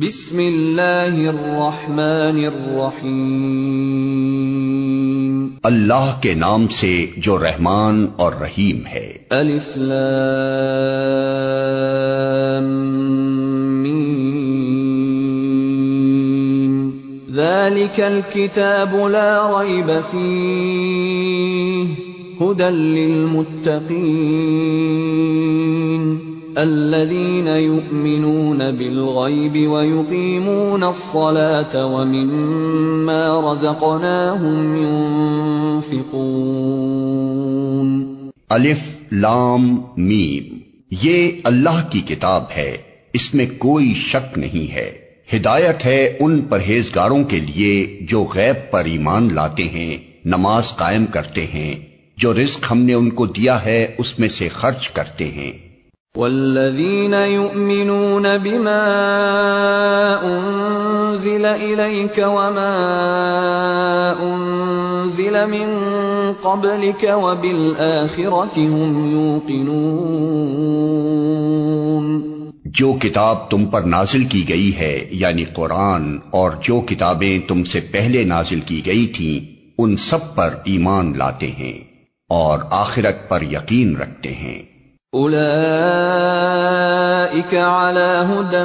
بسم اللہ الرحمن الرحیم اللہ کے نام سے جو رحمان اور رحیم ہے۔ ألف لام میم. ذالک الكتاب لا ریب فیہ هدى للمتقین الذين يؤمنون بالغيب ويقيمون الصلاة ومما رزقناهم ينفقون. الف لام میم. یہ اللہ کی کتاب ہے، اس میں کوئی شک نہیں ہے۔ ہدایت ہے ان پرہیزگاروں کے لیے جو غیب پر ایمان لاتے ہیں، نماز قائم کرتے ہیں۔ جو رزق ہم نے ان کو دیا ہے، اس میں سے خرچ کرتے ہیں۔ والذين يؤمنون بما انزل اليك وما انزل من قبلك وبالاخره هم يوقنون جو کتاب تم پر نازل کی گئی ہے یعنی قرآن، اور جو کتابیں تم سے پہلے نازل کی گئی تھیں، ان سب پر ایمان لاتے ہیں اور آخرت پر یقین رکھتے ہیں۔ اولئیک علی ہدى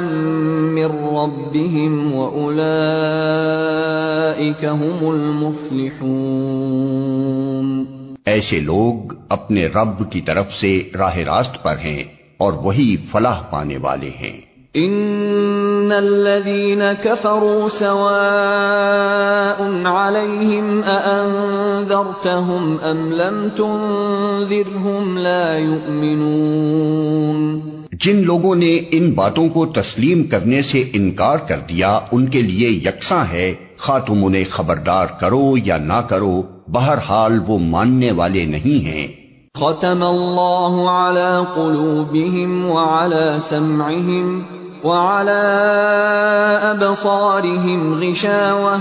من ربهم واولئیک هم المفلحون ایسے لوگ اپنے رب کی طرف سے راہ راست پر ہیں اور وہی فلاح پانے والے ہیں۔ ان الذين كفروا سواء عليهم اانذرتهم ام لم تنذرهم لا يؤمنون جن لوگوں نے ان باتوں کو تسلیم کرنے سے انکار کر دیا، ان کے لیے یکساں ہے خواہ تم انہیں خبردار کرو یا نہ کرو، بہرحال وہ ماننے والے نہیں ہیں۔ ختم اللہ على قلوبهم وعلى سمعهم وعلى أبصارهم غشاوة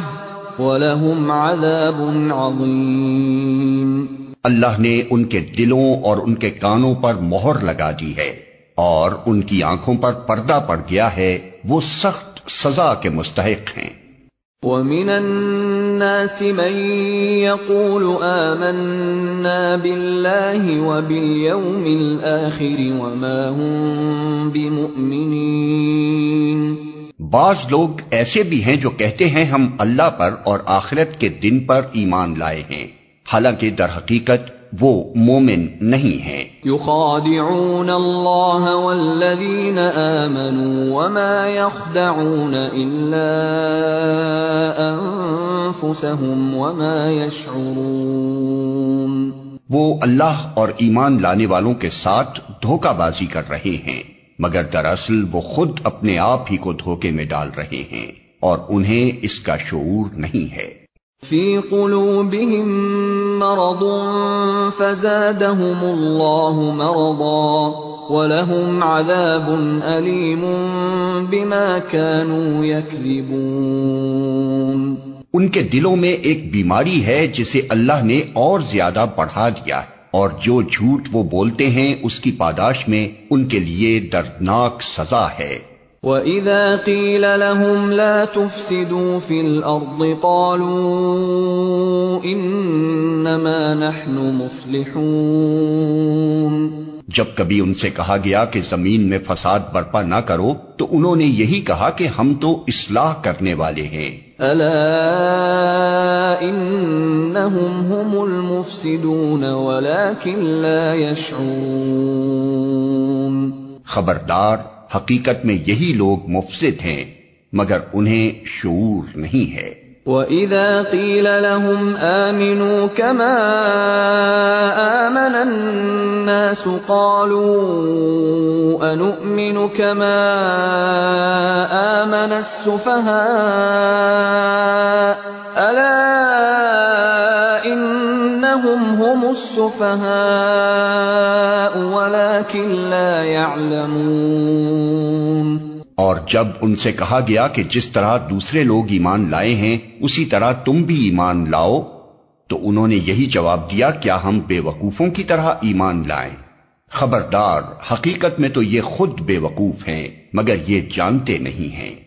ولهم عذاب عظيم۔ اللہ نے ان کے دلوں اور ان کے کانوں پر مہر لگا دی ہے اور ان کی آنکھوں پر پردہ پڑ گیا ہے، وہ سخت سزا کے مستحق ہیں۔ وَمِنَ النَّاسِ مَن يَقُولُ آمَنَّا بِاللَّهِ وَبِالْيَوْمِ الْآخِرِ وَمَا هُم بِمُؤْمِنِينَ۔ بعض لوگ ایسے بھی ہیں جو کہتے ہیں ہم اللہ پر اور آخرت کے دن پر ایمان لائے ہیں۔ حالانکہ در حقیقت وہ مومن نہیں ہیں۔ یخادعون اللہ والذین آمنوا وما یخدعون الا انفسهم وما یشعرون وہ اللہ اور ایمان لانے والوں کے ساتھ دھوکہ بازی کر رہے ہیں مگر دراصل وہ خود اپنے آپ ہی کو دھوکے میں ڈال رہے ہیں اور انہیں اس کا شعور نہیں ہے۔ فی قلوبهم مرض فزادهم اللہ مرضا ولهم عذاب علیم بما كانوا يكذبون ان کے دلوں میں ایک بیماری ہے جسے اللہ نے اور زیادہ بڑھا دیا ہے، اور جو جھوٹ وہ بولتے ہیں اس کی پاداش میں ان کے لیے دردناک سزا ہے۔ وَإِذَا قِيلَ لَهُمْ لَا تُفْسِدُوا فِي الْأَرْضِ قَالُوا إِنَّمَا نَحْنُ مُصْلِحُونَ جب کبھی ان سے کہا گیا کہ زمین میں فساد برپا نہ کرو تو انہوں نے یہی کہا کہ ہم تو اصلاح کرنے والے ہیں۔ الا انہم هم المفسدون ولكن لا يشعرون خبردار حقیقت میں یہی لوگ مفسد ہیں، مگر انہیں شعور نہیں ہے۔ وَإِذَا قِيلَ لَهُمْ آمِنُوا كَمَا آمَنَ النَّاسُ قَالُوا أَنُؤْمِنُ كَمَا آمَنَ السُّفَهَاءُ أَلَا إِنَّ إِنَّهُمْ هُمُ السُّفَهَاءُ وَلَكِنْ لَا يَعْلَمُونَ اور جب ان سے کہا گیا کہ جس طرح دوسرے لوگ ایمان لائے ہیں، اسی طرح تم بھی ایمان لاؤ، تو انہوں نے یہی جواب دیا، کیا ہم بے وقوفوں کی طرح ایمان لائیں؟ خبردار، حقیقت میں تو یہ خود بے وقوف ہیں، مگر یہ جانتے نہیں ہیں۔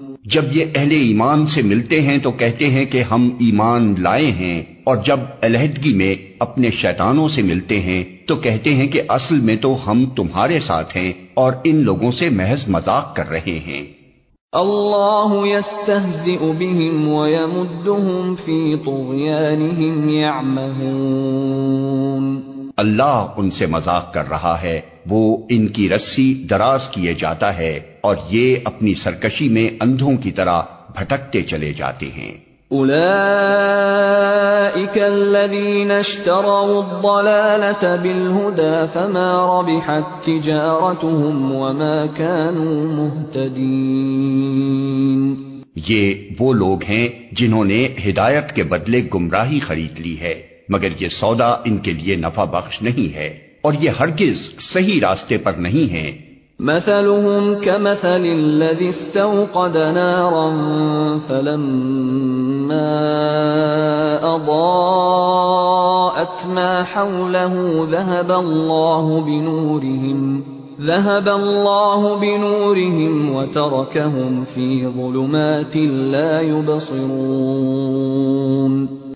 جب یہ اہل ایمان سے ملتے ہیں تو کہتے ہیں کہ ہم ایمان لائے ہیں، اور جب علیحدگی میں اپنے شیطانوں سے ملتے ہیں تو کہتے ہیں کہ اصل میں تو ہم تمہارے ساتھ ہیں اور ان لوگوں سے محض مذاق کر رہے ہیں۔ اللہ يستهزئ بهم ويمدهم في طغيانهم يعمهون اللہ ان سے مذاق کر رہا ہے وہ ان کی رسی دراز کیے جاتا ہے اور یہ اپنی سرکشی میں اندھوں کی طرح بھٹکتے چلے جاتے ہیں۔ اولئك الذين اشتروا الضلالة فما ربحت تجارتهم وما كانوا مهتدين یہ وہ لوگ ہیں جنہوں نے ہدایت کے بدلے گمراہی خرید لی ہے۔ مگر یہ سودا ان کے لیے نفع بخش نہیں ہے اور یہ ہرگز صحیح راستے پر نہیں ہیں مثلهم كمثل الذي استوقد نارا فلما أضاءت ما حوله ذهب الله بنورهم ذهب الله بنورهم وتركهم في ظلمات لا يبصرون.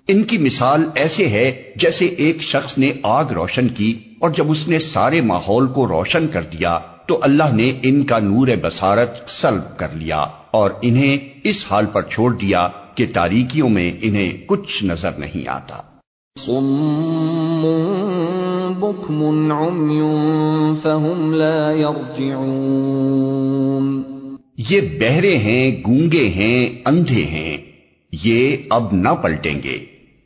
ان کی مثال ایسے ہے جیسے ایک شخص نے آگ روشن کی اور جب اس نے سارے ماحول کو روشن کر دیا تو اللہ نے ان کا نور بسارت سلب کر لیا اور انہیں اس حال پر چھوڑ دیا کہ تاریکیوں میں انہیں کچھ نظر نہیں آتا۔ یہ بہرے ہیں گونگے ہیں اندھے ہیں یہ اب نہ پلٹیں گے۔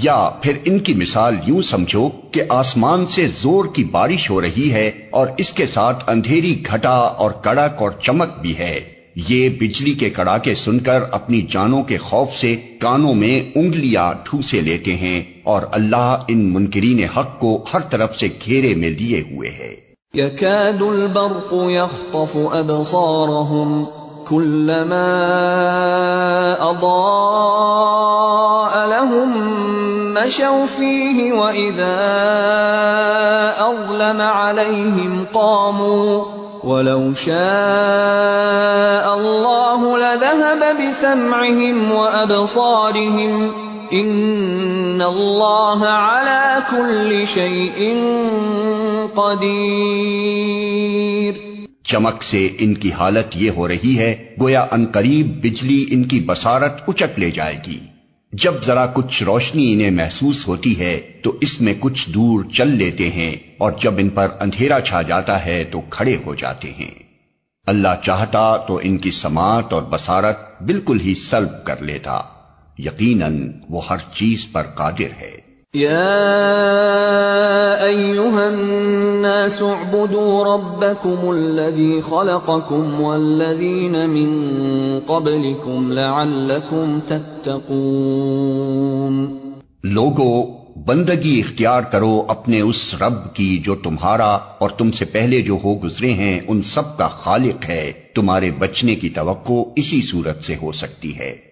یا پھر ان کی مثال یوں سمجھو کہ آسمان سے زور کی بارش ہو رہی ہے اور اس کے ساتھ اندھیری گھٹا اور کڑک اور چمک بھی ہے۔ یہ بجلی کے کڑاکے سن کر اپنی جانوں کے خوف سے کانوں میں انگلیاں ٹھوسے لیتے ہیں اور اللہ ان منکرین حق کو ہر طرف سے گھیرے میں لیے ہوئے ہے۔ البرق يخطف كلما لهم مشوا فيه وإذا أظلم عليهم قاموا ولو شاء الله لذهب بسمعهم وأبصارهم إن الله على كل شيء قدير چمک سے ان کی حالت یہ ہو رہی ہے گویا ان قریب بجلی ان کی بسارت اچک لے جائے گی۔ جب ذرا کچھ روشنی انہیں محسوس ہوتی ہے تو اس میں کچھ دور چل لیتے ہیں اور جب ان پر اندھیرا چھا جاتا ہے تو کھڑے ہو جاتے ہیں۔ اللہ چاہتا تو ان کی سماعت اور بسارت بالکل ہی سلب کر لیتا۔ یقیناً وہ ہر چیز پر قادر ہے۔ الناس اعبدوا ربكم الذي خلقكم والذين من قبلكم لعلكم تتقون لوگو، بندگی اختیار کرو اپنے اس رب کی جو تمہارا اور تم سے پہلے جو ہو گزرے ہیں، ان سب کا خالق ہے۔ تمہارے بچنے کی توقع اسی صورت سے ہو سکتی ہے۔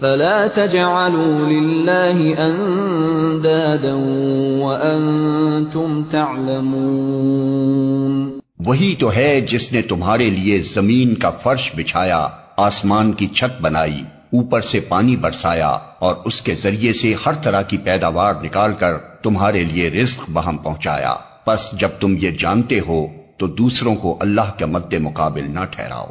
فلا تجعلوا لله اندادا وانتم تعلمون. وہی تو ہے جس نے تمہارے لیے زمین کا فرش بچھایا، آسمان کی چھت بنائی، اوپر سے پانی برسایا اور اس کے ذریعے سے ہر طرح کی پیداوار نکال کر تمہارے لیے رزق بہم پہنچایا۔ پس جب تم یہ جانتے ہو تو دوسروں کو اللہ کے مد مقابل نہ ٹھہراؤ۔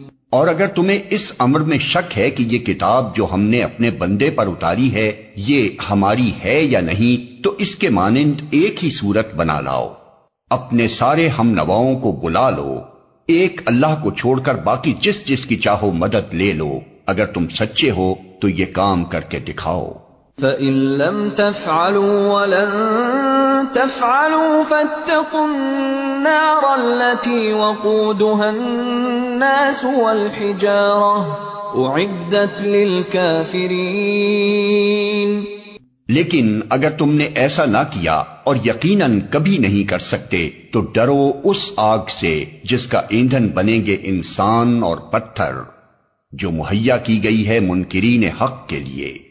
اور اگر تمہیں اس امر میں شک ہے کہ یہ کتاب جو ہم نے اپنے بندے پر اتاری ہے، یہ ہماری ہے یا نہیں، تو اس کے مانند ایک ہی صورت بنا لاؤ۔ اپنے سارے ہم نواؤں کو بلا لو۔ ایک اللہ کو چھوڑ کر باقی جس جس کی چاہو مدد لے لو۔ اگر تم سچے ہو، تو یہ کام کر کے دکھاؤ۔ فَإِن لَمْ تَفْعَلُوا وَلَن تَفْعَلُوا فَاتَّقُوا النَّارَ الَّتِي وَقُودُهَا النَّاسُ وَالْحِجَارَةُ اُعِدَّتْ لِلْكَافِرِينَ لیکن اگر تم نے ایسا نہ کیا اور یقیناً کبھی نہیں کر سکتے، تو ڈرو اس آگ سے جس کا ایندھن بنیں گے انسان اور پتھر، جو مہیا کی گئی ہے منکرین حق کے لیے۔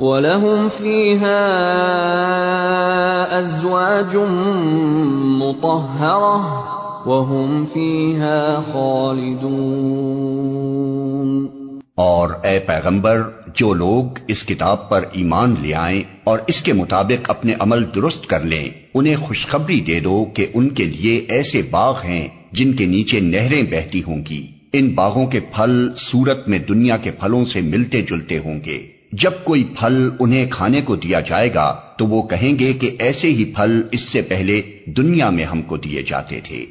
ولهم فيها أزواج مطهرة وهم فيها خالدون اور اے پیغمبر، جو لوگ اس کتاب پر ایمان لے آئیں اور اس کے مطابق اپنے عمل درست کر لیں، انہیں خوشخبری دے دو کہ ان کے لیے ایسے باغ ہیں جن کے نیچے نہریں بہتی ہوں گی۔ ان باغوں کے پھل سورت میں دنیا کے پھلوں سے ملتے جلتے ہوں گے۔ جب کوئی پھل انہیں کھانے کو دیا جائے گا تو وہ کہیں گے کہ ایسے ہی پھل اس سے پہلے دنیا میں ہم کو دیے جاتے تھے۔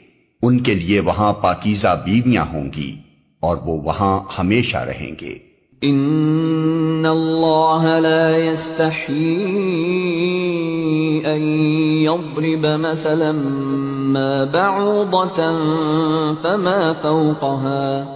ان کے لیے وہاں پاکیزہ بیویاں ہوں گی اور وہ وہاں ہمیشہ رہیں گے۔ ان اللہ لا يستحيي ان يضرب مثلا ما بعوضة فما فوقها۔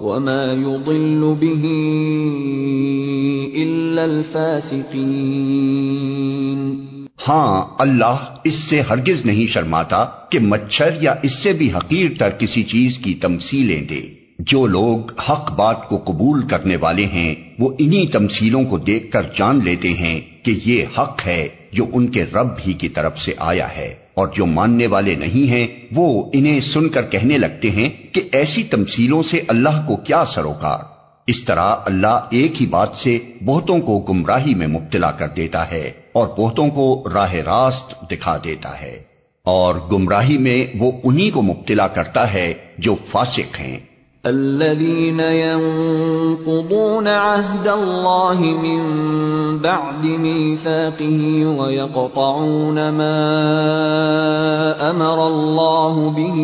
وَمَا يُضِلُّ بِهِ إِلَّا الْفَاسِقِينَ ہاں اللہ اس سے ہرگز نہیں شرماتا کہ مچھر یا اس سے بھی حقیر تر کسی چیز کی تمثیلیں دے۔ جو لوگ حق بات کو قبول کرنے والے ہیں، وہ انہی تمثیلوں کو دیکھ کر جان لیتے ہیں کہ یہ حق ہے جو ان کے رب ہی کی طرف سے آیا ہے۔ اور جو ماننے والے نہیں ہیں، وہ انہیں سن کر کہنے لگتے ہیں کہ ایسی تمثیلوں سے اللہ کو کیا سروکار؟ اس طرح اللہ ایک ہی بات سے بہتوں کو گمراہی میں مبتلا کر دیتا ہے اور بہتوں کو راہ راست دکھا دیتا ہے۔ اور گمراہی میں وہ انہی کو مبتلا کرتا ہے جو فاسق ہیں۔ الذين ينقضون عهد الله من بعد ميثاقه ويقطعون ما أمر الله به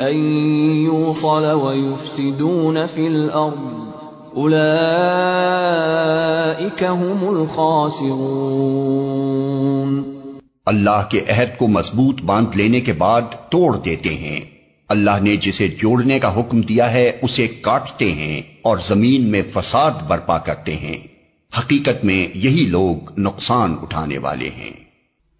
أن يوصل ويفسدون في الأرض. أولئك هم الخاسرون. اللہ کے عہد کو مضبوط باندھ لینے کے بعد توڑ دیتے ہیں۔ اللہ نے جسے جوڑنے کا حکم دیا ہے، اسے کاٹتے ہیں اور زمین میں فساد برپا کرتے ہیں۔ حقیقت میں یہی لوگ نقصان اٹھانے والے ہیں۔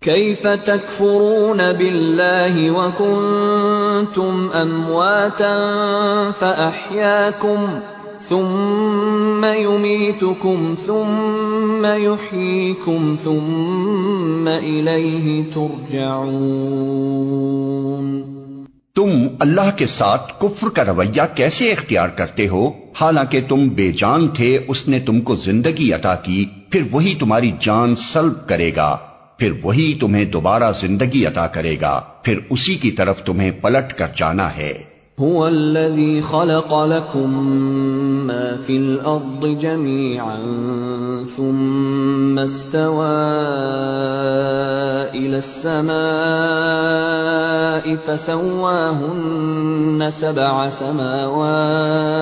كيف تكفرون بالله وكنتم امواتا فاحياكم ثم يميتكم ثم يحييكم ثم اليه ترجعون۔ تم اللہ کے ساتھ کفر کا رویہ کیسے اختیار کرتے ہو؟ حالانکہ تم بے جان تھے، اس نے تم کو زندگی عطا کی، پھر وہی تمہاری جان سلب کرے گا، پھر وہی تمہیں دوبارہ زندگی عطا کرے گا، پھر اسی کی طرف تمہیں پلٹ کر جانا ہے۔ هو الذي خلق لكم ما في الأرض جميعا ثم استوى إلى السماء فسواهن سبع سماوات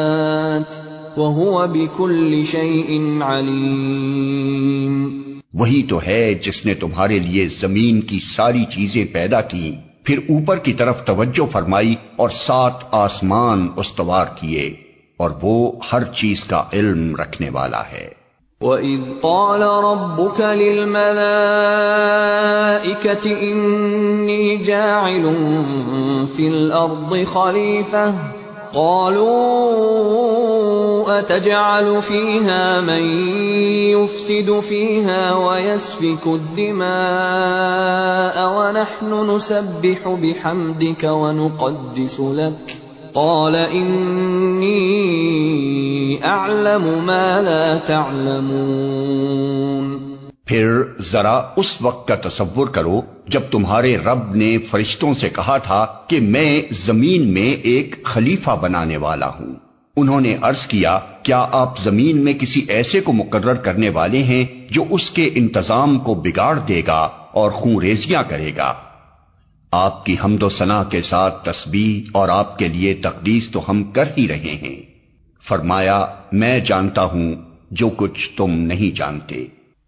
وهو بكل شيء عليم وہی تو ہے جس نے تمہارے لیے زمین کی ساری چیزیں پیدا کی پھر اوپر کی طرف توجہ فرمائی اور سات آسمان استوار کیے اور وہ ہر چیز کا علم رکھنے والا ہے۔ وَإِذْ قَالَ رَبُّكَ لِلْمَلَائِكَةِ إِنِّي جَاعِلٌ فِي الْأَرْضِ خَلِيفَةً قالوا أتجعل فيها من يفسد فيها ويسفك الدماء ونحن نسبح بحمدك ونقدس لك. قال إني أعلم ما لا تعلمون. پھر ذرا اس وقت کا تصور کرو جب تمہارے رب نے فرشتوں سے کہا تھا کہ میں زمین میں ایک خلیفہ بنانے والا ہوں۔ انہوں نے عرض کیا کیا آپ زمین میں کسی ایسے کو مقرر کرنے والے ہیں جو اس کے انتظام کو بگاڑ دے گا اور خون ریزیاں کرے گا؟ آپ کی حمد و ثنا کے ساتھ تسبیح اور آپ کے لیے تقدیس تو ہم کر ہی رہے ہیں۔ فرمایا، میں جانتا ہوں جو کچھ تم نہیں جانتے۔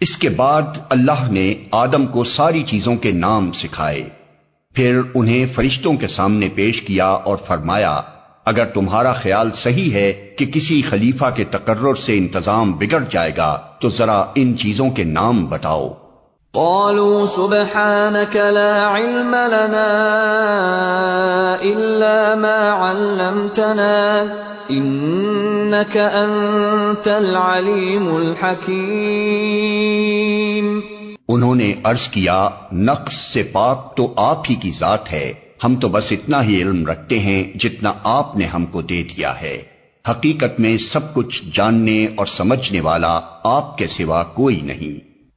اس کے بعد اللہ نے آدم کو ساری چیزوں کے نام سکھائے۔ پھر انہیں فرشتوں کے سامنے پیش کیا اور فرمایا، اگر تمہارا خیال صحیح ہے کہ کسی خلیفہ کے تقرر سے انتظام بگڑ جائے گا، تو ذرا ان چیزوں کے نام بتاؤ۔ قالوا سبحانك لا علم لنا الا ما علمتنا انك انت العليم الحكيم انہوں نے عرض کیا، نقص سے پاک تو آپ ہی کی ذات ہے، ہم تو بس اتنا ہی علم رکھتے ہیں جتنا آپ نے ہم کو دے دیا ہے۔ حقیقت میں سب کچھ جاننے اور سمجھنے والا آپ کے سوا کوئی نہیں۔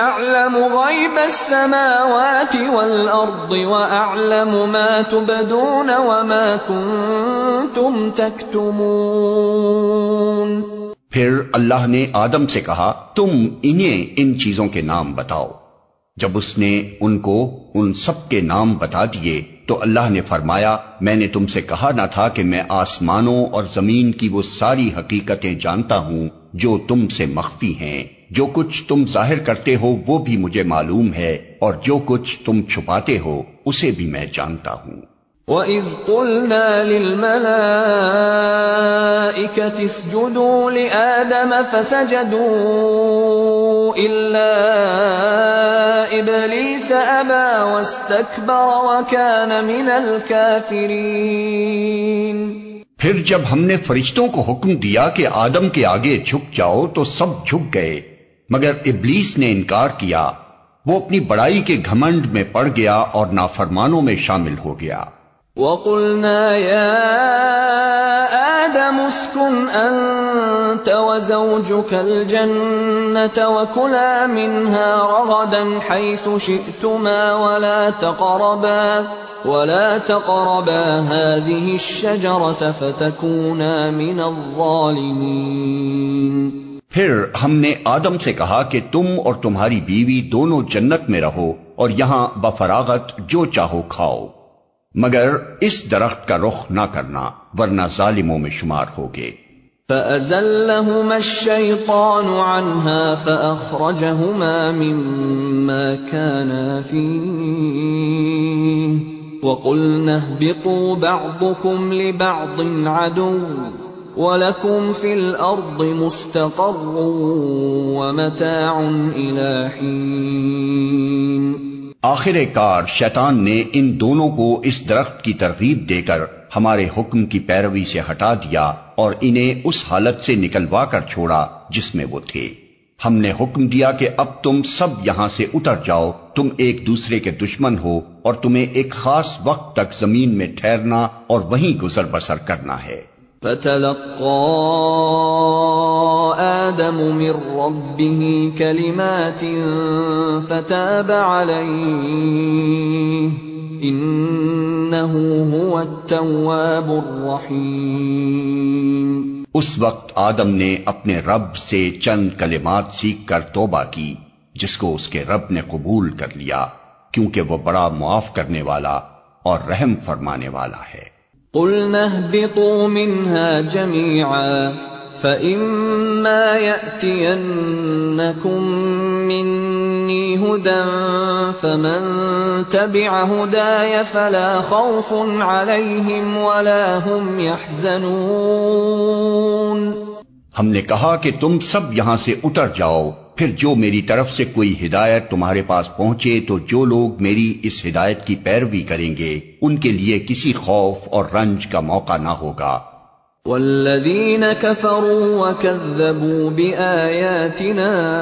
اعلم غیب السماوات والارض واعلم ما تبدون وما کنتم تکتمون پھر اللہ نے آدم سے کہا، تم انہیں ان چیزوں کے نام بتاؤ۔ جب اس نے ان کو ان سب کے نام بتا دیے، تو اللہ نے فرمایا، میں نے تم سے کہا نہ تھا کہ میں آسمانوں اور زمین کی وہ ساری حقیقتیں جانتا ہوں۔ جو تم سے مخفی ہیں۔ جو کچھ تم ظاہر کرتے ہو، وہ بھی مجھے معلوم ہے، اور جو کچھ تم چھپاتے ہو، اسے بھی میں جانتا ہوں۔ وَإِذْ قُلْنَا لِلْمَلَائِكَةِ اسْجُدُوا لِآدَمَ فَسَجَدُوا إِلَّا إِبْلِيسَ أَبَى وَاسْتَكْبَرَ وَكَانَ مِنَ الْكَافِرِينَ پھر جب ہم نے فرشتوں کو حکم دیا کہ آدم کے آگے جھک جاؤ تو سب جھک گئے، مگر ابلیس نے انکار کیا۔ وہ اپنی بڑائی کے گھمنڈ میں پڑ گیا اور نافرمانوں میں شامل ہو گیا۔ وَقُلْنَا يَا آدَمُ اسْكُنْ أَنْتَ وَزَوْجُكَ الْجَنَّةَ وَكُلَا مِنْهَا رَغَدًا حَيْثُ شِئْتُمَا وَلَا تَقْرَبَا وَلَا تَقْرَبَا هَذِهِ الشَّجَرَةَ فَتَكُونَا مِنَ الظَّالِمِينَ. پھر ہم نے آدم سے کہا کہ تم اور تمہاری بیوی دونوں جنت میں رہو اور یہاں بفراغت جو چاہو کھاؤ۔ مگر اس درخت کا رخ نہ کرنا ورنہ ظالموں میں شمار ہوگے۔ فأزلهما الشيطان عنها فأخرجهما مما كانا فيه وقلنا اهبطوا بعضكم لبعض عدو وَلَكُمْ فِي الْأَرْضِ مُسْتَقَرٌّ وَمَتَاعٌ إِلَى حِينٍ آخر کار شیطان نے ان دونوں کو اس درخت کی ترغیب دے کر ہمارے حکم کی پیروی سے ہٹا دیا اور انہیں اس حالت سے نکلوا کر چھوڑا جس میں وہ تھے۔ ہم نے حکم دیا کہ اب تم سب یہاں سے اتر جاؤ، تم ایک دوسرے کے دشمن ہو اور تمہیں ایک خاص وقت تک زمین میں ٹھہرنا اور وہیں گزر بسر کرنا ہے۔ فتلقى آدم من ربه كلمات فتاب عليه. إنه هو التواب الرحيم. اس وقت آدم نے اپنے رب سے چند کلمات سیکھ کر توبہ کی، جس کو اس کے رب نے قبول کر لیا، کیونکہ وہ بڑا معاف کرنے والا اور رحم فرمانے والا ہے۔ قلنا اهبطوا منها جميعا فإما يأتينكم مني هدى فمن تبع هداي فلا خوف عليهم ولا هم يحزنون. ہم نے کہا کہ تم سب یہاں سے اتر جاؤ پھر جو میری طرف سے کوئی ہدایت تمہارے پاس پہنچے تو جو لوگ میری اس ہدایت کی پیروی کریں گے، ان کے لیے کسی خوف اور رنج کا موقع نہ ہوگا۔ والذین كفروا وكذبوا بآیاتنا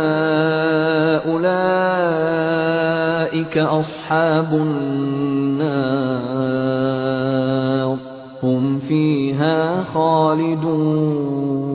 اولئیک اصحاب النار، هم فیها خالدون۔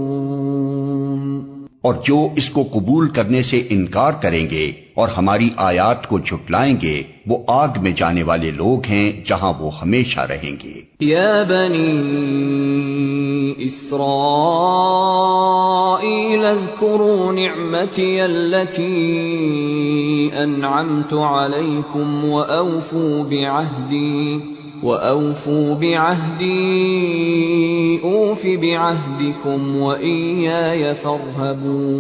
اور جو اس کو قبول کرنے سے انکار کریں گے اور ہماری آیات کو جھٹلائیں گے، وہ آگ میں جانے والے لوگ ہیں جہاں وہ ہمیشہ رہیں گے۔ یا بنی اسرائیل، اذکروا نعمتی اللتی انعمت علیکم وأوفوا بعہدی۔ وَأَوْفُوا بِعَهْدِي، أُوفِ بِعَهْدِكُمْ وَإِيَّايَ فَارْهَبُونَ۔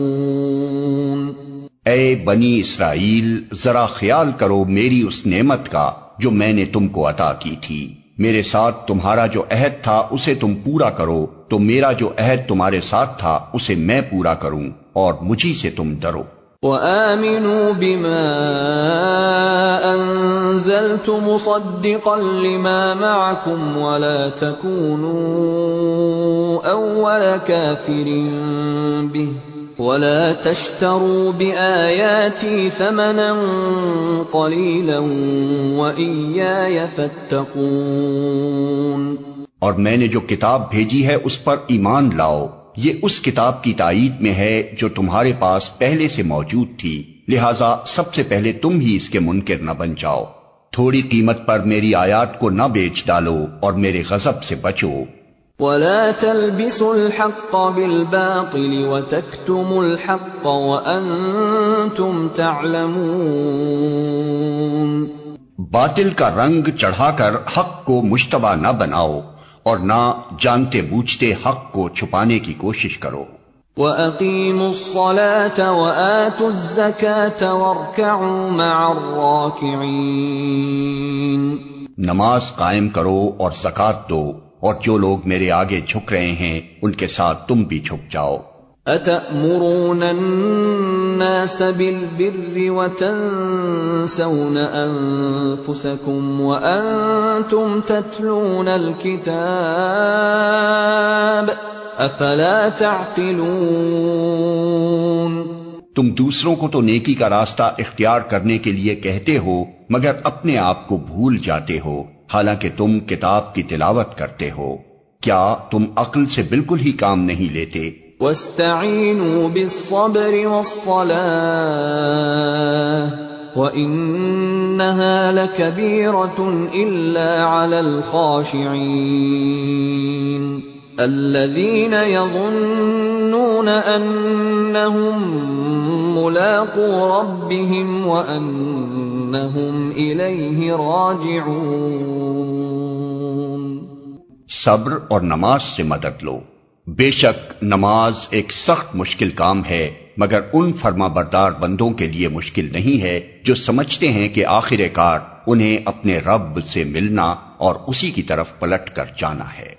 اے بنی اسرائیل، ذرا خیال کرو میری اس نعمت کا جو میں نے تم کو عطا کی تھی۔ میرے ساتھ تمہارا جو عہد تھا اسے تم پورا کرو، تو میرا جو عہد تمہارے ساتھ تھا اسے میں پورا کروں، اور مجھی سے تم ڈرو۔ وَآمِنُوا بِمَا أَنزَلْتُ مُصَدِّقًا لِمَا مَعَكُمْ وَلَا تَكُونُوا أَوَّلَ كَافِرٍ بِهِ وَلَا تَشْتَرُوا بِآيَاتِي ثَمَنًا قَلِيلًا وَإِيَّايَ فَاتَّقُونَ اور میں نے جو کتاب بھیجی ہے اس پر ایمان لاؤ۔ یہ اس کتاب کی تائید میں ہے جو تمہارے پاس پہلے سے موجود تھی لہذا سب سے پہلے تم ہی اس کے منکر نہ بن جاؤ۔ تھوڑی قیمت پر میری آیات کو نہ بیچ ڈالو اور میرے غضب سے بچو۔ ولا تلبسوا الحق بالباطل وتكتموا الحق وانتم تعلمون۔ باطل کا رنگ چڑھا کر حق کو مشتبہ نہ بناؤ۔ اور نہ جانتے بوجھتے حق کو چھپانے کی کوشش کرو۔ وَأَقِيمُوا الصَّلَاةَ وَآتُوا الزَّكَاةَ وَارْكَعُوا مَعَ الرَّاكِعِينَ۔ نماز قائم کرو اور زکات دو اور جو لوگ میرے آگے جھک رہے ہیں ان کے ساتھ تم بھی جھک جاؤ۔ اتأمرون الناس بالبر وتنسون انفسكم وانتم تتلون الكتاب افلا تعقلون تم دوسروں کو تو نیکی کا راستہ اختیار کرنے کے لیے کہتے ہو، مگر اپنے آپ کو بھول جاتے ہو، حالانکہ تم کتاب کی تلاوت کرتے ہو۔ کیا تم عقل سے بالکل ہی کام نہیں لیتے؟ واستعينوا بالصبر والصلاة وإنها لكبيرة إلا على الخاشعين. الذين يظنون أنهم ملاقو ربهم وأنهم إليه راجعون. صبر اور نماز سے مدد لو۔ بے شک نماز ایک سخت مشکل کام ہے، مگر ان فرما بردار بندوں کے لیے مشکل نہیں ہے جو سمجھتے ہیں کہ آخر کار انہیں اپنے رب سے ملنا اور اسی کی طرف پلٹ کر جانا ہے۔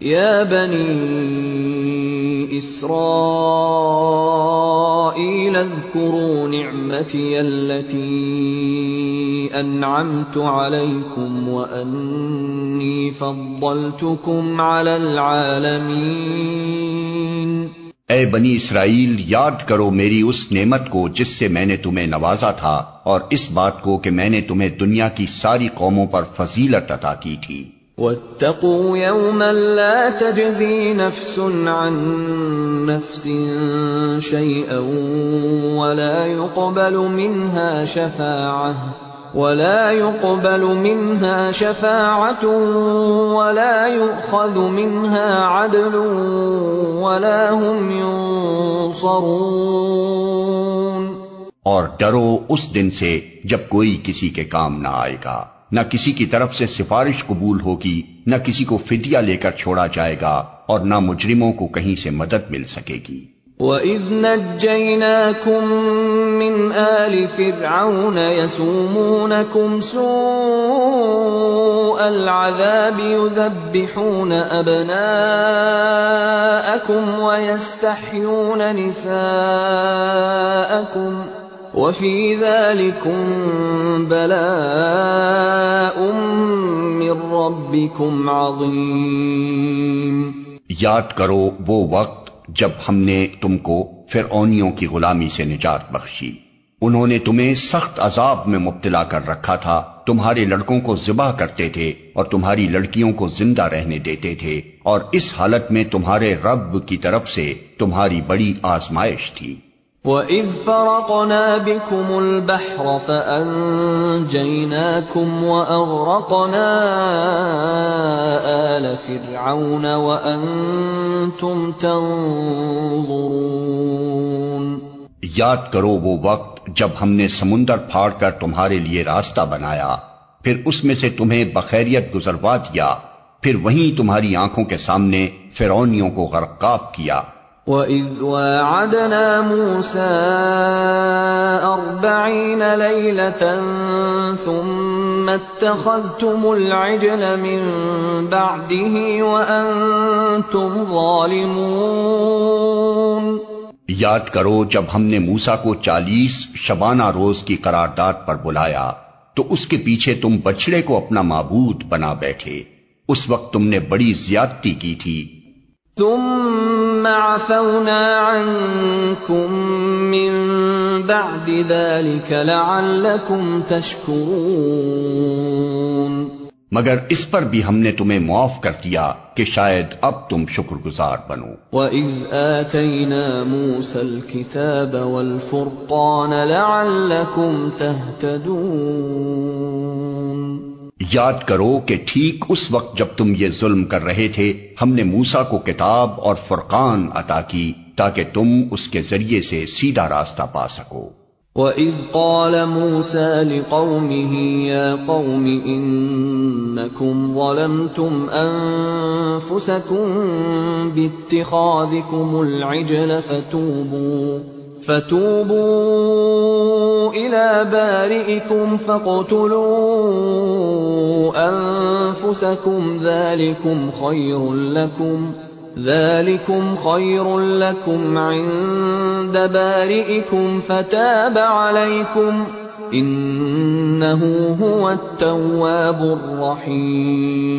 یا بنی اسرائیل اذکروا نعمتی اللتی انعمت علیکم وانی فضلتکم علی العالمین اے بنی اسرائیل، یاد کرو میری اس نعمت کو جس سے میں نے تمہیں نوازا تھا اور اس بات کو کہ میں نے تمہیں دنیا کی ساری قوموں پر فضیلت عطا کی تھی۔ واتقوا يوما لا تجزي نفس عن نفس شيئا ولا يقبل منها شفاعة ولا يقبل منها شفاعة ولا يؤخذ منها عدل ولا هم ينصرون ڈرو اس دن سے جب کوئی کسی کے کام نہ آئے گا۔ نہ کسی کی طرف سے سفارش قبول ہوگی، نہ کسی کو فدیہ لے کر چھوڑا جائے گا اور نہ مجرموں کو کہیں سے مدد مل سکے گی۔ وَإِذْ نَجَّيْنَاكُمْ مِنْ آلِ فِرْعَوْنَ يَسُومُونَكُمْ سُوءَ الْعَذَابِ يُذَبِّحُونَ أَبْنَاءَكُمْ وَيَسْتَحْيُونَ نِسَاءَكُمْ وَفِي ذَلِكُمْ بَلَاءٌ مِّن رَّبِّكُمْ عَظِيمٌ۔ یاد کرو وہ وقت جب ہم نے تم کو فرعونیوں کی غلامی سے نجات بخشی۔ انہوں نے تمہیں سخت عذاب میں مبتلا کر رکھا تھا۔ تمہارے لڑکوں کو ذبح کرتے تھے اور تمہاری لڑکیوں کو زندہ رہنے دیتے تھے۔ اور اس حالت میں تمہارے رب کی طرف سے تمہاری بڑی آزمائش تھی۔ وَإِذْ فَرَقْنَا بِكُمُ الْبَحْرَ فَأَنْجَيْنَاكُمْ وَأَغْرَقْنَا آلَ فِرْعَوْنَ وَأَنْتُمْ تَنْظُرُونَ یاد کرو وہ وقت جب ہم نے سمندر پھاڑ کر تمہارے لیے راستہ بنایا، پھر اس میں سے تمہیں بخیریت گزروا دیا، پھر وہیں تمہاری آنکھوں کے سامنے فرونیوں کو غرقاب کیا۔ وَإِذْ وَاعَدْنَا مُوسَىٰ أَرْبَعِينَ لَيْلَةً ثُمَّ اتَّخَذْتُمُ الْعِجْلَ مِن بَعْدِهِ وَأَنتُمْ ظَالِمُونَ یاد کرو، جب ہم نے موسا کو چالیس شبانہ روز کی قرارداد پر بلایا، تو اس کے پیچھے تم بچڑے کو اپنا معبود بنا بیٹھے۔ اس وقت تم نے بڑی زیادتی کی تھی۔ ثم عفونا عنكم من بعد ذلك لعلكم تشكرون۔ مگر اس پر بھی ہم نے تمہیں معاف کر دیا کہ شاید اب تم شکر گزار بنو۔ وَإِذْ آتَيْنَا مُوسَى الْكِتَابَ وَالْفُرْقَانَ لَعَلَّكُمْ تَهْتَدُونَ۔ یاد کرو کہ ٹھیک اس وقت جب تم یہ ظلم کر رہے تھے، ہم نے موسا کو کتاب اور فرقان عطا کی تاکہ تم اس کے ذریعے سے سیدھا راستہ پا سکو۔ وَإِذْ قَالَ مُوسَى لِقَوْمِهِ يَا قَوْمِ إِنَّكُمْ ظَلَمْتُمْ أَنفُسَكُمْ بِاتِّخَاذِكُمُ الْعِجْلَ فَتُوبُوا فتوبوا الى بارئكم فاقتلوا انفسكم ذلكم خير لكم ذلكم خير لكم عند بارئكم فتاب عليكم انه هو التواب الرحيم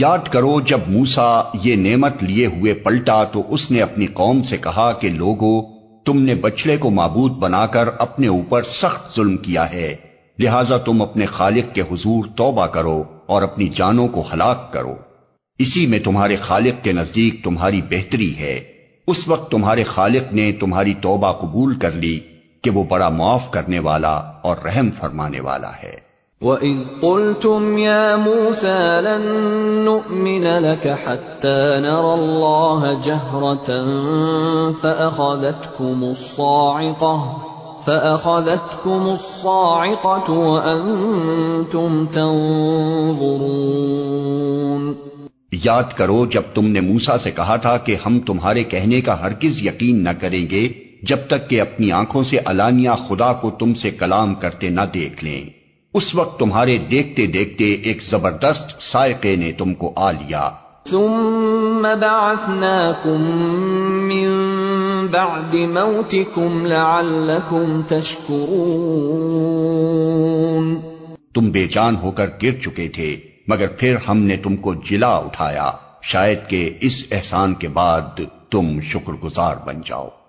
یاد کرو، جب موسا یہ نعمت لیے ہوئے پلٹا تو اس نے اپنی قوم سے کہا کہ لوگوں تم نے بچڑے کو معبود بنا کر اپنے اوپر سخت ظلم کیا ہے۔ لہذا تم اپنے خالق کے حضور توبہ کرو اور اپنی جانوں کو ہلاک کرو۔ اسی میں تمہارے خالق کے نزدیک تمہاری بہتری ہے۔ اس وقت تمہارے خالق نے تمہاری توبہ قبول کر لی کہ وہ بڑا معاف کرنے والا اور رحم فرمانے والا ہے۔ وَإِذْ قُلْتُمْ يَا مُوسَى لَن نُّؤْمِنَ لَكَ حَتَّىٰ نَرَى اللَّهَ جَهْرَةً فَأَخَذَتْكُمُ الصَّاعِقَةُ فَأَخَذَتْكُمُ الصَّاعِقَةُ وَأَنتُمْ تَنظُرُونَ یاد کرو جب تم نے موسا سے کہا تھا کہ ہم تمہارے کہنے کا ہرگز یقین نہ کریں گے، جب تک کہ اپنی آنکھوں سے علانیہ خدا کو تم سے کلام کرتے نہ دیکھ لیں۔ اس وقت تمہارے دیکھتے دیکھتے ایک زبردست سائقے نے تم کو آ لیا۔ ثم بعثناكم من بعد موتكم لعلكم تشكرون۔ تم بے جان ہو کر گر چکے تھے مگر پھر ہم نے تم کو جلا اٹھایا۔ شاید کہ اس احسان کے بعد تم شکر گزار بن جاؤ۔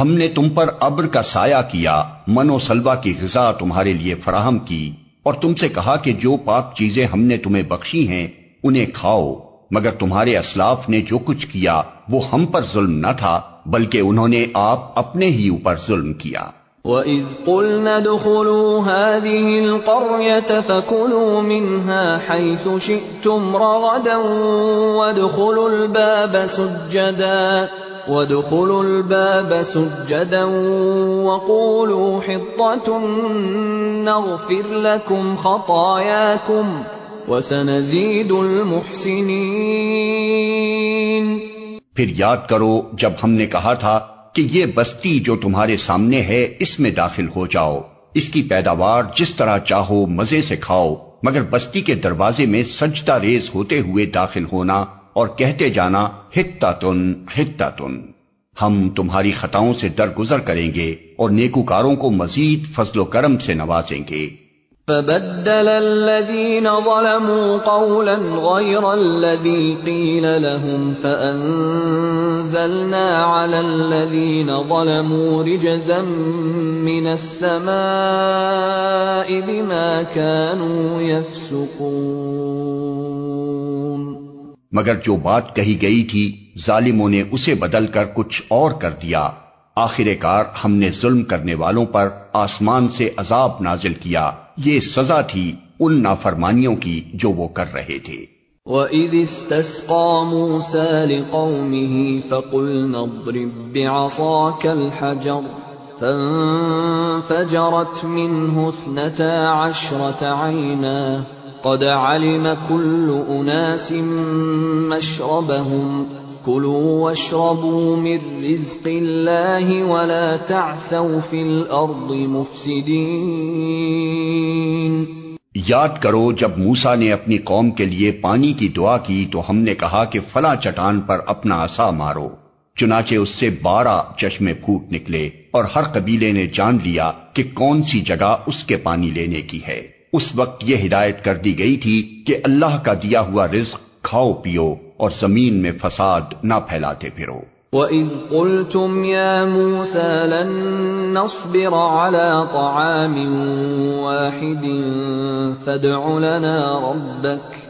ہم نے تم پر ابر کا سایہ کیا، من و سلوا کی غذا تمہارے لیے فراہم کی، اور تم سے کہا کہ جو پاک چیزیں ہم نے تمہیں بخشی ہیں، انہیں کھاؤ، مگر تمہارے اسلاف نے جو کچھ کیا، وہ ہم پر ظلم نہ تھا، بلکہ انہوں نے آپ اپنے ہی اوپر ظلم کیا۔ وَإِذْ قُلْنَا دُخُلُوا هَذِهِ الْقَرْيَةَ فَكُلُوا مِنْهَا حَيْثُ شِئْتُمْ رَغَدًا وَادْخُلُوا الْبَابَ سُجَّدًا وَادْخُلُوا الْبَابَ سُجَّدًا وَقُولُوا حِطَّةٌ نَغْفِرْ لَكُمْ خَطَايَاكُمْ وَسَنَزِيدُ الْمُحْسِنِينَ پھر یاد کرو، جب ہم نے کہا تھا کہ یہ بستی جو تمہارے سامنے ہے، اس میں داخل ہو جاؤ۔ اس کی پیداوار جس طرح چاہو، مزے سے کھاؤ۔ مگر بستی کے دروازے میں سجدہ ریز ہوتے ہوئے داخل ہونا اور کہتے جانا ہتا تن ہتا تن ہم تمہاری خطاؤں سے درگزر کریں گے اور نیکوکاروں کو مزید فضل و کرم سے نوازیں گے۔ فبدل الذين ظلموا قولا غير الذي قيل لهم فأنزلنا على الذين ظلموا رجزا من السماء بما كانوا يفسقون مگر جو بات کہی گئی تھی، ظالموں نے اسے بدل کر کچھ اور کر دیا۔ آخر کار ہم نے ظلم کرنے والوں پر آسمان سے عذاب نازل کیا۔ یہ سزا تھی ان نافرمانیوں کی جو وہ کر رہے تھے۔ وَإِذِ اسْتَسْقَى مُوسَى لِقَوْمِهِ فَقُلْنَا اضْرِبْ بِعَصَاكَ الْحَجَرَ فَانفَجَرَتْ مِنْهُ اثْنَتَا عَشْرَةَ عَيْنًا قَدْ عَلِمَ كُلُّ أُنَاسٍ مَّشْرَبَهُمْ. کلوا واشربوا من رزق اللہ ولا تعثوا فی الارض مفسدین یاد کرو، جب موسا نے اپنی قوم کے لیے پانی کی دعا کی تو ہم نے کہا کہ فلاں چٹان پر اپنا عصا مارو، چنانچہ اس سے بارہ چشمے پھوٹ نکلے اور ہر قبیلے نے جان لیا کہ کون سی جگہ اس کے پانی لینے کی ہے۔ اس وقت یہ ہدایت کر دی گئی تھی کہ اللہ کا دیا ہوا رزق کھاؤ پیو اور زمین میں فساد نہ پھیلاتے پھرو۔ وَإِذْ قُلْتُمْ يَا مُوسَى لَن نَّصْبِرَ عَلَىٰ طَعَامٍ وَاحِدٍ فَادْعُ لَنَا رَبَّكَ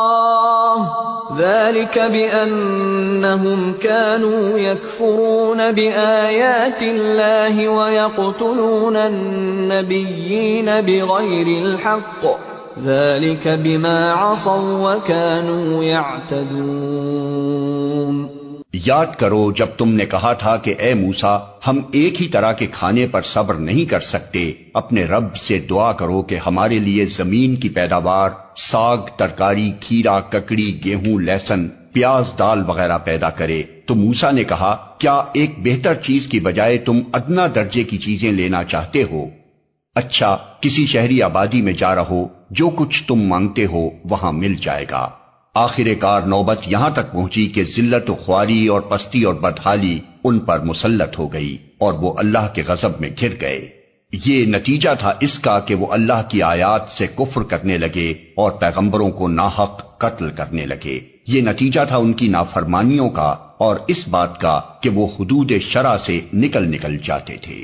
ذلك بأنهم كانوا يكفرون بآيات الله ويقتلون النبيين بغير الحق. ذلك بما عصوا وكانوا يعتدون. یاد کرو جب تم نے کہا تھا کہ اے موسا ہم ایک ہی طرح کے کھانے پر صبر نہیں کر سکتے۔ اپنے رب سے دعا کرو کہ ہمارے لیے زمین کی پیداوار ساگ، ترکاری، کھیرا، ککڑی، گیہوں، لہسن، پیاز، دال وغیرہ پیدا کرے۔ تو موسا نے کہا، کیا ایک بہتر چیز کی بجائے تم ادنا درجے کی چیزیں لینا چاہتے ہو؟ اچھا کسی شہری آبادی میں جا رہو، جو کچھ تم مانگتے ہو، وہاں مل جائے گا۔ آخر کار نوبت یہاں تک پہنچی کہ ذلت و خواری اور پستی اور بدحالی ان پر مسلط ہو گئی اور وہ اللہ کے غضب میں گر گئے۔ یہ نتیجہ تھا اس کا کہ وہ اللہ کی آیات سے کفر کرنے لگے اور پیغمبروں کو ناحق قتل کرنے لگے۔ یہ نتیجہ تھا ان کی نافرمانیوں کا اور اس بات کا کہ وہ حدود شرع سے نکل نکل جاتے تھے۔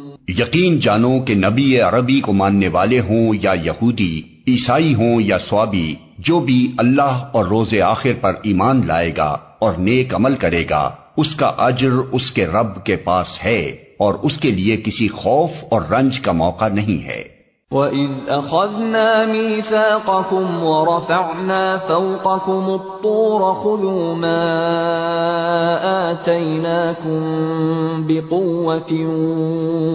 یقین جانو کہ نبی عربی کو ماننے والے ہوں یا یہودی، عیسائی ہوں یا سوابی، جو بھی اللہ اور روز آخر پر ایمان لائے گا اور نیک عمل کرے گا، اس کا اجر اس کے رب کے پاس ہے اور اس کے لیے کسی خوف اور رنج کا موقع نہیں ہے۔ وَإِذْ أَخَذْنَا مِيثَاقَكُمْ وَرَفَعْنَا فَوْقَكُمُ الطُّورَ خُذُوا مَا آتَيْنَاكُمْ بِقُوَّةٍ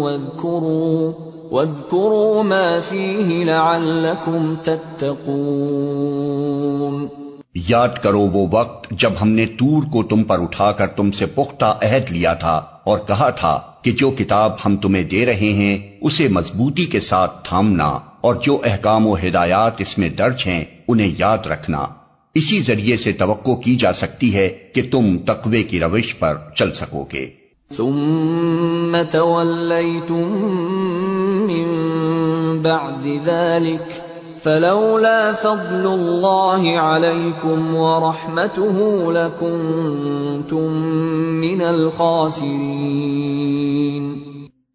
وَاذْكُرُوا وَاذْكُرُوا مَا فِيهِ لَعَلَّكُمْ تَتَّقُونَ یاد کرو وہ وقت جب ہم نے تور کو تم پر اٹھا کر تم سے پختہ عہد لیا تھا اور کہا تھا کہ جو کتاب ہم تمہیں دے رہے ہیں، اسے مضبوطی کے ساتھ تھامنا اور جو احکام و ہدایات اس میں درج ہیں، انہیں یاد رکھنا۔ اسی ذریعے سے توقع کی جا سکتی ہے کہ تم تقوی کی روش پر چل سکو گے۔ ثم تولیتم من بعد ذلك فلولا فضل الله عليكم ورحمته لكنتم من الخاسرين.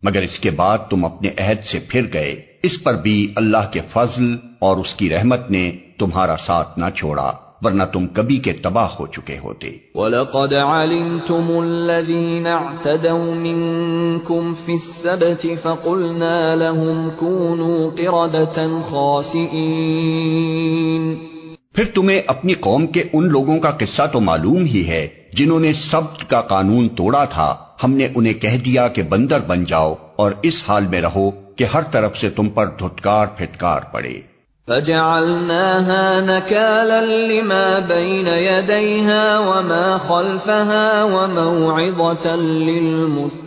مگر اس کے بعد تم اپنے عہد سے پھر گئے، اس پر بھی اللہ کے فضل اور اس کی رحمت نے تمہارا ساتھ نہ چھوڑا۔ ورنہ تم کبھی کے تباہ ہو چکے ہوتے۔ وَلَقَدْ عَلِمْتُمُ الَّذِينَ اعْتَدَوْا مِنْكُمْ فِي السَّبْتِ فَقُلْنَا لَهُمْ كُونُوا قِرَدَةً خَاسِئِينَ۔ پھر تمہیں اپنی قوم کے ان لوگوں کا قصہ تو معلوم ہی ہے جنہوں نے سبت کا قانون توڑا تھا۔ ہم نے انہیں کہہ دیا کہ بندر بن جاؤ اور اس حال میں رہو کہ ہر طرف سے تم پر دھتکار پھٹکار پڑے۔ فجعلناها نكالا لما بين يديها وما خلفها وموعظة للمتقين.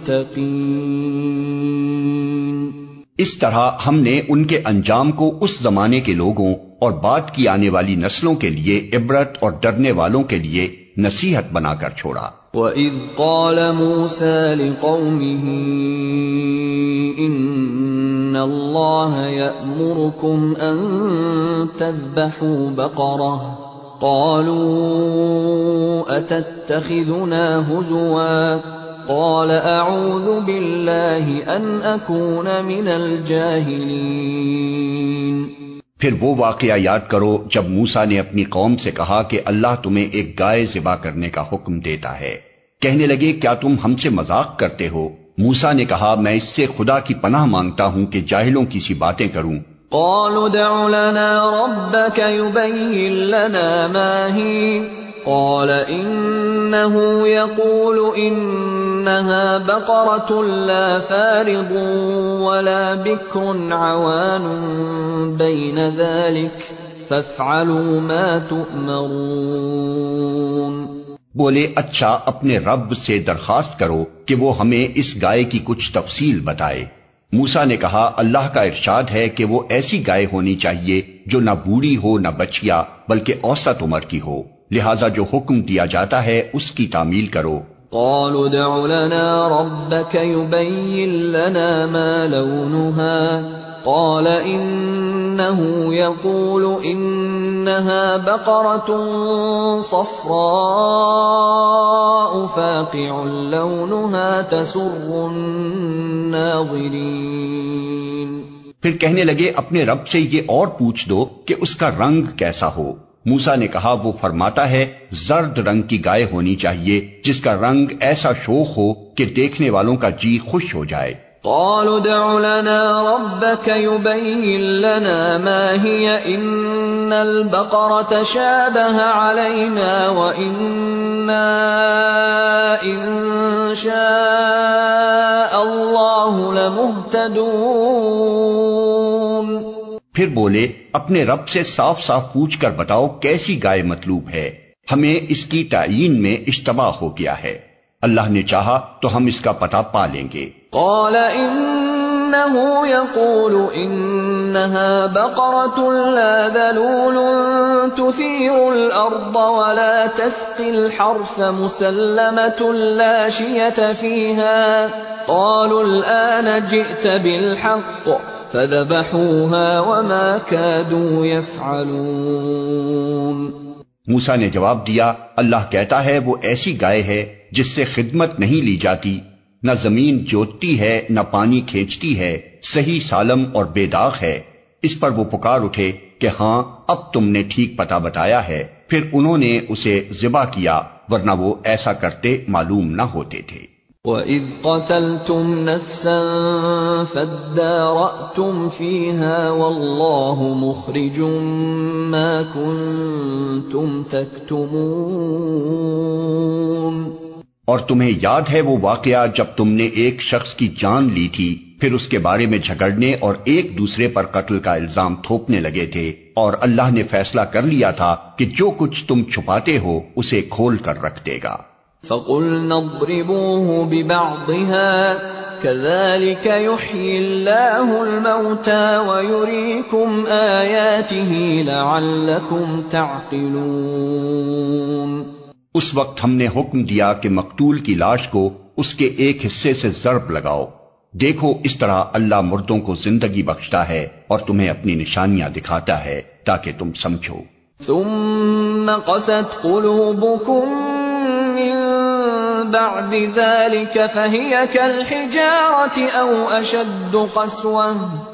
اس طرح ہم نے ان کے انجام کو اس زمانے کے لوگوں اور بعد کی آنے والی نسلوں کے لیے عبرت اور ڈرنے والوں کے لیے نصیحت بنا کر چھوڑا۔ وَإِذْ قَالَ مُوسَى لِقَوْمِهِ ان اللہ یأمرکم ان تذبحوا بقرہ قالوا اتتخذنا هزوا قال اعوذ باللہ ان اکون من الجاہلین پھر وہ واقعہ یاد کرو جب موسا نے اپنی قوم سے کہا کہ اللہ تمہیں ایک گائے ذبح کرنے کا حکم دیتا ہے۔ کہنے لگے، کیا تم ہم سے مذاق کرتے ہو؟ موسا نے کہا میں اس سے خدا کی پناہ مانگتا ہوں کہ جاہلوں کی سی باتیں کروں قالوا دع لنا ربك يبين لنا ما هي قال انه يقول انها بقره لا فارض ولا بكر عوان بين ذلك فافعلوا ما تؤمرون بولے اچھا اپنے رب سے درخواست کرو کہ وہ ہمیں اس گائے کی کچھ تفصیل بتائے۔ موسا نے کہا، اللہ کا ارشاد ہے کہ وہ ایسی گائے ہونی چاہیے جو نہ بوڑھی ہو، نہ بچیا، بلکہ اوسط عمر کی ہو۔ لہذا جو حکم دیا جاتا ہے، اس کی تعمیل کرو۔ قالوا دع لنا ربك يبين لنا ما لونها قال انه يقول انها بقره صفراء فاقع لونها تسر الناظرين. پھر کہنے لگے، اپنے رب سے یہ اور پوچھ دو کہ اس کا رنگ کیسا ہو۔ موسا نے کہا، وہ فرماتا ہے، زرد رنگ کی گائے ہونی چاہیے، جس کا رنگ ایسا شوق ہو کہ دیکھنے والوں کا جی خوش ہو جائے۔ قالوا دع لنا ربك يبين لنا ما هي. ان البقره تشابه علينا واننا ان شاء الله لمهتدون. پھر بولے، اپنے رب سے صاف صاف پوچھ کر بتاؤ کیسی گائے مطلوب ہے؟ ہمیں اس کی تعین میں اشتباہ ہو گیا ہے۔ اللہ نے چاہا تو ہم اس کا پتہ پا لیں گے۔ قال انه يقول انها بقرة لا ذلول تثير الارض ولا تسقي الحرث مسلمة لا شية فيها قالوا الان جئت بالحق فذبحوها وما كادوا يفعلون موسا نے جواب دیا اللہ کہتا ہے وہ ایسی گائے ہے جس سے خدمت نہیں لی جاتی، نہ زمین جوتتی ہے، نہ پانی کھینچتی ہے، صحیح سالم اور بے داغ ہے۔ اس پر وہ پکار اٹھے کہ ہاں اب تم نے ٹھیک پتا بتایا ہے۔ پھر انہوں نے اسے ذبح کیا، ورنہ وہ ایسا کرتے معلوم نہ ہوتے تھے۔ وَإِذْ قَتَلْتُمْ نَفْسًا فَادَّارَأْتُمْ فِيهَا وَاللَّهُ مُخْرِجٌ مَا كُنْتُمْ تَكْتُمُونَ اور تمہیں یاد ہے وہ واقعہ جب تم نے ایک شخص کی جان لی تھی، پھر اس کے بارے میں جھگڑنے اور ایک دوسرے پر قتل کا الزام تھوپنے لگے تھے، اور اللہ نے فیصلہ کر لیا تھا کہ جو کچھ تم چھپاتے ہو اسے کھول کر رکھ دے گا۔ فَقُلْنَا اضْرِبُوهُ بِبَعْضِهَا، كَذَلِكَ يُحْيِي اللَّهُ الْمَوْتَى وَيُرِيكُمْ آيَاتِهِ لَعَلَّكُمْ تَعْقِلُونَ۔ اس وقت ہم نے حکم دیا کہ مقتول کی لاش کو اس کے ایک حصے سے ضرب لگاؤ۔ دیکھو اس طرح اللہ مردوں کو زندگی بخشتا ہے اور تمہیں اپنی نشانیاں دکھاتا ہے تاکہ تم سمجھو۔ ثم قست قلوبكم من بعد ذلك فهي كالحجارة او اشد قسوة۔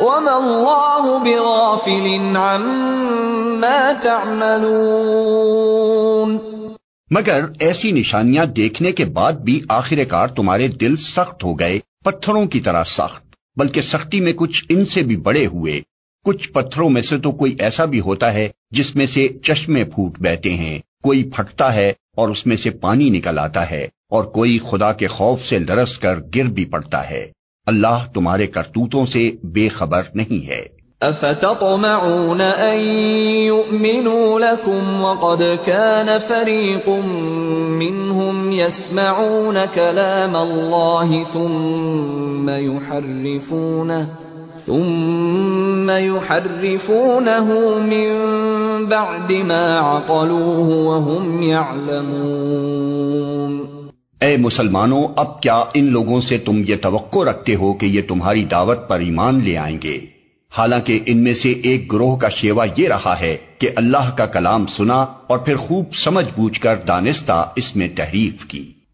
وما الله بغافل عما تعملون مگر ایسی نشانیاں دیکھنے کے بعد بھی آخر کار تمہارے دل سخت ہو گئے، پتھروں کی طرح سخت، بلکہ سختی میں کچھ ان سے بھی بڑے ہوئے۔ کچھ پتھروں میں سے تو کوئی ایسا بھی ہوتا ہے جس میں سے چشمے پھوٹ بہتے ہیں۔ کوئی پھٹتا ہے اور اس میں سے پانی نکل آتا ہے اور کوئی خدا کے خوف سے لرس کر گر بھی پڑتا ہے۔ اللہ تمہارے کرتوتوں سے بے خبر نہیں ہے۔ افتطمعون ان يؤمنوا لكم وقد كان فريق منهم يسمعون كلام الله ثم يحرفونه ثم يحرفونه من بعد ما عقلوه وهم يعلمون۔ اے مسلمانوں، اب کیا ان لوگوں سے تم یہ توقع رکھتے ہو کہ یہ تمہاری دعوت پر ایمان لے آئیں گے؟ حالانکہ ان میں سے ایک گروہ کا شیوا یہ رہا ہے کہ اللہ کا کلام سنا اور پھر خوب سمجھ بوجھ کر دانستہ اس میں تحریف کی۔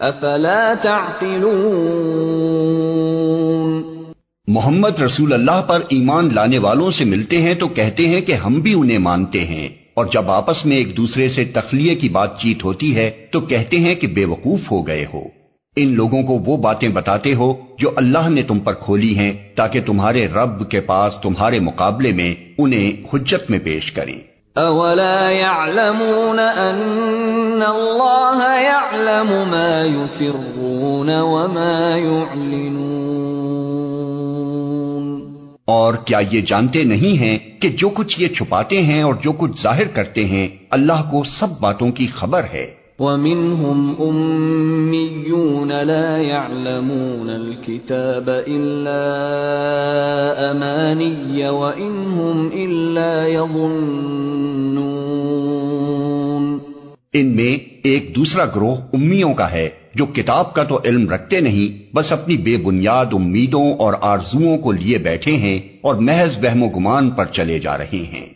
افلا تعقلون محمد رسول اللہ پر ایمان لانے والوں سے ملتے ہیں تو کہتے ہیں کہ ہم بھی انہیں مانتے ہیں۔ اور جب آپس میں ایک دوسرے سے تخلیے کی بات چیت ہوتی ہے تو کہتے ہیں کہ بے وقوف ہو گئے ہو۔ ان لوگوں کو وہ باتیں بتاتے ہو جو اللہ نے تم پر کھولی ہیں تاکہ تمہارے رب کے پاس تمہارے مقابلے میں انہیں حجت میں پیش کریں۔ اولا يعلمون ان اللہ يعلم ما يسرون وما يعلنون۔ اور کیا یہ جانتے نہیں ہیں کہ جو کچھ یہ چھپاتے ہیں اور جو کچھ ظاہر کرتے ہیں، اللہ کو سب باتوں کی خبر ہے۔ وَمِنْهُمْ أُمِّيُّونَ لَا يَعْلَمُونَ الْكِتَابَ إِلَّا أَمَانِيَّ وَإِنْهُمْ إِلَّا يَظُنُّونَ. ان میں ایک دوسرا گروہ امیوں کا ہے، جو کتاب کا تو علم رکھتے نہیں، بس اپنی بے بنیاد امیدوں اور آرزوؤں کو لیے بیٹھے ہیں اور محض وہم و گمان پر چلے جا رہے ہیں۔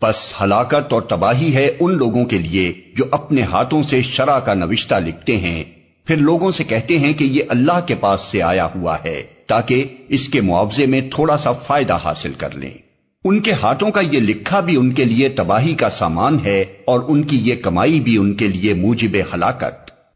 پس ہلاکت اور تباہی ہے ان لوگوں کے لیے جو اپنے ہاتھوں سے شرع کا نوشتہ لکھتے ہیں۔ پھر لوگوں سے کہتے ہیں کہ یہ اللہ کے پاس سے آیا ہوا ہے تاکہ اس کے معاوضے میں تھوڑا سا فائدہ حاصل کر لیں۔ ان کے ہاتھوں کا یہ لکھا بھی ان کے لیے تباہی کا سامان ہے اور ان کی یہ کمائی بھی ان کے لیے موجب ہلاکت۔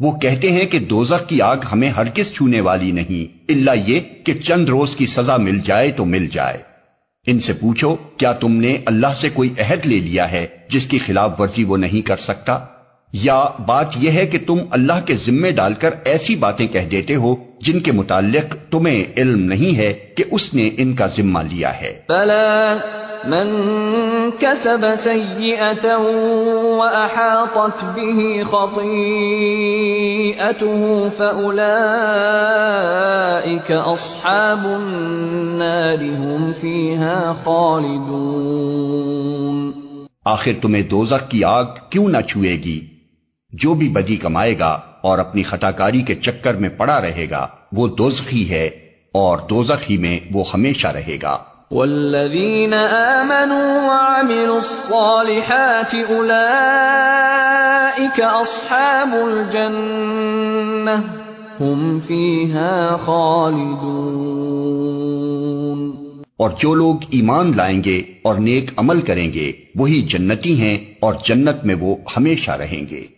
وہ کہتے ہیں کہ دوزخ کی آگ ہمیں ہرگز چھونے والی نہیں اللہ یہ کہ چند روز کی سزا مل جائے تو مل جائے۔ ان سے پوچھو، کیا تم نے اللہ سے کوئی عہد لے لیا ہے جس کی خلاف ورزی وہ نہیں کر سکتا؟ یا بات یہ ہے کہ تم اللہ کے ذمے ڈال کر ایسی باتیں کہہ دیتے ہو جن کے متعلق تمہیں علم نہیں ہے کہ اس نے ان کا ذمہ لیا ہے۔ بلا من كسب سيئة وأحاطت به خطيئته فأولئك أصحاب النار هم فيها خالدون۔ آخر تمہیں دوزخ کی آگ کیوں نہ چھوئے گی؟ جو بھی بدی کمائے گا اور اپنی خطاکاری کے چکر میں پڑا رہے گا وہ دوزخی ہے اور دوزخی میں وہ ہمیشہ رہے گا۔ والذین آمنوا وعملوا الصالحات اولئیک اصحاب الجنہ ہم فیہا خالدون۔ اور جو لوگ ایمان لائیں گے اور نیک عمل کریں گے وہی جنتی ہیں اور جنت میں وہ ہمیشہ رہیں گے۔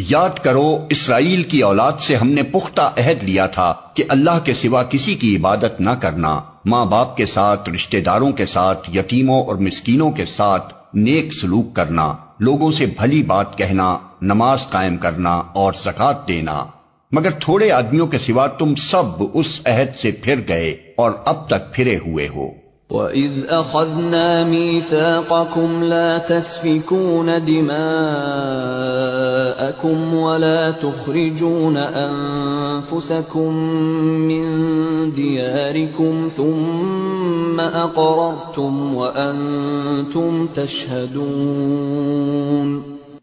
یاد کرو، اسرائیل کی اولاد سے ہم نے پختہ عہد لیا تھا کہ اللہ کے سوا کسی کی عبادت نہ کرنا۔ ماں باپ کے ساتھ، رشتہ داروں کے ساتھ، یتیموں اور مسکینوں کے ساتھ نیک سلوک کرنا، لوگوں سے بھلی بات کہنا، نماز قائم کرنا اور زکات دینا۔ مگر تھوڑے آدمیوں کے سوا تم سب اس عہد سے پھر گئے اور اب تک پھرے ہوئے ہو۔ وَإِذْ أَخَذْنَا مِيثَاقَكُمْ لَا تَسْفِكُونَ دِمَاءَكُمْ وَلَا تُخْرِجُونَ أَنفُسَكُمْ مِنْ دِيَارِكُمْ ثُمَّ أَقْرَرْتُمْ وَأَنْتُمْ تَشْهَدُونَ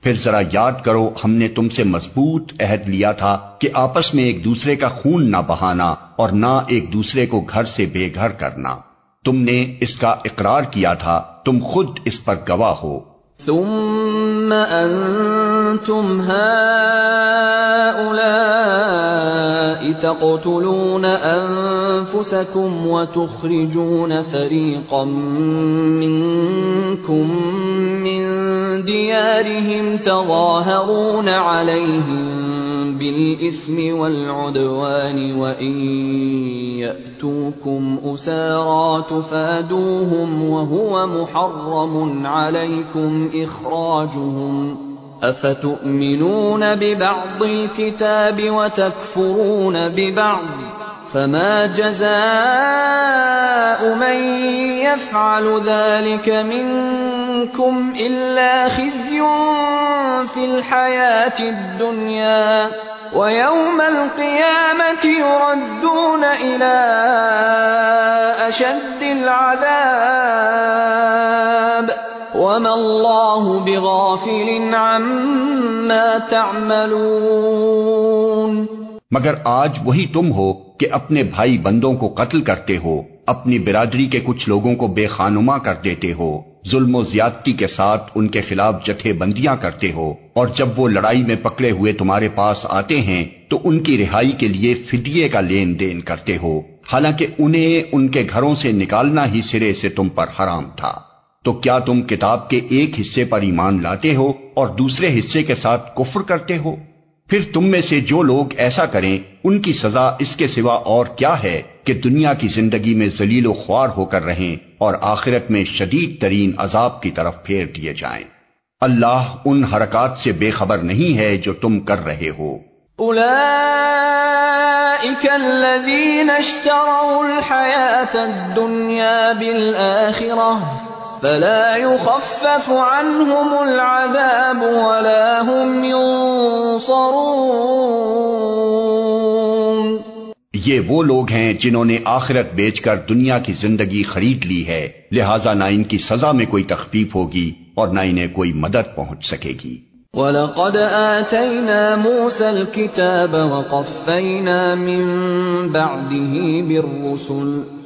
پھر ذرا یاد کرو، ہم نے تم سے مضبوط عہد لیا تھا کہ آپس میں ایک دوسرے کا خون نہ بہانا اور نہ ایک دوسرے کو گھر سے بے گھر کرنا۔ تم نے اس کا اقرار کیا تھا تم خود اس پر گواہ ہو۔ ثم أنتم هؤلاء تقتلون أنفسكم وتخرجون فريقا منكم من ديارهم تظاهرون عليهم بالإثم والعدوان وإن يأتوكم أسارا تفادوهم وهو محرم عليكم إخراجهم أفتؤمنون ببعض الكتاب وتكفرون ببعض فما جزاء من يفعل ذلك منكم إلا خزي في الحياة الدنيا ويوم القيامة يردون إلى أشد العذاب وما الله بغافل عما تعملون. مگر آج وہی تم ہو کہ اپنے بھائی بندوں کو قتل کرتے ہو، اپنی برادری کے کچھ لوگوں کو بے خانما کر دیتے ہو، ظلم و زیادتی کے ساتھ ان کے خلاف جتھے بندیاں کرتے ہو، اور جب وہ لڑائی میں پکڑے ہوئے تمہارے پاس آتے ہیں، تو ان کی رہائی کے لیے فدیے کا لین دین کرتے ہو، حالانکہ انہیں ان کے گھروں سے نکالنا ہی سرے سے تم پر حرام تھا۔ تو کیا تم کتاب کے ایک حصے پر ایمان لاتے ہو اور دوسرے حصے کے ساتھ کفر کرتے ہو؟ پھر تم میں سے جو لوگ ایسا کریں، ان کی سزا اس کے سوا اور کیا ہے کہ دنیا کی زندگی میں ذلیل و خوار ہو کر رہیں اور آخرت میں شدید ترین عذاب کی طرف پھیر دیے جائیں؟ اللہ ان حرکات سے بے خبر نہیں ہے جو تم کر رہے ہو۔ فلا يخفف عنهم العذاب ولا هم ينصرون۔ یہ وہ لوگ ہیں جنہوں نے آخرت بیچ کر دنیا کی زندگی خرید لی ہے لہذا نہ ان کی سزا میں کوئی تخفیف ہوگی اور نہ انہیں کوئی مدد پہنچ سکے گی۔ وَلَقَدْ آتَيْنَا مُوسَى الْكِتَابَ وَقَفَّيْنَا مِن بَعْدِهِ بِالرُّسُلِ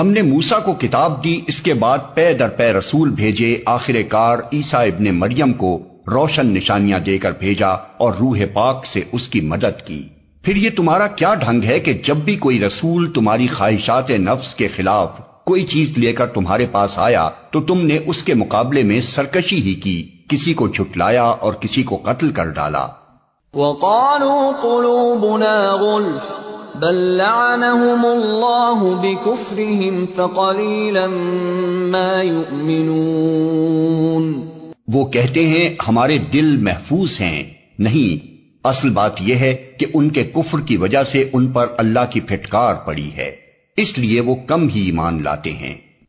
ہم نے موسا کو کتاب دی، اس کے بعد پے در پے رسول بھیجے، آخر کار عیسا ابن مریم کو روشن نشانیاں دے کر بھیجا اور روح پاک سے اس کی مدد کی۔ پھر یہ تمہارا کیا ڈھنگ ہے کہ جب بھی کوئی رسول تمہاری خواہشات نفس کے خلاف کوئی چیز لے کر تمہارے پاس آیا تو تم نے اس کے مقابلے میں سرکشی ہی کی، کسی کو چھٹلایا اور کسی کو قتل کر ڈالا۔ وقالوا قلوبنا غلف۔ بل لعنهم الله بكفرهم فقليلا ما يؤمنون. وہ کہتے ہیں، ہمارے دل محفوظ ہیں۔ نہیں، اصل بات یہ ہے کہ ان کے کفر کی وجہ سے ان پر اللہ کی پھٹکار پڑی ہے، اس لیے وہ کم ہی ایمان لاتے ہیں۔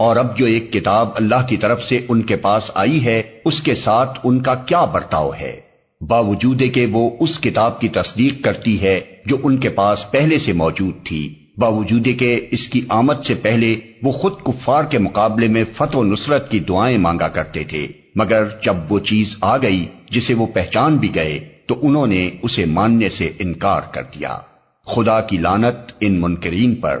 اور اب جو ایک کتاب اللہ کی طرف سے ان کے پاس آئی ہے، اس کے ساتھ ان کا کیا برتاؤ ہے؟ باوجود کہ وہ اس کتاب کی تصدیق کرتی ہے جو ان کے پاس پہلے سے موجود تھی۔ باوجود کہ اس کی آمد سے پہلے وہ خود کفار کے مقابلے میں فتح و نصرت کی دعائیں مانگا کرتے تھے۔ مگر جب وہ چیز آ گئی جسے وہ پہچان بھی گئے، تو انہوں نے اسے ماننے سے انکار کر دیا۔ خدا کی لانت ان منکرین پر۔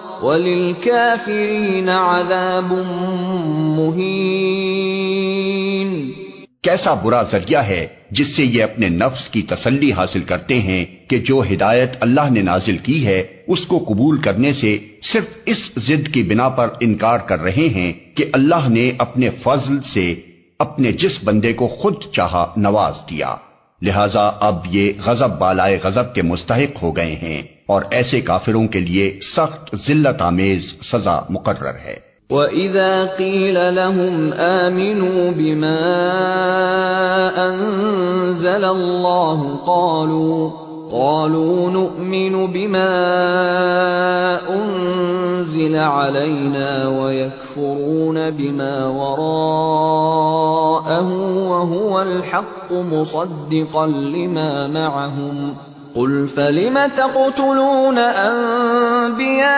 وللكافرين عذاب مهين. کیسا برا ذریعہ ہے جس سے یہ اپنے نفس کی تسلی حاصل کرتے ہیں کہ جو ہدایت اللہ نے نازل کی ہے، اس کو قبول کرنے سے صرف اس ضد کی بنا پر انکار کر رہے ہیں کہ اللہ نے اپنے فضل سے اپنے جس بندے کو خود چاہا نواز دیا۔ لہذا اب یہ غزب بالائے غزب کے مستحق ہو گئے ہیں۔ اور ایسے کافروں کے لیے سخت ذلت آمیز سزا مقرر ہے واذا قيل لهم امنوا بما انزل الله قالوا قالوا نؤمن بما انزل علينا ويكفرون بما وراءه وهو الحق مصدقا لما معهم قل فلم تقتلون انبیاء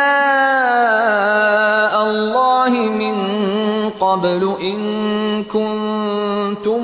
اللہ من قبل ان کنتم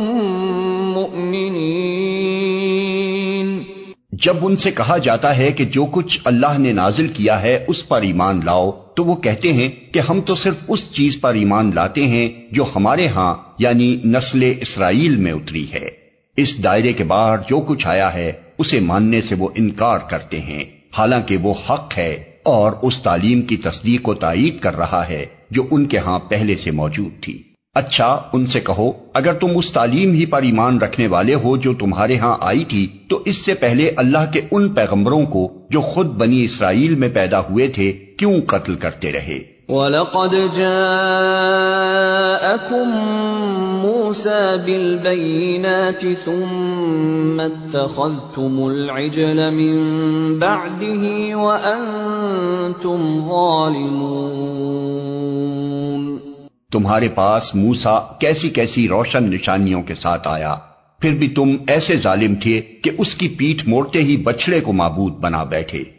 مؤمنین جب ان سے کہا جاتا ہے کہ جو کچھ اللہ نے نازل کیا ہے اس پر ایمان لاؤ، تو وہ کہتے ہیں کہ ہم تو صرف اس چیز پر ایمان لاتے ہیں جو ہمارے ہاں یعنی نسل اسرائیل میں اتری ہے۔ اس دائرے کے باہر جو کچھ آیا ہے اسے ماننے سے وہ انکار کرتے ہیں۔ حالانکہ وہ حق ہے اور اس تعلیم کی تصدیق و تائید کر رہا ہے جو ان کے ہاں پہلے سے موجود تھی۔ اچھا ان سے کہو، اگر تم اس تعلیم ہی پر ایمان رکھنے والے ہو جو تمہارے ہاں آئی تھی، تو اس سے پہلے اللہ کے ان پیغمبروں کو جو خود بنی اسرائیل میں پیدا ہوئے تھے، کیوں قتل کرتے رہے؟ وَلَقَدْ جَاءَكُم مُوسَىٰ بِالْبَيِّنَاتِ ثُمَّ اتَّخَذْتُمُ الْعِجْلَ مِن بَعْدِهِ وَأَنتُمْ ظَالِمُونَ تمہارے پاس موسیٰ کیسی کیسی روشن نشانیوں کے ساتھ آیا، پھر بھی تم ایسے ظالم تھے کہ اس کی پیٹھ موڑتے ہی بچڑے کو معبود بنا بیٹھے۔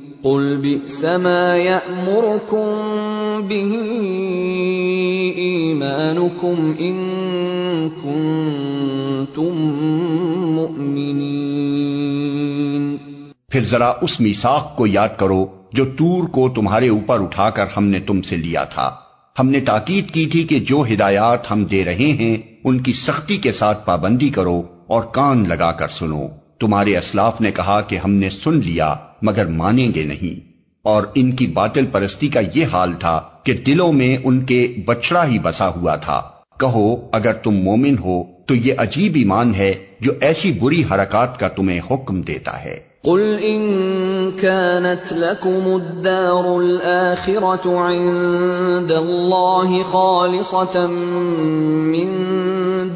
قُلْ بِئْسَ مَا يَأْمُرُكُمْ بِهِ إِيمَانُكُمْ إِن كُنتُم مُّؤْمِنِينَ پھر ذرا اس میثاق کو یاد کرو جو تور کو تمہارے اوپر اٹھا کر ہم نے تم سے لیا تھا۔ ہم نے تاکید کی تھی کہ جو ہدایات ہم دے رہے ہیں، ان کی سختی کے ساتھ پابندی کرو اور کان لگا کر سنو۔ تمہارے اسلاف نے کہا کہ ہم نے سن لیا۔ مگر مانیں گے نہیں۔ اور ان کی باطل پرستی کا یہ حال تھا کہ دلوں میں ان کے بچڑا ہی بسا ہوا تھا۔ کہو، اگر تم مومن ہو تو یہ عجیب ایمان ہے جو ایسی بری حرکات کا تمہیں حکم دیتا ہے۔ قل ان كانت لكم الدار الاخره عند الله خالصه من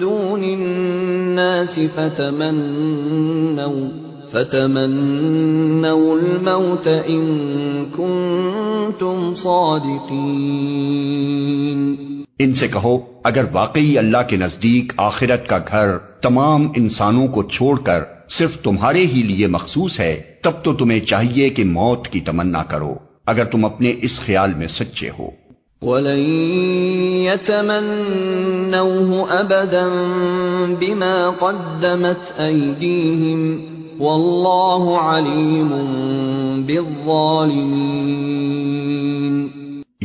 دون الناس فتمنوا فتمنوا الموت ان كنتم صادقين۔ ان سے کہو اگر واقعی اللہ کے نزدیک آخرت کا گھر تمام انسانوں کو چھوڑ کر صرف تمہارے ہی لیے مخصوص ہے تب تو تمہیں چاہیے کہ موت کی تمنا کرو اگر تم اپنے اس خیال میں سچے ہو۔ وَلَن يَتَمَنَّوْهُ أَبَدًا بِمَا قَدَّمَتْ أَيْدِيهِمْ۔ واللہ علیم بالظالمین۔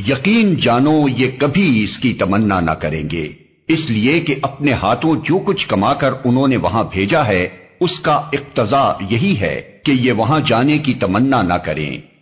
یقین جانو یہ کبھی اس کی تمنا نہ کریں گے۔ اس لیے کہ اپنے ہاتھوں جو کچھ کما کر انہوں نے وہاں بھیجا ہے، اس کا اقتضا یہی ہے کہ یہ وہاں جانے کی تمنا نہ کریں۔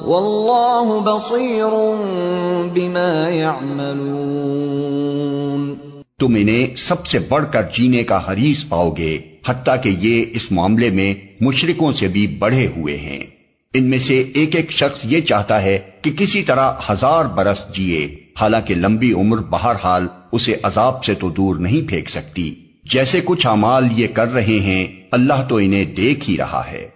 والله بصير بما يعملون تم انہیں سب سے بڑھ کر جینے کا حریص پاؤ گے، حتیٰ کہ یہ اس معاملے میں مشرکوں سے بھی بڑھے ہوئے ہیں۔ ان میں سے ایک ایک شخص یہ چاہتا ہے کہ کسی طرح ہزار برس جیے، حالانکہ لمبی عمر بہرحال اسے عذاب سے تو دور نہیں پھینک سکتی۔ جیسے کچھ اعمال یہ کر رہے ہیں، اللہ تو انہیں دیکھ ہی رہا ہے۔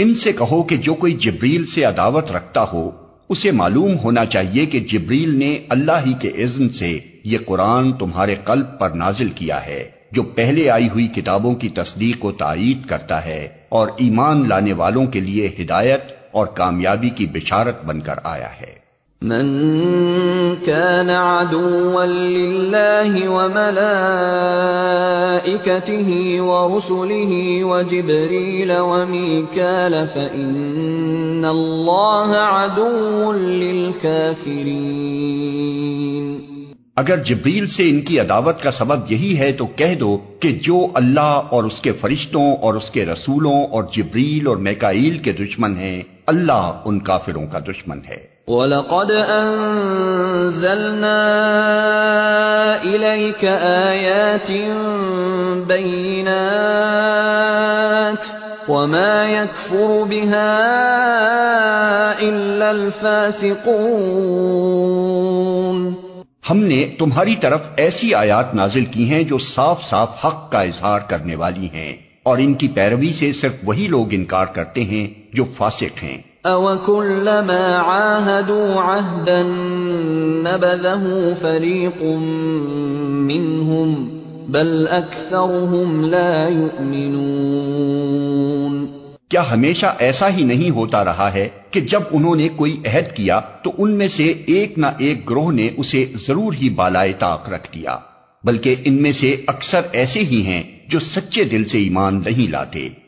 ان سے کہو کہ جو کوئی جبریل سے عداوت رکھتا ہو، اسے معلوم ہونا چاہیے کہ جبریل نے اللہ ہی کے اذن سے یہ قرآن تمہارے قلب پر نازل کیا ہے، جو پہلے آئی ہوئی کتابوں کی تصدیق و تائید کرتا ہے اور ایمان لانے والوں کے لیے ہدایت اور کامیابی کی بشارت بن کر آیا ہے۔ من كان عدوا لله وملائكته ورسله وجبريل وميكال فإن الله عدو للكافرين. اگر جبریل سے ان کی عداوت کا سبب یہی ہے تو کہہ دو کہ جو اللہ اور اس کے فرشتوں اور اس کے رسولوں اور جبریل اور میکائیل کے دشمن ہیں، اللہ ان کافروں کا دشمن ہے۔ وَلَقَدْ أَنزَلْنَا إِلَيْكَ آيَاتٍ بَيِّنَاتٍ وَمَا يَكْفُرُ بِهَا إِلَّا الْفَاسِقُونَ ہم نے تمہاری طرف ایسی آیات نازل کی ہیں جو صاف صاف حق کا اظہار کرنے والی ہیں اور ان کی پیروی سے صرف وہی لوگ انکار کرتے ہیں جو فاسق ہیں۔ أَوَكُلَّمَا عَاهَدُوا عَهْدًا نَبَذَهُ فَرِيقٌ مِّنْهُمْ بَلْ أَكْثَرُهُمْ لَا يُؤْمِنُونَ کیا ہمیشہ ایسا ہی نہیں ہوتا رہا ہے کہ جب انہوں نے کوئی عہد کیا تو ان میں سے ایک نہ ایک گروہ نے اسے ضرور ہی بالائے طاق رکھ دیا، بلکہ ان میں سے اکثر ایسے ہی ہیں جو سچے دل سے ایمان نہیں لاتے۔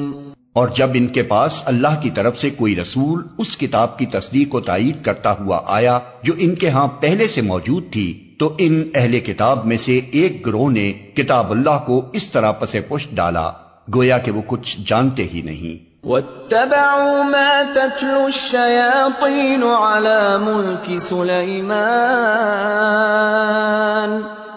اور جب ان کے پاس اللہ کی طرف سے کوئی رسول اس کتاب کی تصدیق و تائید کرتا ہوا آیا جو ان کے ہاں پہلے سے موجود تھی، تو ان اہل کتاب میں سے ایک گروہ نے کتاب اللہ کو اس طرح پسے پش ڈالا، گویا کہ وہ کچھ جانتے ہی نہیں۔ واتبعوا ما تتلو الشياطين على ملك سليمان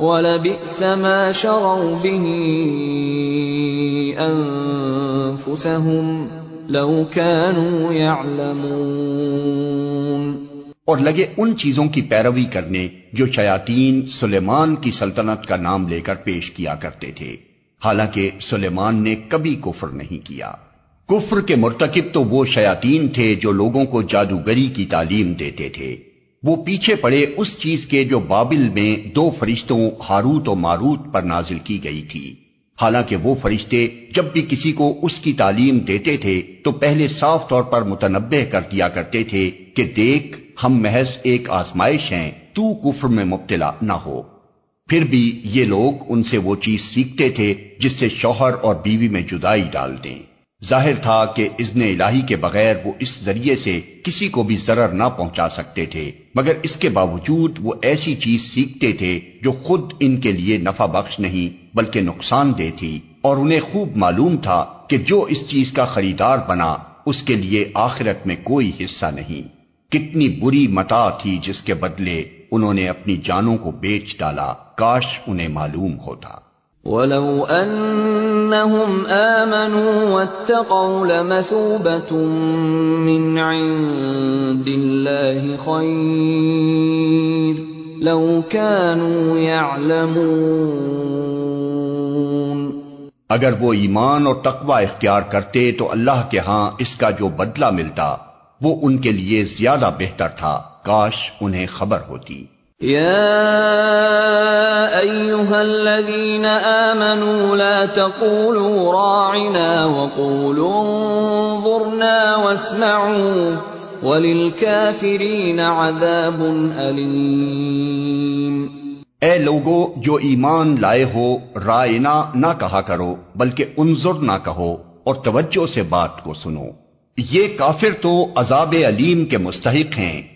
وَلَبِئْسَ مَا شَرَوْا بِهِ أَنفُسَهُمْ لَوْ كَانُوا يَعْلَمُونَ۔ اور لگے ان چیزوں کی پیروی کرنے جو شیاطین سلیمان کی سلطنت کا نام لے کر پیش کیا کرتے تھے۔ حالانکہ سلیمان نے کبھی کفر نہیں کیا۔ کفر کے مرتکب تو وہ شیاطین تھے جو لوگوں کو جادوگری کی تعلیم دیتے تھے۔ وہ پیچھے پڑے اس چیز کے جو بابل میں دو فرشتوں ہاروت و ماروت پر نازل کی گئی تھی۔ حالانکہ وہ فرشتے جب بھی کسی کو اس کی تعلیم دیتے تھے تو پہلے صاف طور پر متنبع کر دیا کرتے تھے کہ دیکھ، ہم محض ایک آزمائش ہیں، تو کفر میں مبتلا نہ ہو۔ پھر بھی یہ لوگ ان سے وہ چیز سیکھتے تھے جس سے شوہر اور بیوی میں جدائی ڈال دیں۔ ظاہر تھا کہ اذن الہی کے بغیر وہ اس ذریعے سے کسی کو بھی ضرر نہ پہنچا سکتے تھے، مگر اس کے باوجود وہ ایسی چیز سیکھتے تھے جو خود ان کے لیے نفع بخش نہیں، بلکہ نقصان دہ تھی۔ اور انہیں خوب معلوم تھا کہ جو اس چیز کا خریدار بنا، اس کے لیے آخرت میں کوئی حصہ نہیں۔ کتنی بری متا تھی جس کے بدلے انہوں نے اپنی جانوں کو بیچ ڈالا، کاش انہیں معلوم ہوتا۔ وَلَوْ أَنَّهُمْ آمَنُوا وَاتَّقَوْا لَمَثُوبَةٌ مِّنْ عِندِ اللَّهِ خَيْرٌ لَوْ كَانُوا يَعْلَمُونَ اگر وہ ایمان اور تقوی اختیار کرتے تو اللہ کے ہاں اس کا جو بدلہ ملتا وہ ان کے لیے زیادہ بہتر تھا، کاش انہیں خبر ہوتی۔ يا ايها الذين آمنوا لا تقولوا راعنا وقولوا انظرنا واسمعوا وللكافرين عذاب أليم. اے لوگو، جو ایمان لائے ہو، رائنا نہ کہا کرو، بلکہ انظر نہ کہو اور توجہ سے بات کو سنو۔ یہ کافر تو عذاب علیم کے مستحق ہیں۔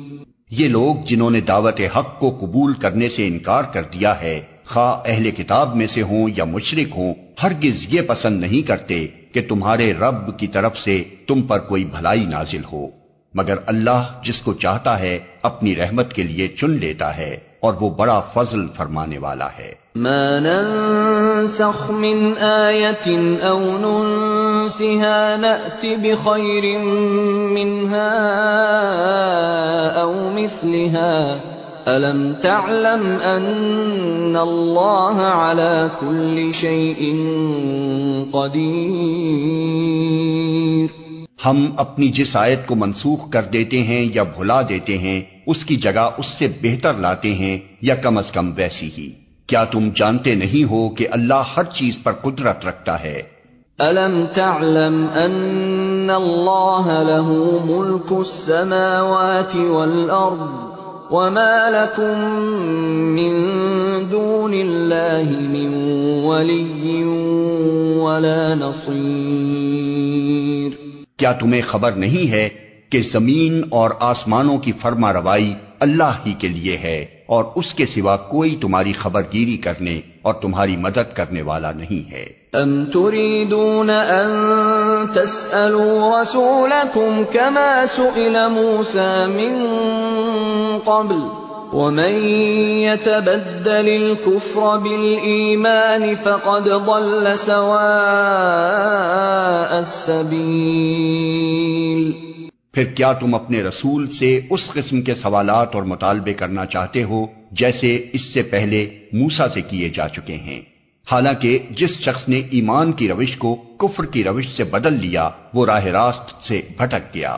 یہ لوگ جنہوں نے دعوت حق کو قبول کرنے سے انکار کر دیا ہے، خواہ اہل کتاب میں سے ہوں یا مشرق ہوں، ہرگز یہ پسند نہیں کرتے کہ تمہارے رب کی طرف سے تم پر کوئی بھلائی نازل ہو۔ مگر اللہ جس کو چاہتا ہے، اپنی رحمت کے لیے چن لیتا ہے۔ اور وہ بڑا فضل فرمانے والا ہے ما ننسخ من آية أو ننسها نأت بخير منها أو مثلها. ألم تعلم أن الله على كل شيء قدير؟ ہم اپنی جس آیت کو منسوخ کر دیتے ہیں یا بھلا دیتے ہیں، اس کی جگہ اس سے بہتر لاتے ہیں یا کم از کم ویسی ہی۔ کیا تم جانتے نہیں ہو کہ اللہ ہر چیز پر قدرت رکھتا ہے؟ الم تعلم ان اللہ له ملک السماوات والارض وما لكم من دون اللہ من ولی ولا نصیر کیا تمہیں خبر نہیں ہے کہ زمین اور آسمانوں کی فرما روائی اللہ ہی کے لیے ہے اور اس کے سوا کوئی تمہاری خبر گیری کرنے اور تمہاری مدد کرنے والا نہیں ہے؟ ام تريدون ان تسألوا رسولكم كما سئل موسى من قبل ومن يتبدل الكفر بالإيمان فقد ضل سواء السبيل پھر کیا تم اپنے رسول سے اس قسم کے سوالات اور مطالبے کرنا چاہتے ہو جیسے اس سے پہلے موسا سے کیے جا چکے ہیں؟ حالانکہ جس شخص نے ایمان کی روش کو کفر کی روش سے بدل لیا، وہ راہ راست سے بھٹک گیا۔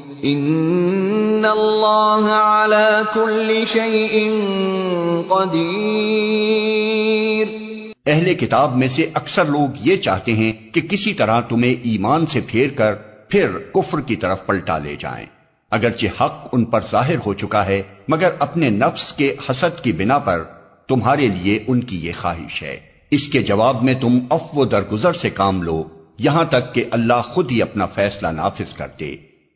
ان اللہ على كل شيء قدیر اہل کتاب میں سے اکثر لوگ یہ چاہتے ہیں کہ کسی طرح تمہیں ایمان سے پھیر کر پھر کفر کی طرف پلٹا لے جائیں۔ اگرچہ حق ان پر ظاہر ہو چکا ہے، مگر اپنے نفس کے حسد کی بنا پر تمہارے لیے ان کی یہ خواہش ہے۔ اس کے جواب میں تم افو درگزر سے کام لو، یہاں تک کہ اللہ خود ہی اپنا فیصلہ نافذ کر دے۔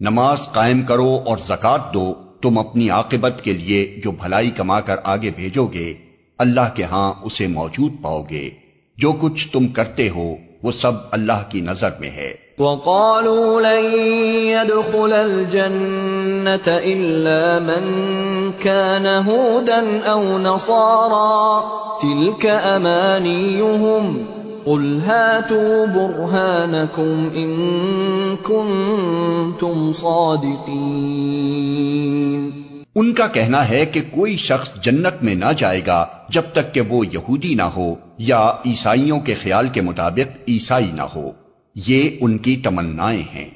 نماز قائم کرو اور زکات دو تم اپنی عاقبت کے لیے جو بھلائی کما کر آگے بھیجو گے، اللہ کے ہاں اسے موجود پاؤ گے۔ جو کچھ تم کرتے ہو، وہ سب اللہ کی نظر میں ہے۔ وقالوا لن يدخل الجنة إلا من كان هودا أو نصارا، تلك أمانيهم قل هاتوا برهانكم إن كنتم صادقين ان کا کہنا ہے کہ کوئی شخص جنت میں نہ جائے گا جب تک کہ وہ یہودی نہ ہو یا عیسائیوں کے خیال کے مطابق عیسائی نہ ہو۔ یہ ان کی تمنائیں ہیں۔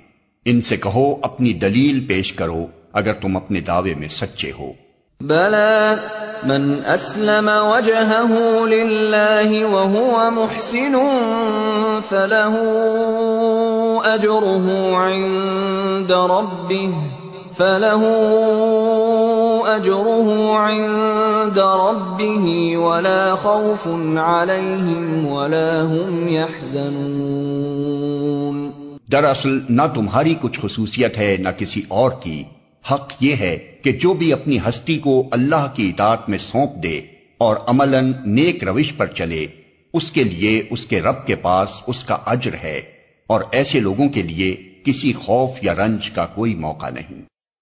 ان سے کہو، اپنی دلیل پیش کرو اگر تم اپنے دعوے میں سچے ہو۔ بلا من أسلم وجهه لله وهو محسن فله أجره عند ربه فله أجره عند ربه ولا خوف عليهم ولا هم يحزنون۔ دراصل نہ تمہاری کچھ خصوصیت ہے نہ کسی اور کی۔ حق یہ ہے کہ جو بھی اپنی ہستی کو اللہ کی اطاعت میں سونپ دے اور عملاً نیک روش پر چلے، اس کے لیے اس کے رب کے پاس اس کا اجر ہے اور ایسے لوگوں کے لیے کسی خوف یا رنج کا کوئی موقع نہیں۔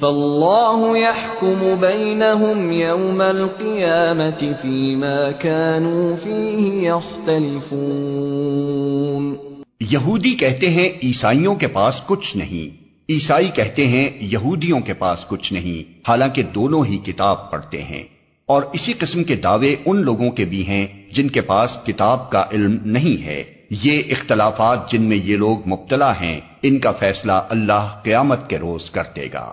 فاللہ يحكم بينهم يوم القيامة فيما كانوا فيه يختلفون یہودی کہتے ہیں عیسائیوں کے پاس کچھ نہیں۔ عیسائی کہتے ہیں یہودیوں کے پاس کچھ نہیں، حالانکہ دونوں ہی کتاب پڑھتے ہیں۔ اور اسی قسم کے دعوے ان لوگوں کے بھی ہیں جن کے پاس کتاب کا علم نہیں ہے۔ یہ اختلافات جن میں یہ لوگ مبتلا ہیں، ان کا فیصلہ اللہ قیامت کے روز کر دے گا۔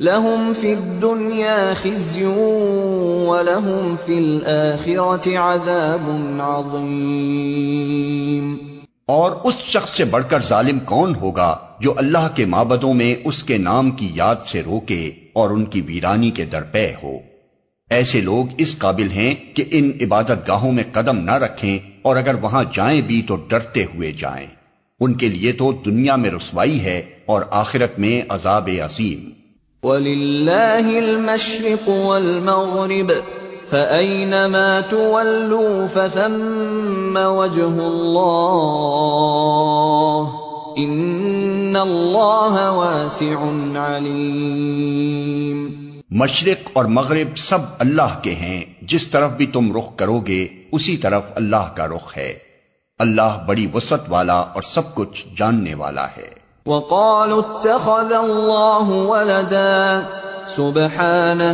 لهم في الدنيا خزي ولهم في الآخرة عذاب عظيم۔ اور اس شخص سے بڑھ کر ظالم کون ہوگا جو اللہ کے مابدوں میں اس کے نام کی یاد سے روکے اور ان کی ویرانی کے درپے ہو۔ ایسے لوگ اس قابل ہیں کہ ان عبادت گاہوں میں قدم نہ رکھیں اور اگر وہاں جائیں بھی تو ڈرتے ہوئے جائیں۔ ان کے لیے تو دنیا میں رسوائی ہے اور آخرت میں عذاب عظیم۔ وَلِلَّهِ الْمَشْرِقُ وَالْمَغْرِبُ فَأَيْنَمَا تُوَلُّوا فَثَمَّ وَجْهُ اللَّهِ إِنَّ اللَّهَ وَاسِعٌ عَلِيمٌ مشرق اور مغرب سب اللہ کے ہیں۔ جس طرف بھی تم رخ کرو گے اسی طرف اللہ کا رخ ہے۔ اللہ بڑی وسط والا اور سب کچھ جاننے والا ہے۔ وقالوا اتخذ الله ولدا سبحانه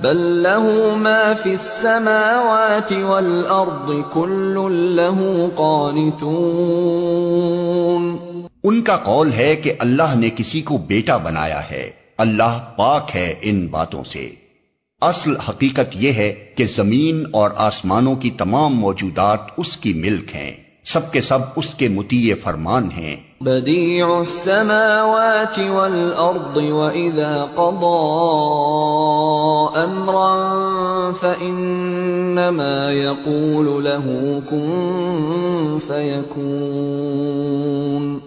بل له ما في السماوات والارض كل له قانتون ان کا قول ہے کہ اللہ نے کسی کو بیٹا بنایا ہے۔ اللہ پاک ہے ان باتوں سے۔ اصل حقیقت یہ ہے کہ زمین اور آسمانوں کی تمام موجودات اس کی ملک ہیں۔ سب کے سب اس کے متیع فرمان ہیں۔ بدیع السماوات والارض واذا قضى امرا فانما يقول له كن فيكون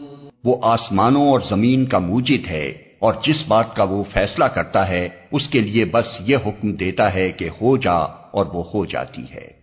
وہ آسمانوں اور زمین کا موجد ہے اور جس بات کا وہ فیصلہ کرتا ہے اس کے لیے بس یہ حکم دیتا ہے کہ ہو جا اور وہ ہو جاتی ہے۔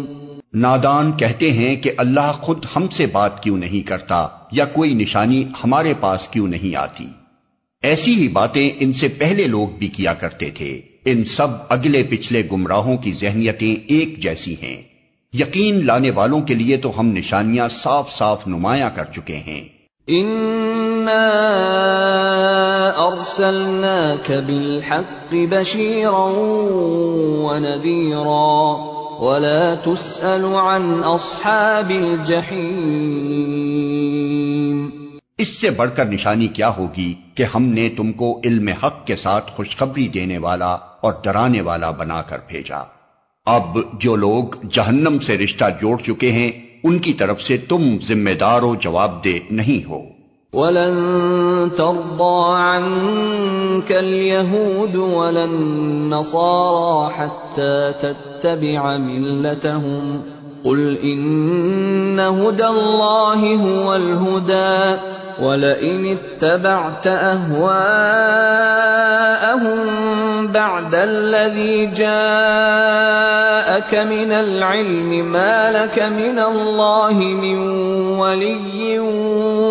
نادان کہتے ہیں کہ اللہ خود ہم سے بات کیوں نہیں کرتا یا کوئی نشانی ہمارے پاس کیوں نہیں آتی۔ ایسی ہی باتیں ان سے پہلے لوگ بھی کیا کرتے تھے۔ ان سب اگلے پچھلے گمراہوں کی ذہنیتیں ایک جیسی ہیں۔ یقین لانے والوں کے لیے تو ہم نشانیاں صاف صاف نمایاں کر چکے ہیں۔ ارسلناك بالحق ولا تسأل عن اصحاب الجحيم۔ اس سے بڑھ کر نشانی کیا ہوگی کہ ہم نے تم کو علم حق کے ساتھ خوشخبری دینے والا اور ڈرانے والا بنا کر بھیجا۔ اب جو لوگ جہنم سے رشتہ جوڑ چکے ہیں، ان کی طرف سے تم ذمہ دار و جواب دہ نہیں ہو۔ ولن ترضى عنك اليهود ولا النصارى حتى تتبع ملتهم. قل إن هدى الله هو الهدى ولئن اتبعت أهواءهم بعد الذي جاءك من العلم ما لك من الله من ولي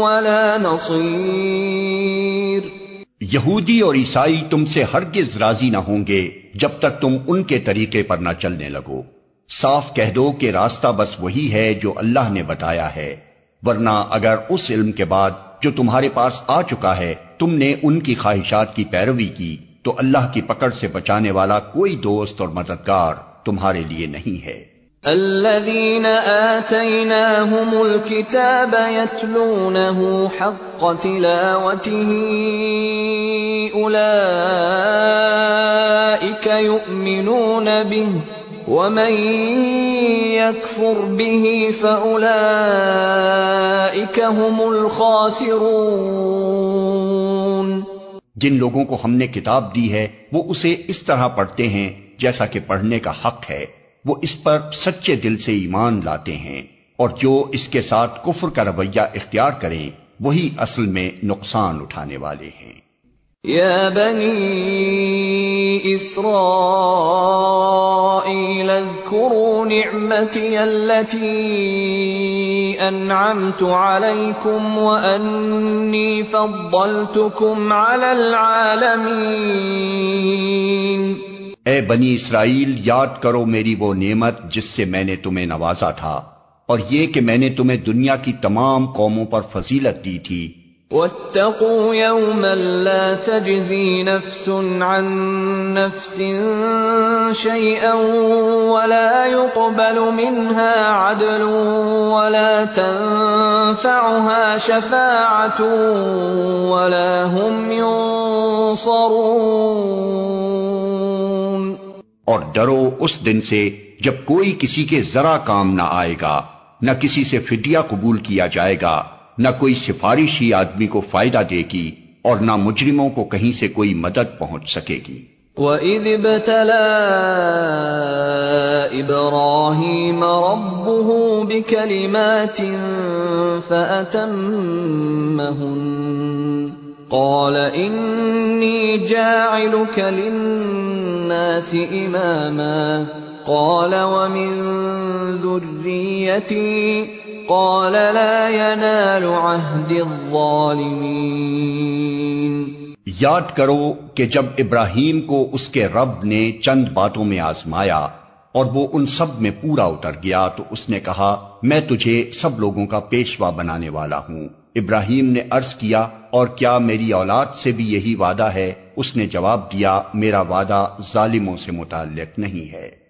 ولا نصير. یہودی اور عیسائی تم سے ہرگز راضی نہ ہوں گے جب تک تم ان کے طریقے پر نہ چلنے لگو۔ صاف کہہ دو کہ راستہ بس وہی ہے جو اللہ نے بتایا ہے۔ ورنہ اگر اس علم کے بعد جو تمہارے پاس آ چکا ہے، تم نے ان کی خواہشات کی پیروی کی، تو اللہ کی پکڑ سے بچانے والا کوئی دوست اور مددگار تمہارے لیے نہیں ہے۔ الذين آتيناهم الكتاب يتلونه حق تلاوته أولئك يؤمنون به۔ ومن يكفر به فأولئك هم الخاسرون جن لوگوں کو ہم نے کتاب دی ہے، وہ اسے اس طرح پڑھتے ہیں جیسا کہ پڑھنے کا حق ہے۔ وہ اس پر سچے دل سے ایمان لاتے ہیں۔ اور جو اس کے ساتھ کفر کا رویہ اختیار کریں، وہی اصل میں نقصان اٹھانے والے ہیں۔ يا بني إسرائيل اذكروا نعمتي التي أنعمت عليكم وأني فضلتكم على العالمين. اے بنی اسرائیل، یاد کرو میری وہ نعمت جس سے میں نے تمہیں نوازا تھا اور یہ کہ میں نے تمہیں دنیا کی تمام قوموں پر فضیلت دی تھی۔ واتقوا يوما لا تجزي نفس عن نفس شيئا ولا يقبل منها عدل ولا تنفعها شفاعة ولا هم ينصرون. اور ڈرو اس دن سے جب کوئی کسی کے ذرا کام نہ آئے گا نہ کسی سے فدیہ قبول کیا جائے گا۔ نہ کوئی سفارش ہی آدمی کو فائدہ دے گی اور نہ مجرموں کو کہیں سے کوئی مدد پہنچ سکے گی۔ وَإِذِ ابْتَلَى إِبْرَاهِيمَ رَبُّهُ بِكَلِمَاتٍ فَأَتَمَّهُنَّ قَالَ إِنِّي جَاعِلُكَ لِلنَّاسِ إِمَامًا قَالَ وَمِن ذُرِّيَّتِي قال لا ينال عهد الظالمين یاد کرو کہ جب ابراہیم کو اس کے رب نے چند باتوں میں آزمایا اور وہ ان سب میں پورا اتر گیا تو اس نے کہا، میں تجھے سب لوگوں کا پیشوا بنانے والا ہوں۔ ابراہیم نے عرض کیا، اور کیا میری اولاد سے بھی یہی وعدہ ہے؟ اس نے جواب دیا، میرا وعدہ ظالموں سے متعلق نہیں ہے۔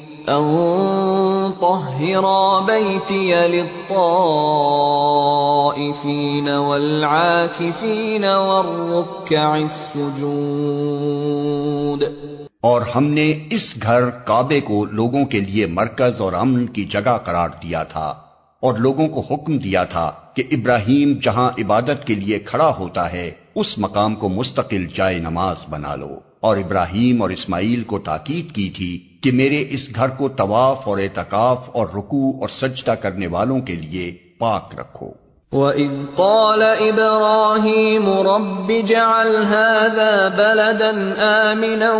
أن بيتي للطائفين والعاكفين والركع السجود اور ہم نے اس گھر کعبے کو لوگوں کے لیے مرکز اور امن کی جگہ قرار دیا تھا اور لوگوں کو حکم دیا تھا کہ ابراہیم جہاں عبادت کے لیے کھڑا ہوتا ہے، اس مقام کو مستقل جائے نماز بنا لو۔ اور ابراہیم اور اسماعیل کو تاکید کی تھی کہ میرے اس گھر کو طواف اور اعتکاف اور رکوع اور سجدہ کرنے والوں کے لیے پاک رکھو۔ وَإِذْ قَالَ إِبْرَاهِيمُ رَبِّ جَعَلْ هَذَا بَلَدًا آمِنًا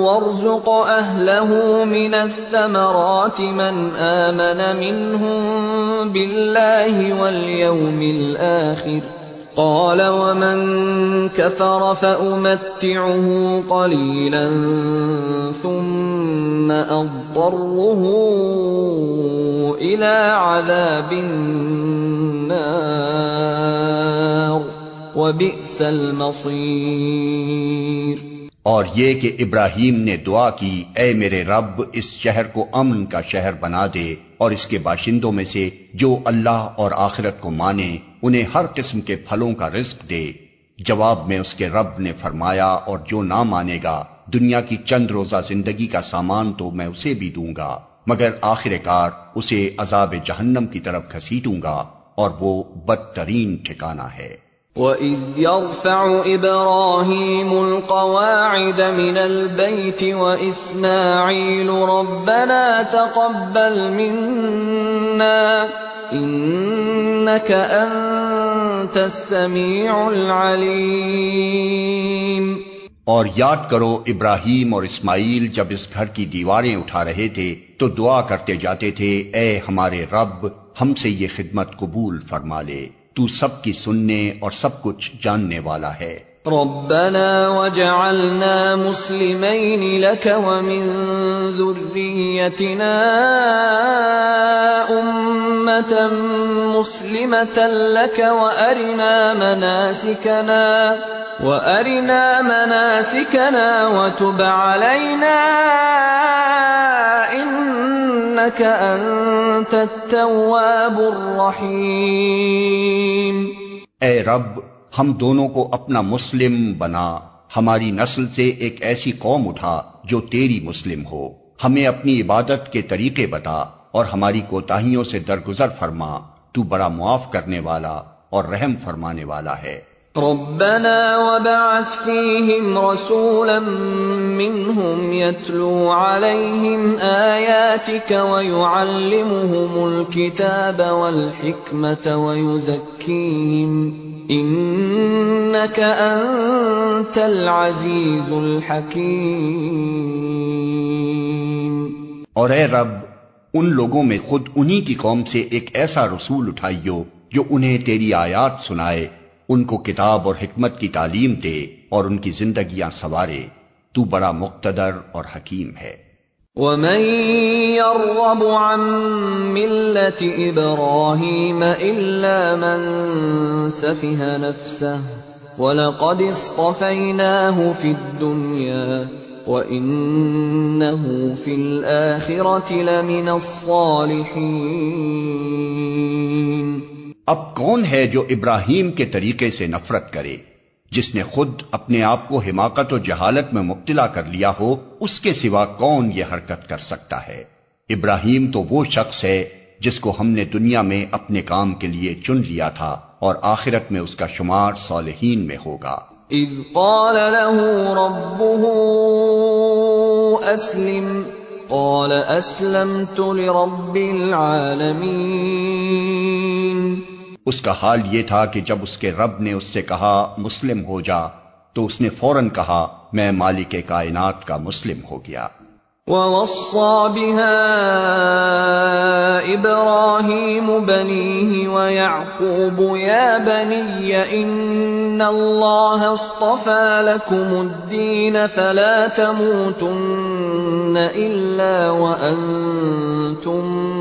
وَارْزُقْ أَهْلَهُ مِنَ الثَّمَرَاتِ مَنْ آمَنَ مِنْهُمْ بِاللَّهِ وَالْيَوْمِ الْآخِرِ قال ومن كفر فأمتعه قليلا ثم أضطره إلى عذاب النار. وبئس المصير. اور یہ کہ ابراہیم نے دعا کی اے میرے رب اس شہر کو امن کا شہر بنا دے۔ اور اس کے باشندوں میں سے جو اللہ اور آخرت کو مانے، انہیں ہر قسم کے پھلوں کا رزق دے۔ جواب میں اس کے رب نے فرمایا، اور جو نہ مانے گا، دنیا کی چند روزہ زندگی کا سامان تو میں اسے بھی دوں گا، مگر آخر کار اسے عذاب جہنم کی طرف گھسیٹوں گا، اور وہ بدترین ٹھکانہ ہے۔ وَإِذْ يَرْفَعُ إِبْرَاهِيمُ الْقَوَاعِدَ مِنَ الْبَيْتِ وَإِسْمَاعِيلُ رَبَّنَا تَقَبَّلْ مِنَّا إِنَّكَ أَنتَ السَّمِيعُ الْعَلِيمُ اور یاد کرو ابراہیم اور اسماعیل جب اس گھر کی دیواریں اٹھا رہے تھے تو دعا کرتے جاتے تھے اے ہمارے رب ہم سے یہ خدمت قبول فرما لے۔ تو سب کی سننے اور سب کچھ جاننے والا ہے۔ ربنا وجعلنا مسلمين لك ومن ذريتنا أمة مسلمة لك وأرنا مناسكنا وأرنا مناسكنا وتب علينا إن إنك أنت التواب الرحيم. اے رب، ہم دونوں کو اپنا مسلم بنا۔ ہماری نسل سے ایک ایسی قوم اٹھا جو تیری مسلم ہو۔ ہمیں اپنی عبادت کے طریقے بتا اور ہماری کوتاہیوں سے درگزر فرما۔ تو بڑا معاف کرنے والا اور رحم فرمانے والا ہے۔ ربنا وبعث فيهم رسولا منهم يتلو عليهم آياتك ويعلمهم الكتاب والحكمة ويزكيهم إنك أنت العزيز الحكيم. اور اے رب ان لوگوں میں خود انہی کی قوم سے ایک ایسا رسول اٹھائیو جو انہیں تیری آیات سنائے۔ ان کو کتاب اور حکمت کی تعلیم دے اور ان کی زندگیاں سوارے تو بڑا مقتدر اور حکیم ہے ومن يرغب عن ملة إبراهيم إلا من سفه نفسه ولقد اصطفيناه في الدنيا وإنه في الآخرة لمن الصالحين. اب کون ہے جو ابراہیم کے طریقے سے نفرت کرے؟ جس نے خود اپنے آپ کو حماقت و جہالت میں مبتلا کر لیا ہو، اس کے سوا کون یہ حرکت کر سکتا ہے؟ ابراہیم تو وہ شخص ہے جس کو ہم نے دنیا میں اپنے کام کے لیے چن لیا تھا اور آخرت میں اس کا شمار صالحین میں ہوگا۔ اذ قال له ربه اسلم، قال اسلمت لرب العالمين اس کا حال یہ تھا کہ جب اس کے رب نے اس سے کہا، مسلم ہو جا، تو اس نے فوراً کہا، میں مالک کائنات کا مسلم ہو گیا۔ ووصى بها ابراهيم بنيه ويعقوب، يا بني ان الله اصطفى لكم الدين فلا تموتن الا وانتم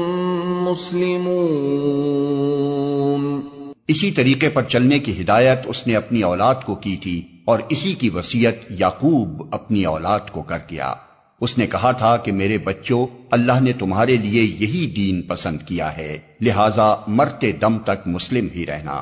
مسلمون اسی طریقے پر چلنے کی ہدایت اس نے اپنی اولاد کو کی تھی اور اسی کی وصیت یعقوب اپنی اولاد کو کر دیا اس نے کہا تھا کہ میرے بچوں، اللہ نے تمہارے لیے یہی دین پسند کیا ہے، لہذا مرتے دم تک مسلم ہی رہنا۔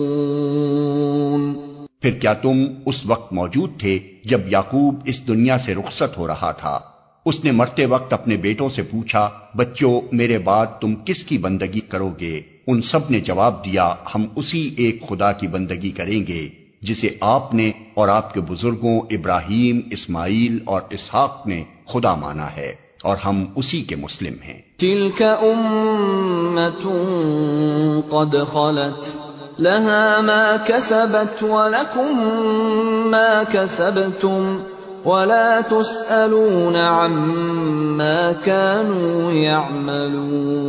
پھر کیا تم اس وقت موجود تھے جب یعقوب اس دنیا سے رخصت ہو رہا تھا؟ اس نے مرتے وقت اپنے بیٹوں سے پوچھا بچوں میرے بعد تم کس کی بندگی کرو گے؟ ان سب نے جواب دیا ہم اسی ایک خدا کی بندگی کریں گے جسے آپ نے اور آپ کے بزرگوں ابراہیم اسماعیل اور اسحاق نے خدا مانا ہے اور ہم اسی کے مسلم ہیں۔ تلك امت قد خلت لها ما كسبت ولكم ما كسبتم ولا تسألون عما كانوا يعملون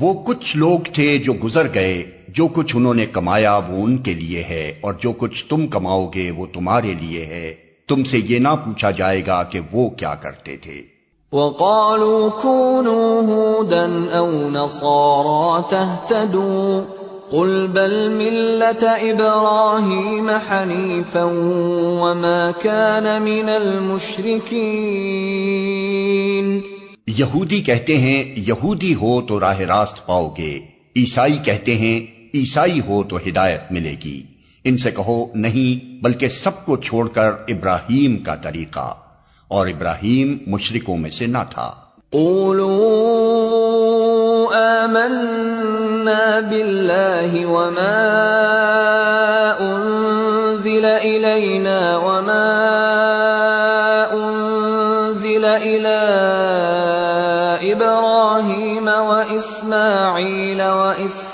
وہ کچھ لوگ تھے جو گزر گئے، جو کچھ انہوں نے کمایا وہ ان کے لیے ہے، اور جو کچھ تم کماؤ گے وہ تمہارے لیے ہے۔ تم سے یہ نہ پوچھا جائے گا کہ وہ کیا کرتے تھے۔ وقالوا كونوا هودا او نصارى تهتدوا قل بل مله ابراهيم حنيفا وما كان من المشركين یہودی کہتے ہیں، یہودی ہو تو راہ راست پاؤ گے، عیسائی کہتے ہیں، عیسائی ہو تو ہدایت ملے گی۔ ان سے کہو، نہیں، بلکہ سب کو چھوڑ کر ابراہیم کا طریقہ۔ اور ابراہیم مشرکوں میں سے نہ تھا قولوا آمنا بالله وما أنزل إلينا وما أنزل إلى إبراهيم وإسماعيل وإسحاق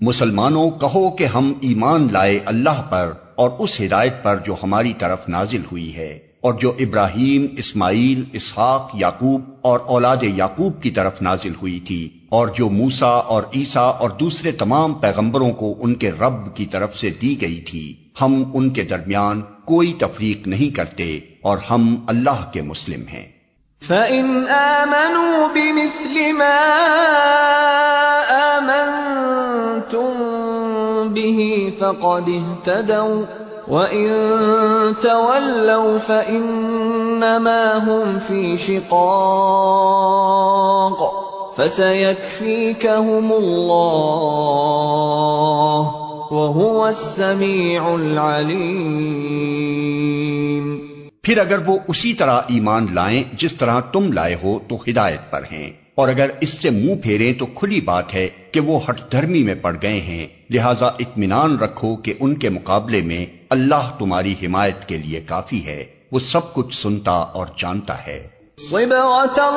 مسلمانوں، کہو کہ ہم ایمان لائے اللہ پر اور اس ہدایت پر جو ہماری طرف نازل ہوئی ہے اور جو ابراہیم، اسماعیل، اسحاق، یعقوب اور اولاد یعقوب کی طرف نازل ہوئی تھی اور جو موسا اور عیسیٰ اور دوسرے تمام پیغمبروں کو ان کے رب کی طرف سے دی گئی تھی، ہم ان کے درمیان کوئی تفریق نہیں کرتے اور ہم اللہ کے مسلم ہیں۔ فَإِنْ آمَنُوا بِمِثْلِ مَا آمَنْتُمْ بِهِ فَقَدِ اهْتَدَوْا وَإِنْ تَوَلَّوْا فَإِنَّمَا هُمْ فِي شِقَاقٍ فَسَيَكْفِيكَهُمُ اللَّهُ وَهُوَ السَّمِيعُ الْعَلِيمُ پھر اگر وہ اسی طرح ایمان لائیں جس طرح تم لائے ہو تو ہدایت پر ہیں۔ اور اگر اس سے منہ پھیریں تو کھلی بات ہے کہ وہ ہٹ دھرمی میں پڑ گئے ہیں۔ لہذا اطمینان رکھو کہ ان کے مقابلے میں اللہ تمہاری حمایت کے لیے کافی ہے۔ وہ سب کچھ سنتا اور جانتا ہے۔ الله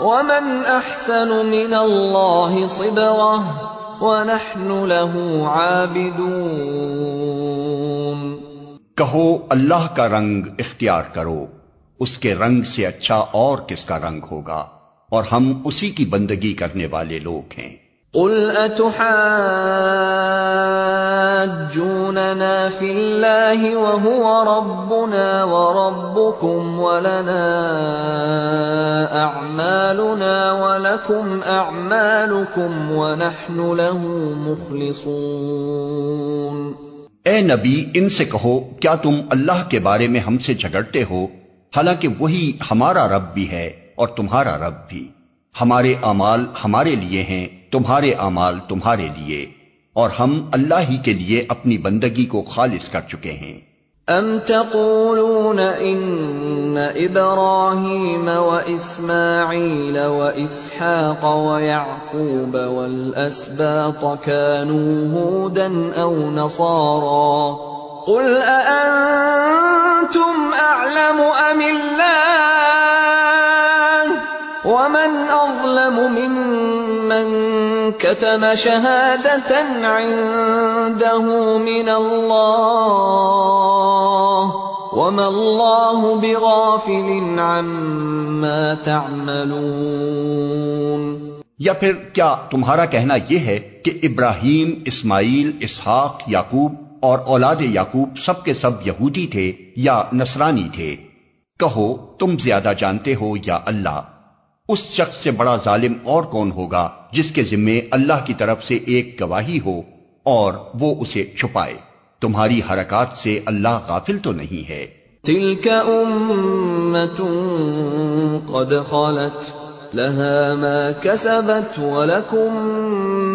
ومن أحسن من صبغة ونحن له عابدون۔ کہو اللہ کا رنگ اختیار کرو۔ اس کے رنگ سے اچھا اور کس کا رنگ ہوگا؟ اور ہم اسی کی بندگی کرنے والے لوگ ہیں۔ قل اتحاجوننا في الله وهو ربنا وربكم ولنا اعمالنا ولكم اعمالكم ونحن له مخلصون۔ اے نبی ان سے کہو کیا تم اللہ کے بارے میں ہم سے جھگڑتے ہو؟ حالانکہ وہی ہمارا رب بھی ہے اور تمہارا رب بھی۔ ہمارے اعمال ہمارے لیے ہیں، تمہارے اعمال تمہارے لیے۔ اور ہم اللہ ہی کے لیے اپنی بندگی کو خالص کر چکے ہیں۔ ام تقولون ان ابراہیم و اسماعیل و اسحاق و یعقوب والاسباط كانوا هودا او نصارا قُلْ أَأَنتُمْ أَعْلَمُ أَمِ اللَّهُ ۗ وَمَنْ أَظْلَمُ مِمَّن كَتَمَ شَهَادَةً عِندَهُ مِنَ اللَّهِ ۗ وَمَا اللَّهُ بِغَافِلٍ عَمَّا تَعْمَلُونَ یا پھر کیا تمہارا کہنا یہ ہے کہ ابراہیم اسماعیل اسحاق یعقوب اور اولاد یعقوب سب کے سب یہودی تھے یا نصرانی تھے۔ کہو، تم زیادہ جانتے ہو یا اللہ؟ اس شخص سے بڑا ظالم اور کون ہوگا جس کے ذمے اللہ کی طرف سے ایک گواہی ہو اور وہ اسے چھپائے؟ تمہاری حرکات سے اللہ غافل تو نہیں ہے۔ تلك امت قد خالت لها ما كسبت ولكم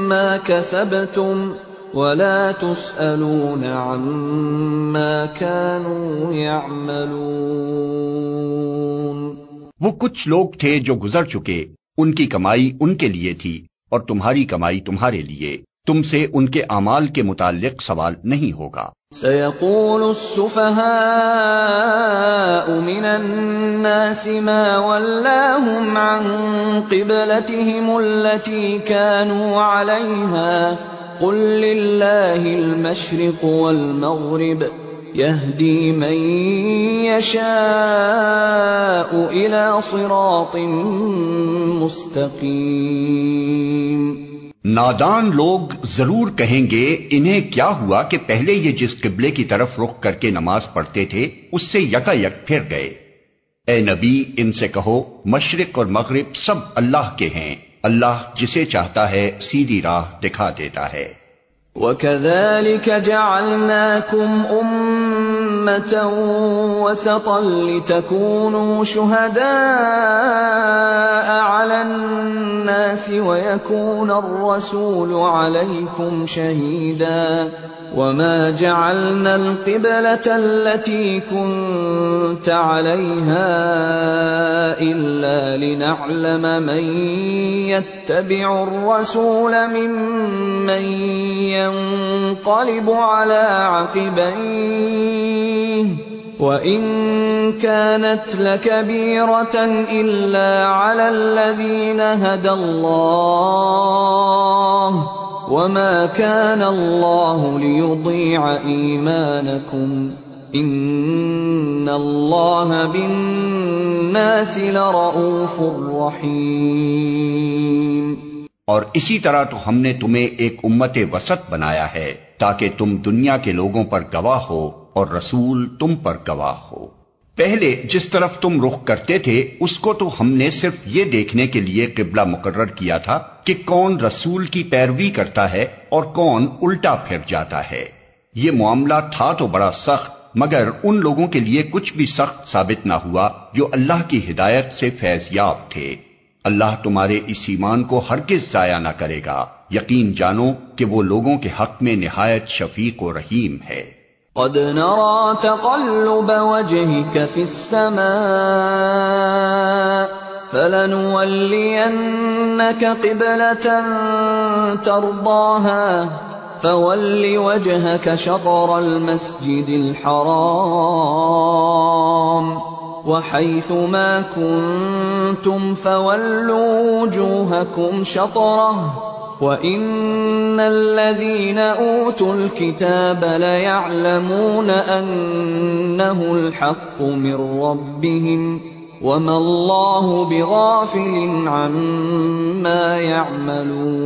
ما كسبتم۔ ولا تسألون عما كانوا يعملون۔ وہ کچھ لوگ تھے جو گزر چکے ان کی کمائی ان کے لیے تھی اور تمہاری کمائی تمہارے لیے۔ تم سے ان کے اعمال کے متعلق سوال نہیں ہوگا۔ سيقول السفهاء من الناس ما ولاهم عن قبلتهم التي كانوا عليها قل لله المشرق والمغرب يهدي من يشاء الى صراط مستقيم نادان لوگ ضرور کہیں گے، انہیں کیا ہوا کہ پہلے یہ جس قبلے کی طرف رخ کر کے نماز پڑھتے تھے، اس سے یکا یک پھر گئے۔ اے نبی، ان سے کہو، مشرق اور مغرب سب اللہ کے ہیں۔ اللہ جسے چاہتا ہے سیدھی راہ دکھا دیتا ہے۔ وَكَذَلِكَ جَعَلْنَاكُمْ أُمَّةً وَسَطًا لِتَكُونُوا شُهَدَاءَ عَلَى النَّاسِ وَيَكُونَ الرَّسُولُ عَلَيْكُمْ شَهِيدًا وَمَا جَعَلْنَا الْقِبْلَةَ الَّتِي كُنْتَ عَلَيْهَا إِلَّا لِنَعْلَمَ مَنْ يَتَّبِعُ الرَّسُولَ مِمَّنْ ينقلب على عقبيه. وإن كانت لكبيرة إلا على الذين هدى الله. وما كان الله ليضيع إيمانكم. إن الله بالناس لرؤوف رحيم. اور اسی طرح تو ہم نے تمہیں ایک امت وسط بنایا ہے تاکہ تم دنیا کے لوگوں پر گواہ ہو اور رسول تم پر گواہ ہو۔ پہلے جس طرف تم رخ کرتے تھے، اس کو تو ہم نے صرف یہ دیکھنے کے لیے قبلہ مقرر کیا تھا کہ کون رسول کی پیروی کرتا ہے اور کون الٹا پھر جاتا ہے۔ یہ معاملہ تھا تو بڑا سخت، مگر ان لوگوں کے لیے کچھ بھی سخت ثابت نہ ہوا جو اللہ کی ہدایت سے فیض یاب تھے۔ اللہ تمہارے اس ایمان کو ہرگز ضائع نہ کرے گا۔ یقین جانو کہ وہ لوگوں کے حق میں نہایت شفیق و رحیم ہے۔ قد نرى تقلب وجهك في السماء، فلنولينك قبلة ترضاها، فول وجهك شطر المسجد الحرام۔ وحيث ما كنتم فولوا وجوهكم شطرة. وإن الذين أوتوا الكتاب ليعلمون أنه الحق من ربهم وما الله بغافل عما يعملون.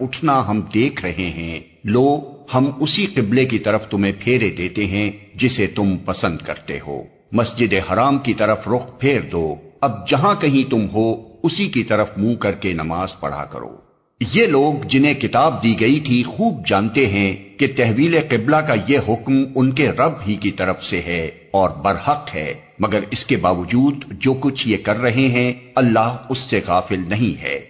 اٹھنا ہم دیکھ رہے ہیں۔ لو ہم اسی قبلے کی طرف تمہیں پھیرے دیتے ہیں جسے تم پسند کرتے ہو۔ مسجد حرام کی طرف رخ پھیر دو۔ اب جہاں کہیں تم ہو، اسی کی طرف منہ کر کے نماز پڑھا کرو۔ یہ لوگ جنہیں کتاب دی گئی تھی خوب جانتے ہیں کہ تحویل قبلہ کا یہ حکم ان کے رب ہی کی طرف سے ہے اور برحق ہے۔ مگر اس کے باوجود جو کچھ یہ کر رہے ہیں، اللہ اس سے غافل نہیں ہے۔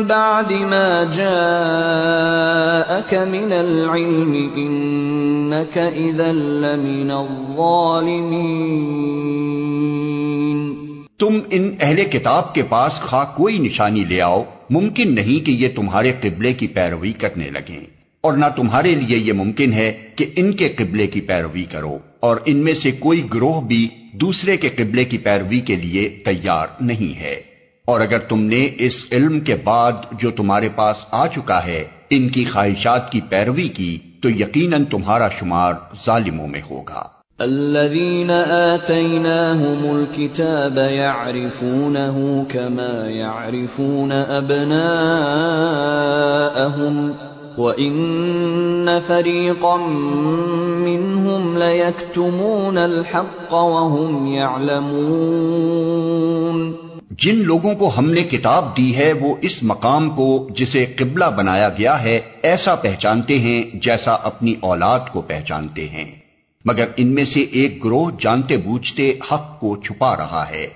بعد ما جاءك من العلم انك اذا لمن الظالمين. تم ان اہل کتاب کے پاس خواہ کوئی نشانی لے آؤ، ممکن نہیں کہ یہ تمہارے قبلے کی پیروی کرنے لگیں۔ اور نہ تمہارے لیے یہ ممکن ہے کہ ان کے قبلے کی پیروی کرو، اور ان میں سے کوئی گروہ بھی دوسرے کے قبلے کی پیروی کے لیے تیار نہیں ہے۔ اور اگر تم نے اس علم کے بعد جو تمہارے پاس آ چکا ہے، ان کی خواہشات کی پیروی کی، تو یقیناً تمہارا شمار ظالموں میں ہوگا۔ الذين آتيناهم الكتاب يعرفونه كما يعرفون أبناءهم، وإن فريقا منهم ليكتمون الحق وهم يعلمون۔ جن لوگوں کو ہم نے کتاب دی ہے وہ اس مقام کو جسے قبلہ بنایا گیا ہے ایسا پہچانتے ہیں جیسا اپنی اولاد کو پہچانتے ہیں۔ مگر ان میں سے ایک گروہ جانتے بوجھتے حق کو چھپا رہا ہے۔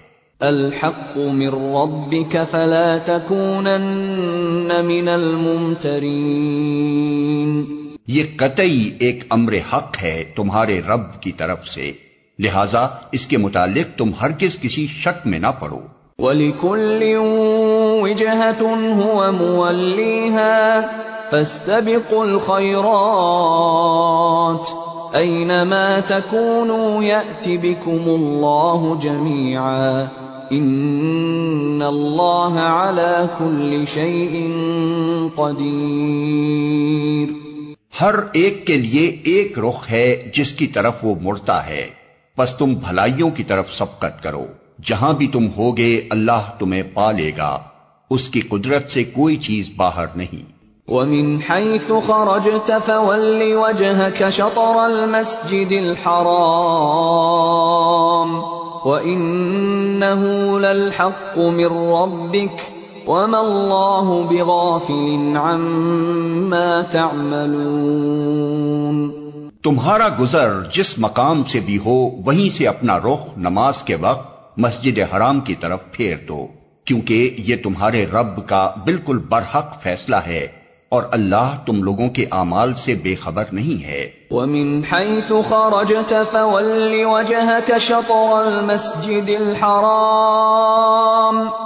الحق من ربك فلا تكونن من الممترين یہ قطعی ایک امر حق ہے تمہارے رب کی طرف سے۔ لہذا اس کے متعلق تم ہرگز کسی شک میں نہ پڑو۔ وَلِكُلٍّ وِجْهَةٌ هُوَ مُوَلِّيهَا فَاسْتَبِقُوا الْخَيْرَاتِ أَيْنَمَا تَكُونُوا يَأْتِ بِكُمُ اللَّهُ جَمِيعًا إِنَّ اللَّهَ عَلَى كُلِّ شَيْءٍ قَدِيرٌ ہر ایک کے لیے ایک رخ ہے جس کی طرف وہ مڑتا ہے پس تم بھلائیوں کی طرف سبقت کرو۔ جہاں بھی تم ہوگے اللہ تمہیں پا لے گا۔ اس کی قدرت سے کوئی چیز باہر نہیں۔ وَمِنْ حَيْثُ خَرَجْتَ فَوَلِّ وَجْهَكَ شَطْرَ الْمَسْجِدِ الْحَرَامِ وَإِنَّهُ لَلْحَقُّ مِنْ رَبِّكَ وَمَا اللَّهُ بِغَافِلٍ عَمَّا تَعْمَلُونَ۔ تمہارا گزر جس مقام سے بھی ہو وہیں سے اپنا رخ نماز کے وقت مسجد حرام کی طرف پھیر دو، کیونکہ یہ تمہارے رب کا بالکل برحق فیصلہ ہے اور اللہ تم لوگوں کے اعمال سے بے خبر نہیں ہے۔ وَمِنْ حَيْثُ خَرَجْتَ فَوَلِّ وَجَهَكَ شَطْرَ الْمَسْجِدِ الْحَرَامِ۔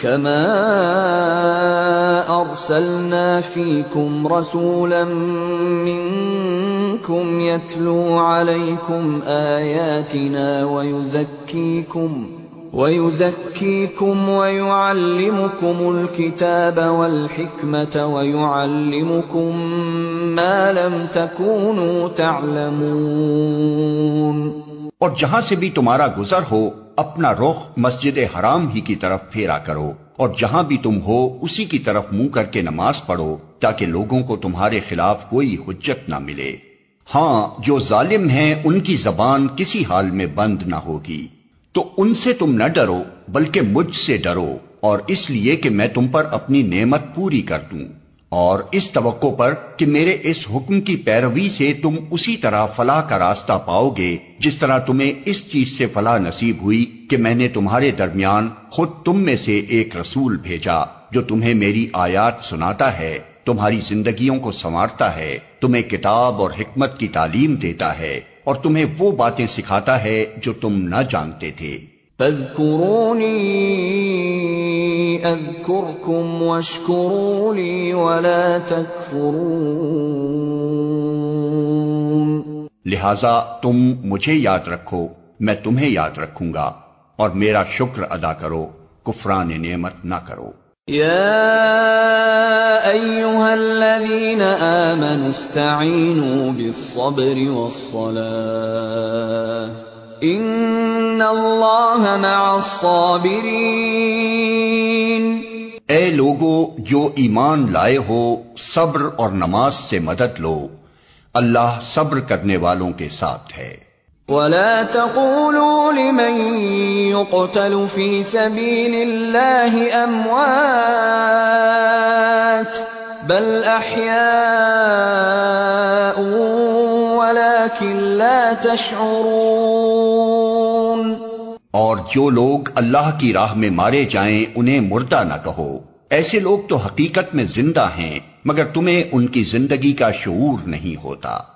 كما ارسلنا فيكم رسولا منكم يتلو عليكم اياتنا ويزكيكم ويزكيكم ويعلمكم الكتاب والحكمة ويعلمكم ما لم تكونوا تعلمون اور جہاں سے بھی تمہارا گزر ہو اپنا رخ مسجد حرام ہی کی طرف پھیرا کرو اور جہاں بھی تم ہو، اسی کی طرف منہ کر کے نماز پڑھو تاکہ لوگوں کو تمہارے خلاف کوئی حجت نہ ملے۔ ہاں جو ظالم ہیں، ان کی زبان کسی حال میں بند نہ ہوگی۔ تو ان سے تم نہ ڈرو، بلکہ مجھ سے ڈرو، اور اس لیے کہ میں تم پر اپنی نعمت پوری کر دوں۔ اور اس توقع پر کہ میرے اس حکم کی پیروی سے تم اسی طرح فلاح کا راستہ پاؤ گے، جس طرح تمہیں اس چیز سے فلاح نصیب ہوئی کہ میں نے تمہارے درمیان خود تم میں سے ایک رسول بھیجا جو تمہیں میری آیات سناتا ہے، تمہاری زندگیوں کو سنوارتا ہے، تمہیں کتاب اور حکمت کی تعلیم دیتا ہے اور تمہیں وہ باتیں سکھاتا ہے جو تم نہ جانتے تھے۔ اذکرکم واشکروا لی ولا تکفرون لہذا تم مجھے یاد رکھو میں تمہیں یاد رکھوں گا اور میرا شکر ادا کرو کفران نعمت نہ کرو۔ یا ایوہا الذین آمنوا استعینوا بالصبر والصلاة۔ ان اللہ مع الصابرین اے لوگو جو ایمان لائے ہو صبر اور نماز سے مدد لو۔ اللہ صبر کرنے والوں کے ساتھ ہے۔ ولا تقولوا لمن يقتل في سبيل الله اموات بل احياء ولكن لا تشعرون۔ اور جو لوگ اللہ کی راہ میں مارے جائیں، انہیں مردہ نہ کہو۔ ایسے لوگ تو حقیقت میں زندہ ہیں، مگر تمہیں ان کی زندگی کا شعور نہیں ہوتا۔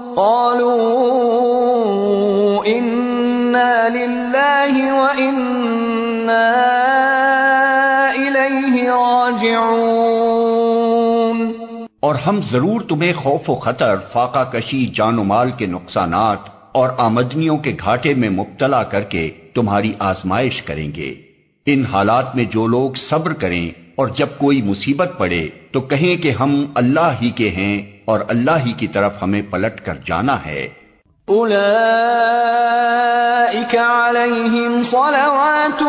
قالوا إنا لله وإنا إليه راجعون. اور ہم ضرور تمہیں خوف و خطر، فاقہ کشی، جان و مال کے نقصانات اور آمدنیوں کے گھاٹے میں مبتلا کر کے تمہاری آزمائش کریں گے۔ ان حالات میں جو لوگ صبر کریں اور جب کوئی مصیبت پڑے تو کہیں کہ ہم اللہ ہی کے ہیں۔ اور اللہ ہی کی طرف ہمیں پلٹ کر جانا ہے۔ اولئیک علیہم صلوات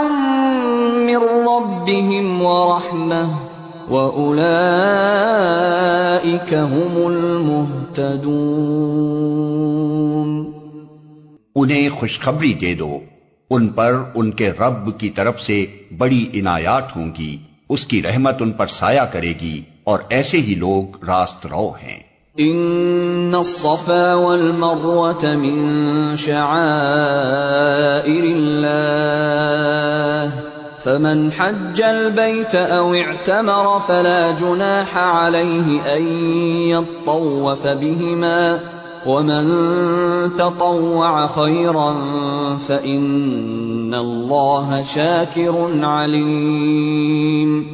من ربهم ورحمہ وَأُولَئِكَ هُمُ الْمُهْتَدُونَ انہیں خوشخبری دے دو۔ ان پر ان کے رب کی طرف سے بڑی عنایات ہوں گی۔ اس کی رحمت ان پر سایہ کرے گی اور ایسے ہی لوگ راست رو ہیں۔ إن الصفا والمروة من شعائر الله. فمن حج البيت أو اعتمر فلا جناح عليه أن يطوف بهما. ومن تطوع خيرا فإن الله شاكر عليم.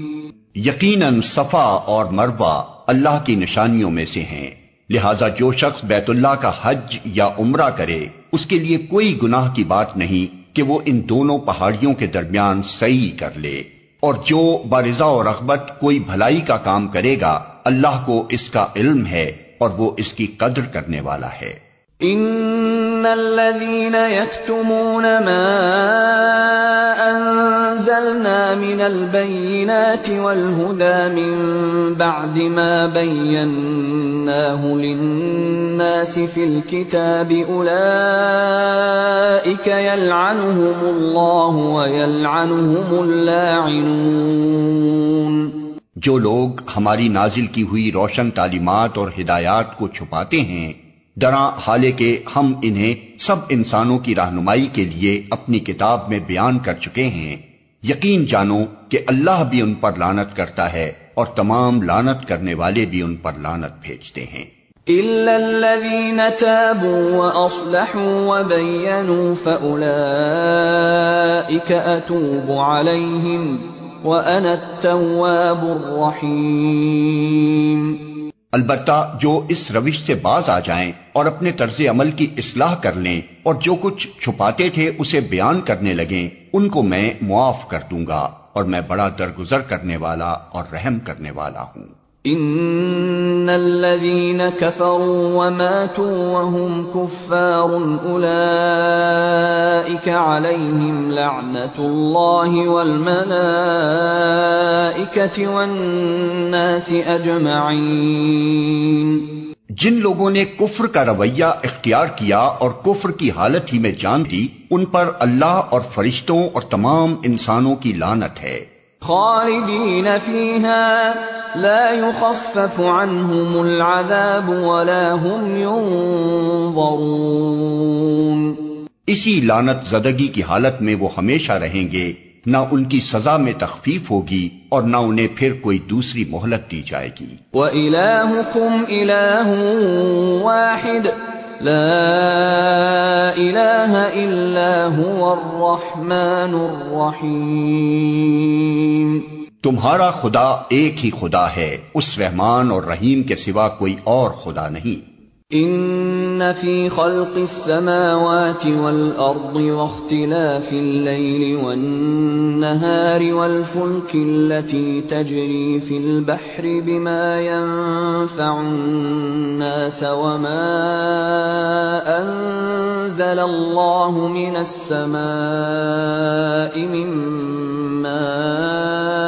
یقیناً صفا اور مروہ اللہ کی نشانیوں میں سے ہیں۔ لہذا جو شخص بیت اللہ کا حج یا عمرہ کرے، اس کے لیے کوئی گناہ کی بات نہیں کہ وہ ان دونوں پہاڑیوں کے درمیان صحیح کر لے۔ اور جو بارضا اور رغبت کوئی بھلائی کا کام کرے گا، اللہ کو اس کا علم ہے اور وہ اس کی قدر کرنے والا ہے۔ ان الذين يكتمون ما انزلنا من البينات والهدى من بعد ما بيناه للناس في الكتاب اولئك يلعنهم الله ويلعنهم اللاعنون جو لوگ ہماری نازل کی ہوئی روشن تعلیمات اور ہدایات کو چھپاتے ہیں ڈرا حالے کے ہم انہیں سب انسانوں کی رہنمائی کے لیے اپنی کتاب میں بیان کر چکے ہیں۔ یقین جانو کہ اللہ بھی ان پر لانت کرتا ہے اور تمام لانت کرنے والے بھی ان پر لانت بھیجتے ہیں۔ وَأَنَا التَّوَّابُ الرَّحِيمُ البتہ جو اس روش سے باز آ جائیں اور اپنے طرز عمل کی اصلاح کر لیں اور جو کچھ چھپاتے تھے اسے بیان کرنے لگیں، ان کو میں معاف کر دوں گا اور میں بڑا درگزر کرنے والا اور رحم کرنے والا ہوں۔ ان الذين كفروا وماتوا وهم كفار اولئك عليهم لعنه الله والملائكه والناس اجمعين جن لوگوں نے کفر کا رویہ اختیار کیا اور کفر کی حالت ہی میں جان دی ان پر اللہ اور فرشتوں اور تمام انسانوں کی لانت ہے۔ خالدین لا يخفف عنهم العذاب ولا هم ينظرون۔ اسی لانت زدگی کی حالت میں وہ ہمیشہ رہیں گے نہ ان کی سزا میں تخفیف ہوگی اور نہ انہیں پھر کوئی دوسری مہلت دی جائے گی۔ وَإِلَاهُكُمْ إِلَاهٌ وَاحِدٌ لا الہ الا هو الرحمن الرحیم تمہارا خدا ایک ہی خدا ہے اس رحمان اور رحیم کے سوا کوئی اور خدا نہیں ان في خلق السماوات والارض واختلاف الليل والنهار والفلك التي تجري في البحر بما ينفع الناس وما انزل الله من السماء من ماء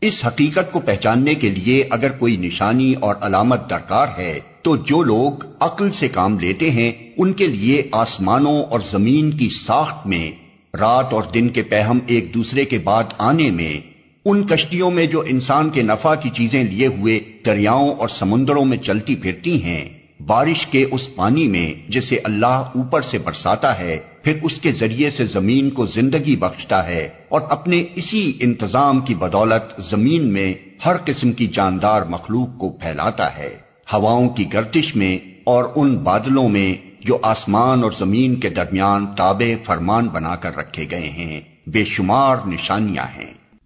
اس حقیقت کو پہچاننے کے لیے اگر کوئی نشانی اور علامت درکار ہے، تو جو لوگ عقل سے کام لیتے ہیں، ان کے لیے آسمانوں اور زمین کی ساخت میں، رات اور دن کے پہم ایک دوسرے کے بعد آنے میں، ان کشتیوں میں جو انسان کے نفع کی چیزیں لیے ہوئے دریاؤں اور سمندروں میں چلتی پھرتی ہیں۔ بارش کے اس پانی میں جسے اللہ اوپر سے برساتا ہے، پھر اس کے ذریعے سے زمین کو زندگی بخشتا ہے اور اپنے اسی انتظام کی بدولت زمین میں ہر قسم کی جاندار مخلوق کو پھیلاتا ہے۔ ہواؤں کی گردش میں اور ان بادلوں میں جو آسمان اور زمین کے درمیان تابع فرمان بنا کر رکھے گئے ہیں، بے شمار نشانیاں ہیں۔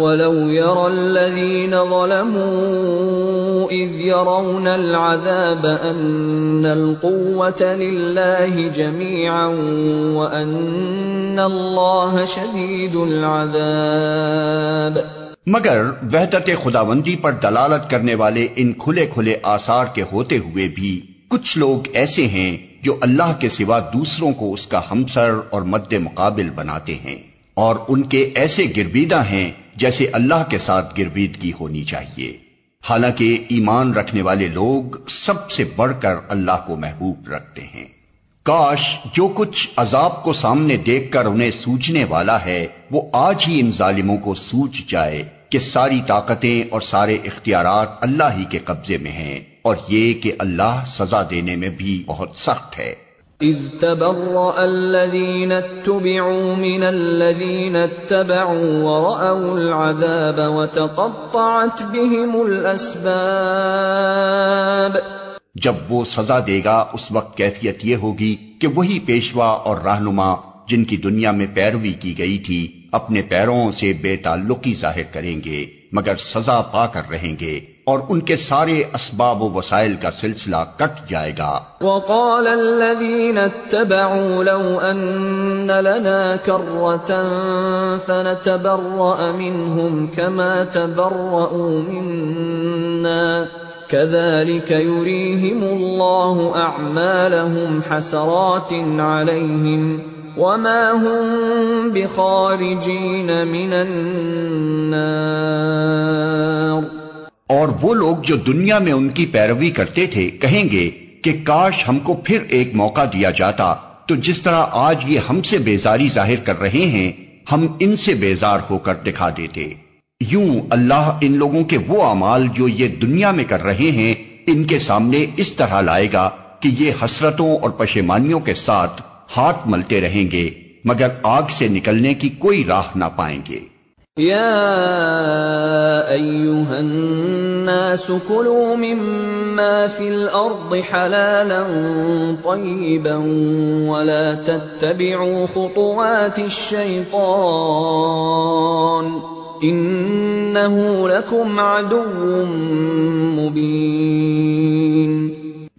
ولو يرى الذين ظلموا إذ يرون العذاب أن القوة لله جميعا وأن الله شديد العذاب مگر وحدت خداوندی پر دلالت کرنے والے ان کھلے کھلے آثار کے ہوتے ہوئے بھی کچھ لوگ ایسے ہیں جو اللہ کے سوا دوسروں کو اس کا ہمسر اور مد مقابل بناتے ہیں اور ان کے ایسے گربیدہ ہیں جیسے اللہ کے ساتھ گرویدگی ہونی چاہیے۔ حالانکہ ایمان رکھنے والے لوگ سب سے بڑھ کر اللہ کو محبوب رکھتے ہیں۔ کاش جو کچھ عذاب کو سامنے دیکھ کر انہیں سوچنے والا ہے، وہ آج ہی ان ظالموں کو سوچ جائے کہ ساری طاقتیں اور سارے اختیارات اللہ ہی کے قبضے میں ہیں اور یہ کہ اللہ سزا دینے میں بھی بہت سخت ہے۔ اذ تبرأ الذين اتبعوا من الذين اتبعوا ورأوا العذاب وتقطعت بهم الاسباب جب وہ سزا دے گا، اس وقت کیفیت یہ ہوگی کہ وہی پیشوا اور رہنما جن کی دنیا میں پیروی کی گئی تھی، اپنے پیروں سے بے تعلقی ظاہر کریں گے، مگر سزا پا کر رہیں گے۔ اور ان کے سارے اسباب و وسائل کا سلسلہ کٹ جائے گا۔ وقال الذين اتبعوا لو أن لنا كرة فنتبرأ منهم كما تبرؤوا منا كذلك يريهم الله أعمالهم حسرات عليهم وما هم بخارجين من النار۔ اور وہ لوگ جو دنیا میں ان کی پیروی کرتے تھے کہیں گے کہ کاش ہم کو پھر ایک موقع دیا جاتا، تو جس طرح آج یہ ہم سے بیزاری ظاہر کر رہے ہیں، ہم ان سے بیزار ہو کر دکھا دیتے۔ یوں اللہ ان لوگوں کے وہ اعمال جو یہ دنیا میں کر رہے ہیں، ان کے سامنے اس طرح لائے گا کہ یہ حسرتوں اور پشیمانیوں کے ساتھ ہاتھ ملتے رہیں گے، مگر آگ سے نکلنے کی کوئی راہ نہ پائیں گے۔ يا أيها الناس كلوا مما في الأرض حلالا طيبا ولا تتبعوا خطوات الشيطان إنه لكم عدو مبين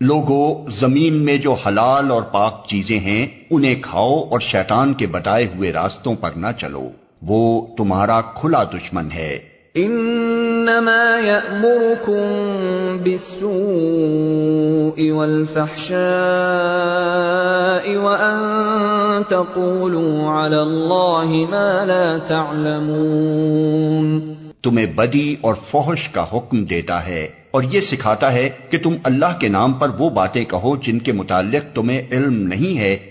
لوگو زمین میں جو حلال اور پاک چیزیں ہیں انہیں کھاؤ اور شیطان کے بتائے ہوئے راستوں پر نہ چلو۔ وہ تمہارا کھلا دشمن ہے۔ انما یأمرکم بالسوء والفحشاء وان تقولوا علی اللہ ما لا تعلمون۔ تمہیں بدی اور فحش کا حکم دیتا ہے اور یہ سکھاتا ہے کہ تم اللہ کے نام پر وہ باتیں کہو جن کے متعلق تمہیں علم نہیں ہے۔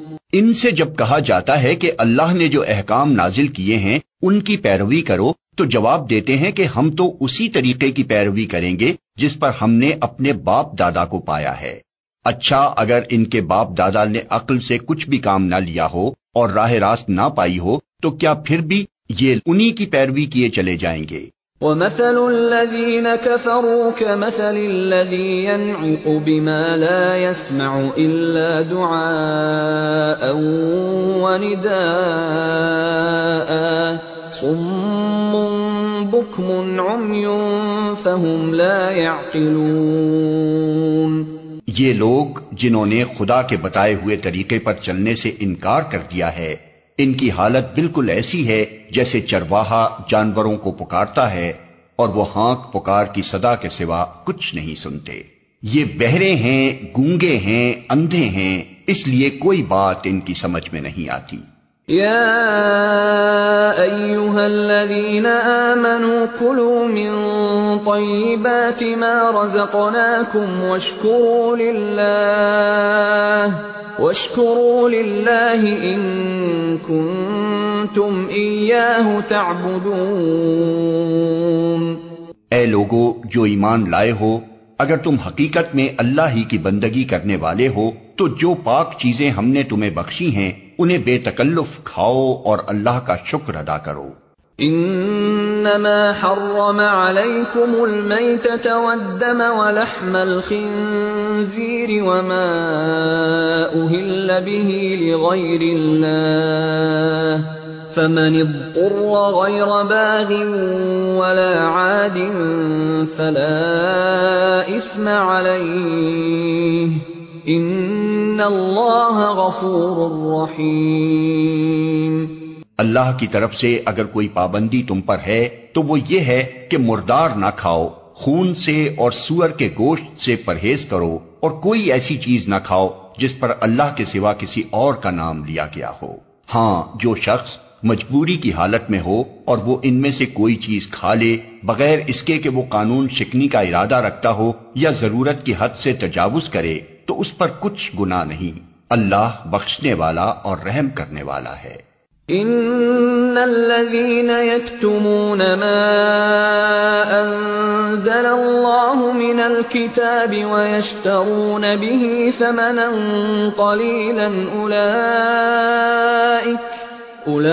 ان سے جب کہا جاتا ہے کہ اللہ نے جو احکام نازل کیے ہیں، ان کی پیروی کرو، تو جواب دیتے ہیں کہ ہم تو اسی طریقے کی پیروی کریں گے جس پر ہم نے اپنے باپ دادا کو پایا ہے۔ اچھا اگر ان کے باپ دادا نے عقل سے کچھ بھی کام نہ لیا ہو اور راہ راست نہ پائی ہو، تو کیا پھر بھی یہ انہی کی پیروی کیے چلے جائیں گے؟ ومثل الذين كفروا كمثل الذي ينعق بما لا يسمع إلا دعاء ونداء. صم بكم عمي فهم لا يعقلون. یہ لوگ جنہوں نے خدا کے بتائے ہوئے طریقے پر چلنے سے انکار کر دیا ہے ان کی حالت بالکل ایسی ہے جیسے چرواہا جانوروں کو پکارتا ہے اور وہ ہانک پکار کی صدا کے سوا کچھ نہیں سنتے۔ یہ بہرے ہیں، گونگے ہیں، اندھے ہیں، اس لیے کوئی بات ان کی سمجھ میں نہیں آتی۔ يا ايها الذين امنوا كلوا من طيبات ما رزقناكم واشكروا لله واشكروا لله ان كنتم اياه تعبدون. اے لوگو، جو ایمان لائے ہو، اگر تم حقیقت میں اللہ ہی کی بندگی کرنے والے ہو تو جو پاک چیزیں ہم نے تمہیں بخشی ہیں، انہیں بے تکلف کھاؤ اور اللہ کا شکر ادا کرو۔ انما حرم عليكم الميتة والدم ولحم الخنزير وما اهل به لغير الله فمن اضطر غير باغ ولا عاد فلا اثم عليه ان اللہ غفور رحیم اللہ کی طرف سے اگر کوئی پابندی تم پر ہے تو وہ یہ ہے کہ مردار نہ کھاؤ، خون سے اور سور کے گوشت سے پرہیز کرو اور کوئی ایسی چیز نہ کھاؤ جس پر اللہ کے سوا کسی اور کا نام لیا گیا ہو۔ ہاں جو شخص مجبوری کی حالت میں ہو اور وہ ان میں سے کوئی چیز کھا لے، بغیر اس کے کہ وہ قانون شکنی کا ارادہ رکھتا ہو یا ضرورت کی حد سے تجاوز کرے تو اس پر کچھ گنا نہیں۔ اللہ بخشنے والا اور رحم کرنے والا ہے۔ ان الذين يكتمون ما انزل الله من الكتاب ويشترون به ثمنا قليلا اولئك اولئك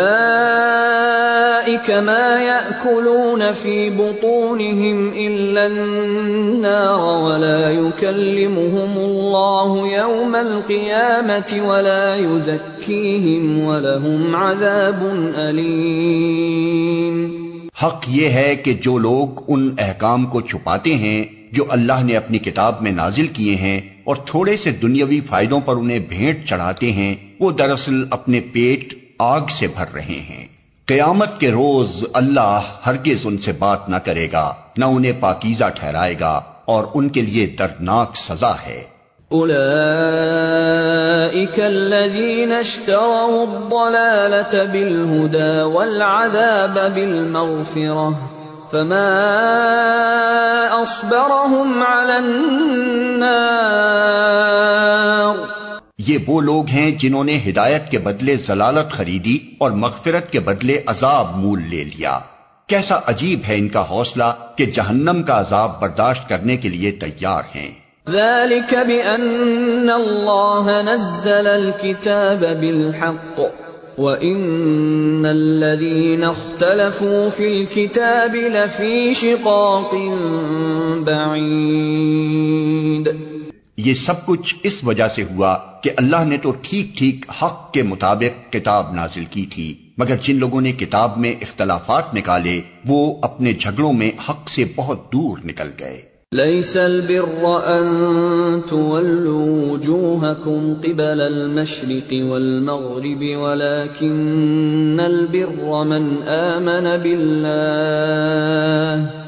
ما ياكلون في بطونهم الا النار ولا يكلمهم الله يوم القيامه ولا يزكيهم ولهم عذاب اليم حق یہ ہے کہ جو لوگ ان احکام کو چھپاتے ہیں، جو اللہ نے اپنی کتاب میں نازل کیے ہیں اور تھوڑے سے دنیاوی فائدوں پر انہیں بھیٹ چڑھاتے ہیں، وہ دراصل اپنے پیٹ آگ سے بھر رہے ہیں۔ قیامت کے روز اللہ ہرگز ان سے بات نہ کرے گا، نہ انہیں پاکیزہ ٹھہرائے گا، اور ان کے لیے دردناک سزا ہے۔ الذين اشتروا الضلالة بالهدى والعذاب بالمغفرة، فما اصبرهم على النار۔ یہ وہ لوگ ہیں جنہوں نے ہدایت کے بدلے ضلالت خریدی اور مغفرت کے بدلے عذاب مول لے لیا۔ کیسا عجیب ہے ان کا حوصلہ کہ جہنم کا عذاب برداشت کرنے کے لیے تیار ہیں۔ ذلك بأن الله نزل الكتاب بالحق، وَإِنَّ الَّذِينَ اخْتَلَفُوا فِي الْكِتَابِ لَفِي شِقَاقٍ بَعِيدٍ۔ یہ سب کچھ اس وجہ سے ہوا کہ اللہ نے تو ٹھیک ٹھیک حق کے مطابق کتاب نازل کی تھی، مگر جن لوگوں نے کتاب میں اختلافات نکالے، وہ اپنے جھگڑوں میں حق سے بہت دور نکل گئے۔ ليس البر أن تولوا وجوهكم قبل المشرق والمغرب، ولكن البر من آمن بالله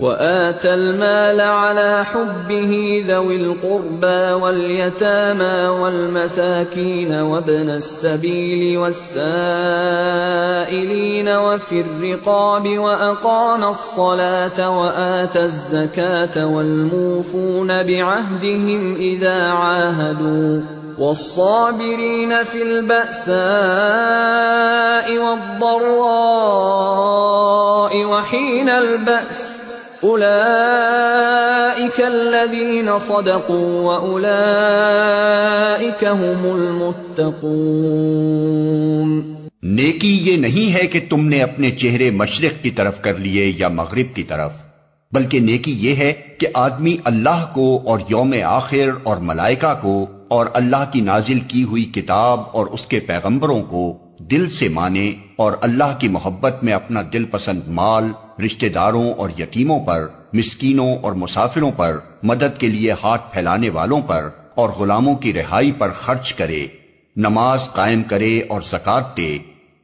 وآتى المال على حبه ذوي القربى واليتامى والمساكين وابن السبيل والسائلين وفي الرقاب وأقام الصلاة وآتى الزكاة والموفون بعهدهم إذا عاهدوا والصابرين في البأساء والضراء وحين البأس صدقوا هم المتقون. نیکی یہ نہیں ہے کہ تم نے اپنے چہرے مشرق کی طرف کر لیے یا مغرب کی طرف، بلکہ نیکی یہ ہے کہ آدمی اللہ کو اور یوم آخر اور ملائکہ کو اور اللہ کی نازل کی ہوئی کتاب اور اس کے پیغمبروں کو دل سے مانے اور اللہ کی محبت میں اپنا دل پسند مال، رشتہ داروں اور یتیموں پر، مسکینوں اور مسافروں پر، مدد کے لیے ہاتھ پھیلانے والوں پر اور غلاموں کی رہائی پر خرچ کرے، نماز قائم کرے اور زکات دے۔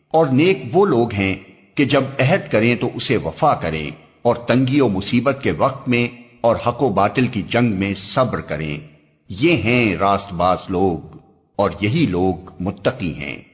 اور نیک وہ لوگ ہیں کہ جب عہد کریں تو اسے وفا کریں اور تنگی و مصیبت کے وقت میں اور حق و باطل کی جنگ میں صبر کریں۔ یہ ہیں راست باز لوگ اور یہی لوگ متقی ہیں۔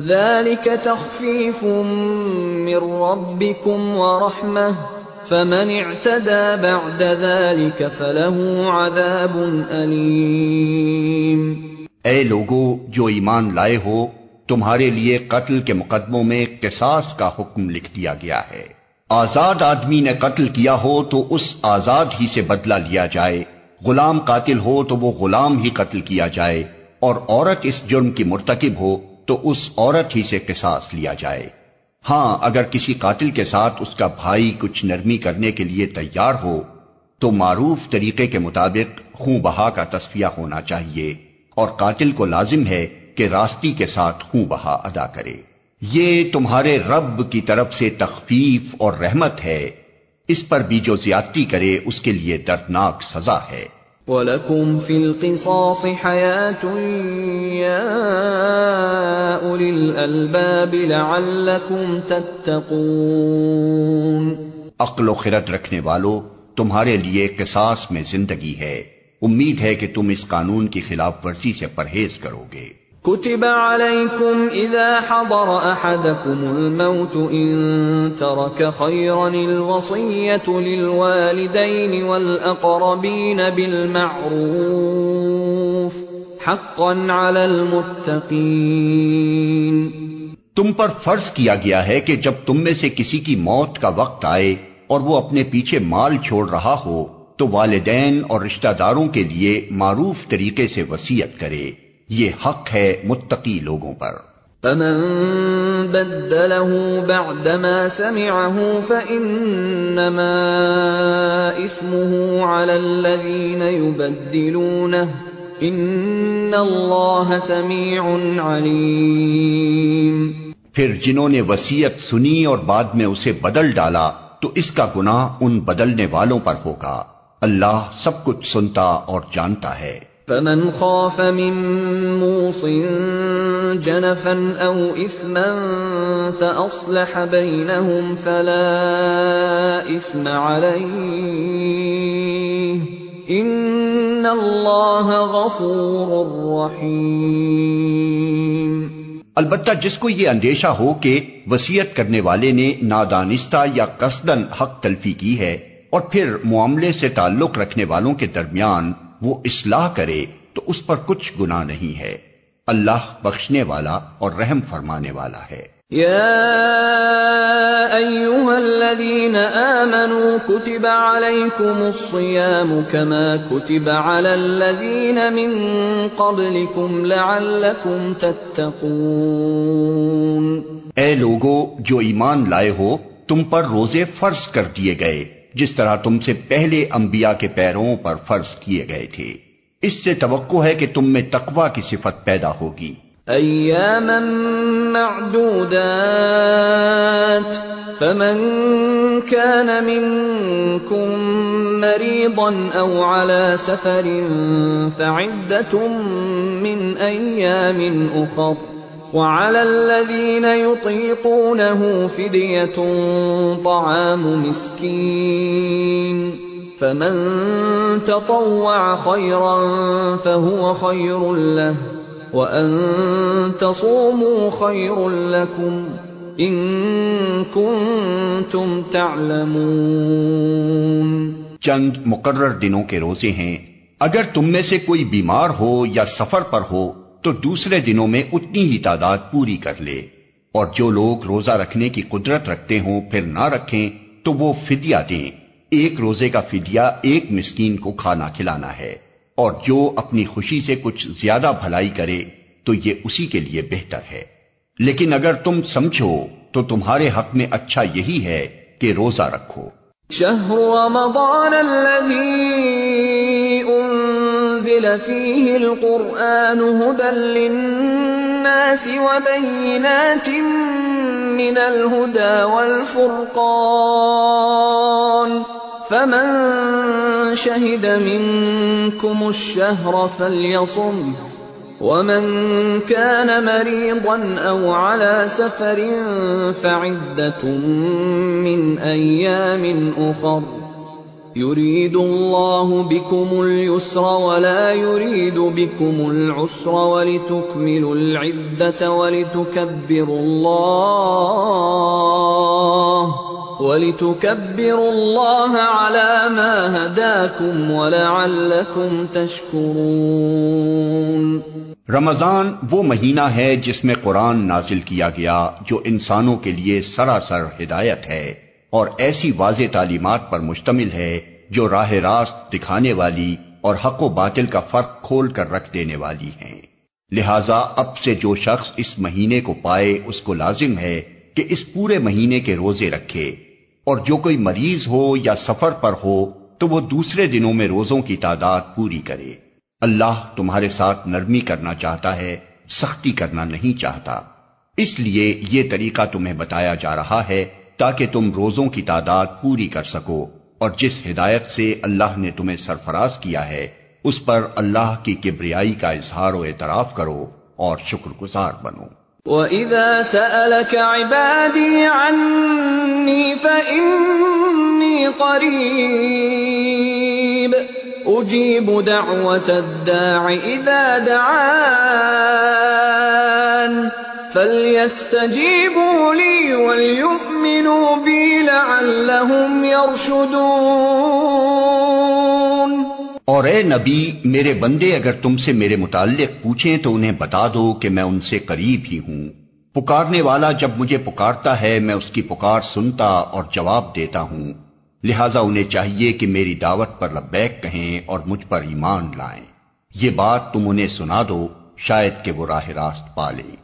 ذلك تخفيف من ربكم ورحمة. فمن اعتدى بعد ذلك فله عذاب أليم. اے لوگو، جو ایمان لائے ہو، تمہارے لیے قتل کے مقدموں میں قصاص کا حکم لکھ دیا گیا ہے۔ آزاد آدمی نے قتل کیا ہو تو اس آزاد ہی سے بدلہ لیا جائے۔ غلام قاتل ہو تو وہ غلام ہی قتل کیا جائے۔ اور عورت اس جرم کی مرتکب ہو تو اس عورت ہی سے قصاص لیا جائے۔ ہاں اگر کسی قاتل کے ساتھ اس کا بھائی کچھ نرمی کرنے کے لیے تیار ہو، تو معروف طریقے کے مطابق خوں بہا کا تصفیہ ہونا چاہیے۔ اور قاتل کو لازم ہے کہ راستی کے ساتھ خوں بہا ادا کرے۔ یہ تمہارے رب کی طرف سے تخفیف اور رحمت ہے۔ اس پر بھی جو زیادتی کرے، اس کے لیے دردناک سزا ہے۔ وَلَكُمْ فِي الْقِصَاصِ حَيَاةٌ يَا أُولِي الْأَلْبَابِ لَعَلَّكُمْ تَتَّقُونَ عقل و خرد رکھنے والو، تمہارے لیے قصاص میں زندگی ہے۔ امید ہے کہ تم اس قانون کی خلاف ورزی سے پرہیز کرو گے۔ كتب عليكم إذا حضر أحدكم الموت إن ترك خيرا الوصية للوالدين والأقربين بالمعروف بالمعروف حقا على المتقين تم پر فرض کیا گیا ہے کہ جب تم میں سے کسی کی موت کا وقت آئے اور وہ اپنے پیچھے مال چھوڑ رہا ہو تو والدین اور رشتہ داروں کے لیے معروف طریقے سے وسیعت کرے۔ یہ حق ہے متقی لوگوں پر۔ فمن بدله بعدما سمعه فإنما إثمه على الذين يبدلونه۔ إن الله سميع عليم۔ پھر جنہوں نے وسیعت سنی اور بعد میں اسے بدل ڈالا تو اس کا گناہ ان بدلنے والوں پر ہوگا۔ اللہ سب کچھ سنتا اور جانتا ہے۔ فمن خاف من موص جنفا او اثما فاصلح بينهم فلا اثم عليه ان الله غفور رحيم البتہ جس کو یہ اندیشہ ہو کہ وسیعت کرنے والے نے نادانستہ یا قصدن حق تلفی کی ہے اور پھر معاملے سے تعلق رکھنے والوں کے درمیان وہ اصلاح کرے تو اس پر کچھ گنا نہیں ہے۔ اللہ بخشنے والا اور رحم فرمانے والا ہے۔ يا ايها الذين امنوا كتب عليكم الصيام كما كتب على الذين من قبلكم لعلكم تتقون۔ اے لوگو جو ایمان لائے ہو تم پر روزے فرض کر دیے گئے۔ جس طرح تم سے پہلے انبیاء کے پیروں پر فرض کیے گئے تھے۔ اس سے توقع ہے کہ تم میں تقوا کی صفت پیدا ہوگی۔ ایاما معدودات، فمن كان منكم مريضا او على سفر، فعدة من ايام اخر۔ وعلى الذين يطيقونه فدية طعام مسكين. فمن تطوع خيرا فهو خير له وأن تصوموا خير لكم إن كنتم تعلمون. چند مقرر دنوں کے روزے ہیں اگر تم میں سے کوئی بیمار ہو یا سفر پر ہو تو دوسرے دنوں میں اتنی ہی تعداد پوری کر لے۔ اور جو لوگ روزہ رکھنے کی قدرت رکھتے ہوں، پھر نہ رکھیں، تو وہ فدیہ دیں۔ ایک روزے کا فدیہ ایک مسکین کو کھانا کھلانا ہے۔ اور جو اپنی خوشی سے کچھ زیادہ بھلائی کرے، تو یہ اسی کے لیے بہتر ہے۔ لیکن اگر تم سمجھو، تو تمہارے حق میں اچھا یہی ہے کہ روزہ رکھو۔ شهر رمضان أنزل فيه القرآن هدى للناس وبينات من الهدى والفرقان. فمن شهد منكم الشهر فليصم ومن كان مريضا أو على سفر فعدة من أيام أخر. يريد الله بكم اليسر ولا يريد بكم العسر ولتكملوا العدة ولتكبروا الله ولتكبروا الله على ما هداكم ولعلكم تشكرون رمضان وہ مہینہ ہے جس میں قرآن نازل کیا گیا جو انسانوں کے لیے سراسر ہدایت ہے۔ اور ایسی واضح تعلیمات پر مشتمل ہے جو راہ راست دکھانے والی اور حق و باطل کا فرق کھول کر رکھ دینے والی ہیں۔ لہذا اب سے جو شخص اس مہینے کو پائے اس کو لازم ہے کہ اس پورے مہینے کے روزے رکھے۔ اور جو کوئی مریض ہو یا سفر پر ہو تو وہ دوسرے دنوں میں روزوں کی تعداد پوری کرے۔ اللہ تمہارے ساتھ نرمی کرنا چاہتا ہے، سختی کرنا نہیں چاہتا۔ اس لیے یہ طریقہ تمہیں بتایا جا رہا ہے تاکہ تم روزوں کی تعداد پوری کر سکو، اور جس ہدایت سے اللہ نے تمہیں سرفراز کیا ہے، اس پر اللہ کی کبریائی کا اظہار و اعتراف کرو اور شکر گزار بنو۔ وَإِذَا سَأَلَكَ عِبَادِي عَنِّي فَإِنِّي قَرِيبٌ أُجِيبُ دَعْوَةَ الدَّاعِ إِذَا دَعَانِ فَلْيَسْتَجِيبُوا لِي وَلْيُؤْمِنُوا بِي لَعَلَّهُمْ يَرْشُدُونَ اور اے نبی، میرے بندے، اگر تم سے میرے متعلق پوچھیں تو انہیں بتا دو کہ میں ان سے قریب ہی ہوں۔ پکارنے والا جب مجھے پکارتا ہے، میں اس کی پکار سنتا اور جواب دیتا ہوں۔ لہذا انہیں چاہیے کہ میری دعوت پر لبیک کہیں اور مجھ پر ایمان لائیں۔ یہ بات تم انہیں سنا دو، شاید کہ وہ راہ راست پالیں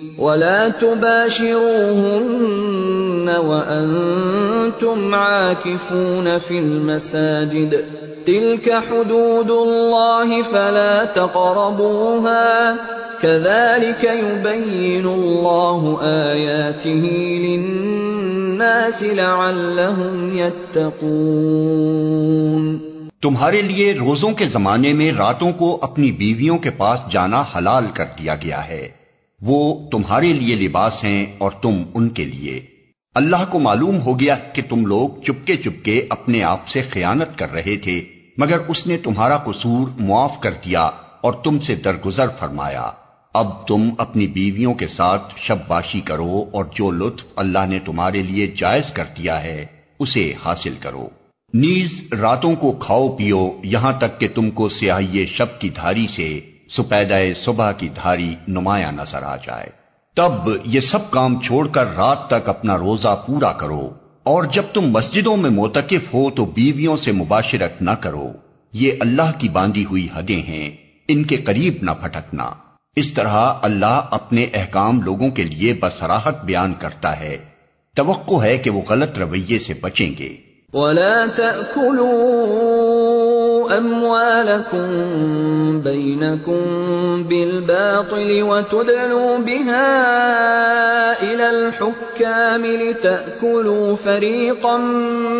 ولا تباشروهن وانتم عاكفون في المساجد تلك حدود الله فلا تقربوها كذلك يبين الله آياته للناس لعلهم يتقون تمہارے لیے روزوں کے زمانے میں راتوں کو اپنی بیویوں کے پاس جانا حلال کر دیا گیا ہے۔ وہ تمہارے لیے لباس ہیں اور تم ان کے لیے۔ اللہ کو معلوم ہو گیا کہ تم لوگ چپکے چپکے اپنے آپ سے خیانت کر رہے تھے، مگر اس نے تمہارا قصور معاف کر دیا اور تم سے درگزر فرمایا۔ اب تم اپنی بیویوں کے ساتھ شب باشی کرو اور جو لطف اللہ نے تمہارے لیے جائز کر دیا ہے، اسے حاصل کرو۔ نیز راتوں کو کھاؤ پیو، یہاں تک کہ تم کو سیاہی شب کی دھاری سے سپیدہ صبح کی دھاری نمایاں نظر آ جائے۔ تب یہ سب کام چھوڑ کر رات تک اپنا روزہ پورا کرو۔ اور جب تم مسجدوں میں موتقف ہو تو بیویوں سے مباشرت نہ کرو۔ یہ اللہ کی باندھی ہوئی حدیں ہیں۔ ان کے قریب نہ پھٹکنا۔ اس طرح اللہ اپنے احکام لوگوں کے لیے بسراہت بیان کرتا ہے۔ توقع ہے کہ وہ غلط رویے سے بچیں گے۔ ولا تأكلوا أموالكم بينكم بالباطل وتدلوا بها إلى الحكام لتأكلوا فريقا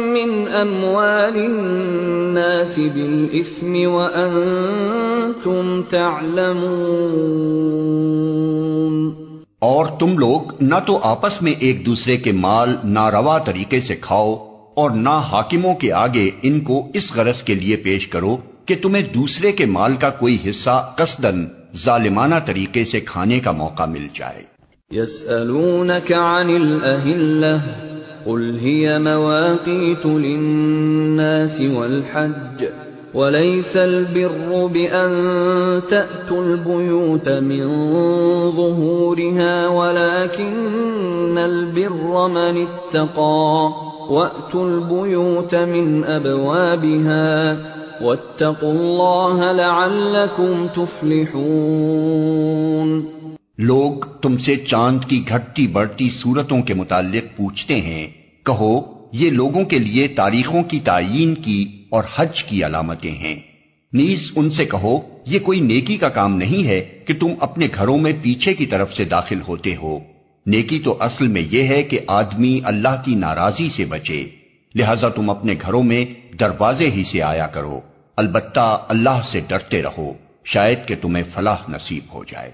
من أموال الناس بالإثم وأنتم تعلمون. اور تم لوگ نہ تو آپس میں ایک دوسرے کے مال ناروا طریقے سے کھاؤ اور نہ حاکموں کے آگے ان کو اس غرض کے لیے پیش کرو کہ تمہیں دوسرے کے مال کا کوئی حصہ قصدن ظالمانہ طریقے سے کھانے کا موقع مل جائے۔ يسألونك عن الأهلة، قل هي مواقيت للناس والحج، وليس البر بأن تأتوا البيوت من ظهورها، ولكن البر من اتقى. وَأْتُوا الْبُيُوتَ مِنْ أَبْوَابِهَا وَاتَّقُوا اللَّهَ لَعَلَّكُمْ تُفْلِحُونَ لوگ تم سے چاند کی گھٹتی بڑھتی صورتوں کے متعلق پوچھتے ہیں۔ کہو، یہ لوگوں کے لیے تاریخوں کی تعین کی اور حج کی علامتیں ہیں۔ نیز ان سے کہو، یہ کوئی نیکی کا کام نہیں ہے کہ تم اپنے گھروں میں پیچھے کی طرف سے داخل ہوتے ہو۔ نیکی تو اصل میں یہ ہے کہ آدمی اللہ کی ناراضی سے بچے۔ لہذا تم اپنے گھروں میں دروازے ہی سے آیا کرو۔ البتہ اللہ سے ڈرتے رہو۔ شاید کہ تمہیں فلاح نصیب ہو جائے۔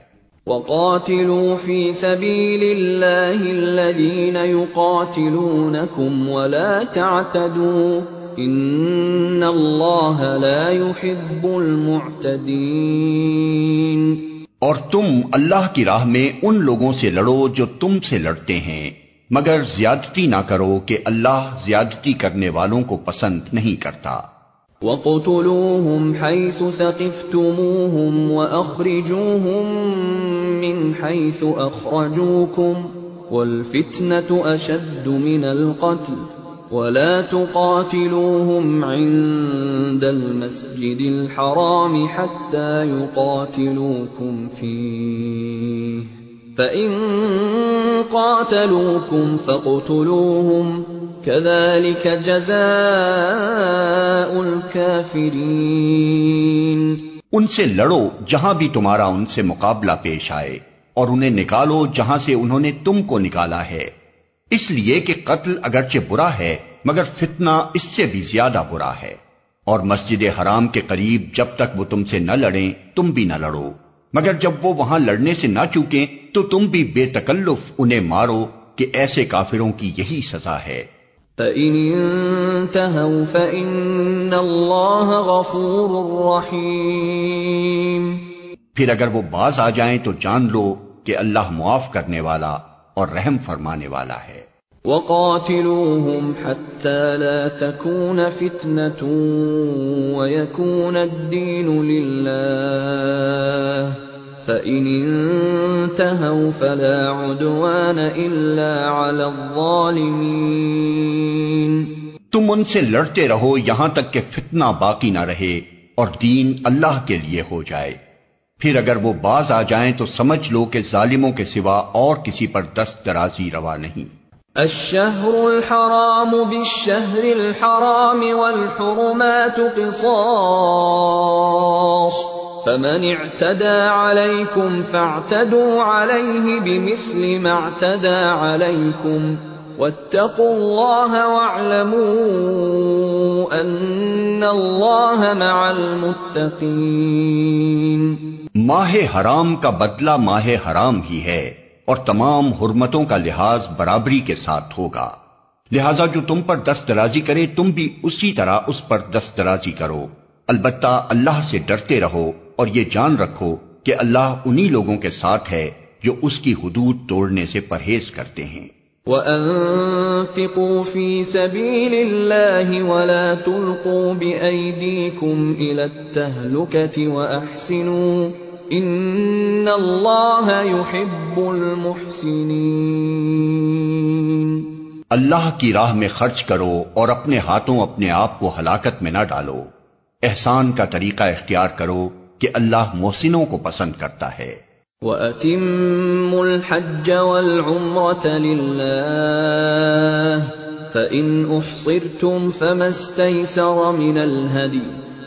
وقاتلوا في سبيل الله الذين يقاتلونكم ولا تعتدوا۔ ان الله لا يحب المعتدين اور تم اللہ کی راہ میں ان لوگوں سے لڑو جو تم سے لڑتے ہیں۔ مگر زیادتی نہ کرو کہ اللہ زیادتی کرنے والوں کو پسند نہیں کرتا۔ وَقُتُلُوهُمْ حَيْثُ ثَقِفْتُمُوهُمْ وَأَخْرِجُوهُمْ مِنْ حَيْثُ أَخْرَجُوكُمْ وَالْفِتْنَةُ أَشَدُّ مِنَ الْقَتْلِ ولا تقاتلوهم عند المسجد الحرام حتى يقاتلوكم فيه فإن قاتلوكم فاقتلوهم كذلك جزاء الكافرين ان سے لڑو جہاں بھی تمہارا ان سے مقابلہ پیش آئے اور انہیں نکالو جہاں سے انہوں نے تم کو نکالا ہے۔ اس لیے کہ قتل اگرچہ برا ہے مگر فتنہ اس سے بھی زیادہ برا ہے۔ اور مسجد حرام کے قریب جب تک وہ تم سے نہ لڑیں تم بھی نہ لڑو۔ مگر جب وہ وہاں لڑنے سے نہ چوکیں تو تم بھی بے تکلف انہیں مارو کہ ایسے کافروں کی یہی سزا ہے۔ فَإِنِ انتهوا فَإِنَّ اللَّهَ غَفُورٌ رَحِيمٌ۔ پھر اگر وہ باز آ جائیں تو جان لو کہ اللہ معاف کرنے والا اور رحم فرمانے والا ہے۔ وَقَاتِلُوهُمْ حَتَّى لَا تَكُونَ فِتْنَةٌ وَيَكُونَ الدِّينُ لِلَّهِ فَإِنِ انتهوا فَلَا عُدْوَانَ إِلَّا عَلَى الظَّالِمِينَ تم ان سے لڑتے رہو یہاں تک کہ فتنہ باقی نہ رہے اور دین اللہ کے لیے ہو جائے۔ پھر اگر وہ باز آ جائیں تو سمجھ لو کہ ظالموں کے سوا اور کسی پر دست درازی روا نہیں الشهر الحرام بالشهر الحرام والحرمات قصاص. فمن اعتدى عليكم فاعتدوا عليه بمثل ما اعتدى عليكم. واتقوا الله واعلموا أن الله مع المتقين. ماہ حرام کا بدلہ ماہ حرام ہی ہے اور تمام حرمتوں کا لحاظ برابری کے ساتھ ہوگا۔ لہذا جو تم پر دسترازی کرے، تم بھی اسی طرح اس پر دسترازی کرو۔ البتہ اللہ سے ڈرتے رہو اور یہ جان رکھو کہ اللہ انہی لوگوں کے ساتھ ہے جو اس کی حدود توڑنے سے پرہیز کرتے ہیں۔ وَأَنفِقُوا فِي سَبِيلِ اللَّهِ وَلَا تُلْقُوا بِأَيْدِيكُمْ إِلَى التَّهْلُكَةِ وَأَحْسِنُوا إِنَّ اللَّهَ يُحِبُّ الْمُحْسِنِينَ۔ اللہ کی راہ میں خرچ کرو اور اپنے ہاتھوں اپنے آپ کو ہلاکت میں نہ ڈالو۔ احسان کا طریقہ اختیار کرو کہ اللہ محسنوں کو پسند کرتا ہے۔ وَأَتِمُّوا الْحَجَّ وَالْعُمْرَةَ لِلَّهِ فَإِنْ أُحْصِرْتُمْ فَمَا اسْتَيْسَرَ مِنَ الْهَدِيِّ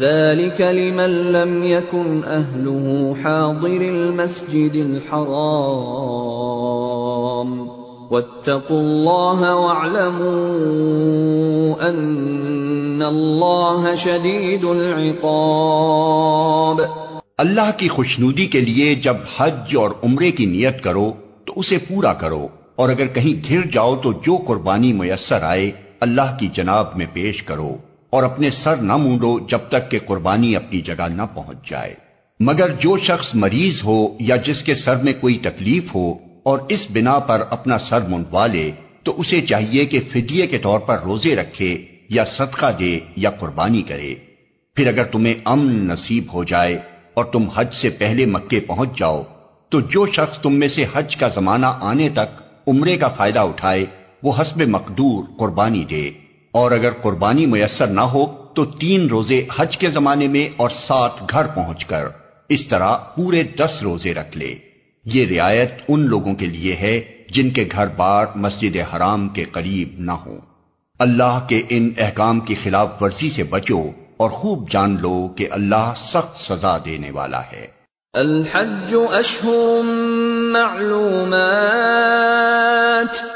ذلك لمن لم يكن أهله حاضر المسجد الحرام. واتقوا الله واعلموا أن الله شديد العقاب. اللہ کی خوشنودی کے لیے جب حج اور عمرے کی نیت کرو تو اسے پورا کرو، اور اگر کہیں گر جاؤ تو جو قربانی میسر آئے اللہ کی جناب میں پیش کرو۔ اور اپنے سر نہ مونڈو جب تک کہ قربانی اپنی جگہ نہ پہنچ جائے۔ مگر جو شخص مریض ہو یا جس کے سر میں کوئی تکلیف ہو اور اس بنا پر اپنا سر منڈوا لے، تو اسے چاہیے کہ فدیے کے طور پر روزے رکھے یا صدقہ دے یا قربانی کرے۔ پھر اگر تمہیں امن نصیب ہو جائے اور تم حج سے پہلے مکے پہنچ جاؤ، تو جو شخص تم میں سے حج کا زمانہ آنے تک عمرے کا فائدہ اٹھائے، وہ حسب مقدور قربانی دے۔ اور اگر قربانی میسر نہ ہو تو تین روزے حج کے زمانے میں اور سات گھر پہنچ کر اس طرح پورے دس روزے رکھ لے۔ یہ رعایت ان لوگوں کے لیے ہے جن کے گھر بار مسجد حرام کے قریب نہ ہوں اللہ کے ان احکام کی خلاف ورزی سے بچو اور خوب جان لو کہ اللہ سخت سزا دینے والا ہے۔ الحج معلومات۔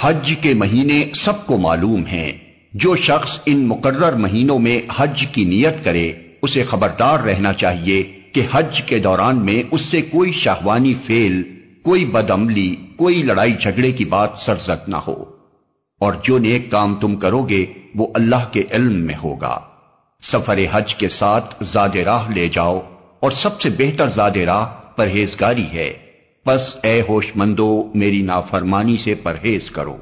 حج کے مہینے سب کو معلوم ہیں۔ جو شخص ان مقرر مہینوں میں حج کی نیت کرے، اسے خبردار رہنا چاہیے کہ حج کے دوران میں اس سے کوئی شاہوانی فیل کوئی بدعملی، کوئی لڑائی جھگڑے کی بات سرزد نہ ہو۔ اور جو نیک کام تم کرو گے، وہ اللہ کے علم میں ہوگا۔ سفر حج کے ساتھ زاد راہ لے جاؤ، اور سب سے بہتر زاد راہ پرہیزگاری ہے۔ بس اے ہوش مندو میری نافرمانی سے پرہیز کرو۔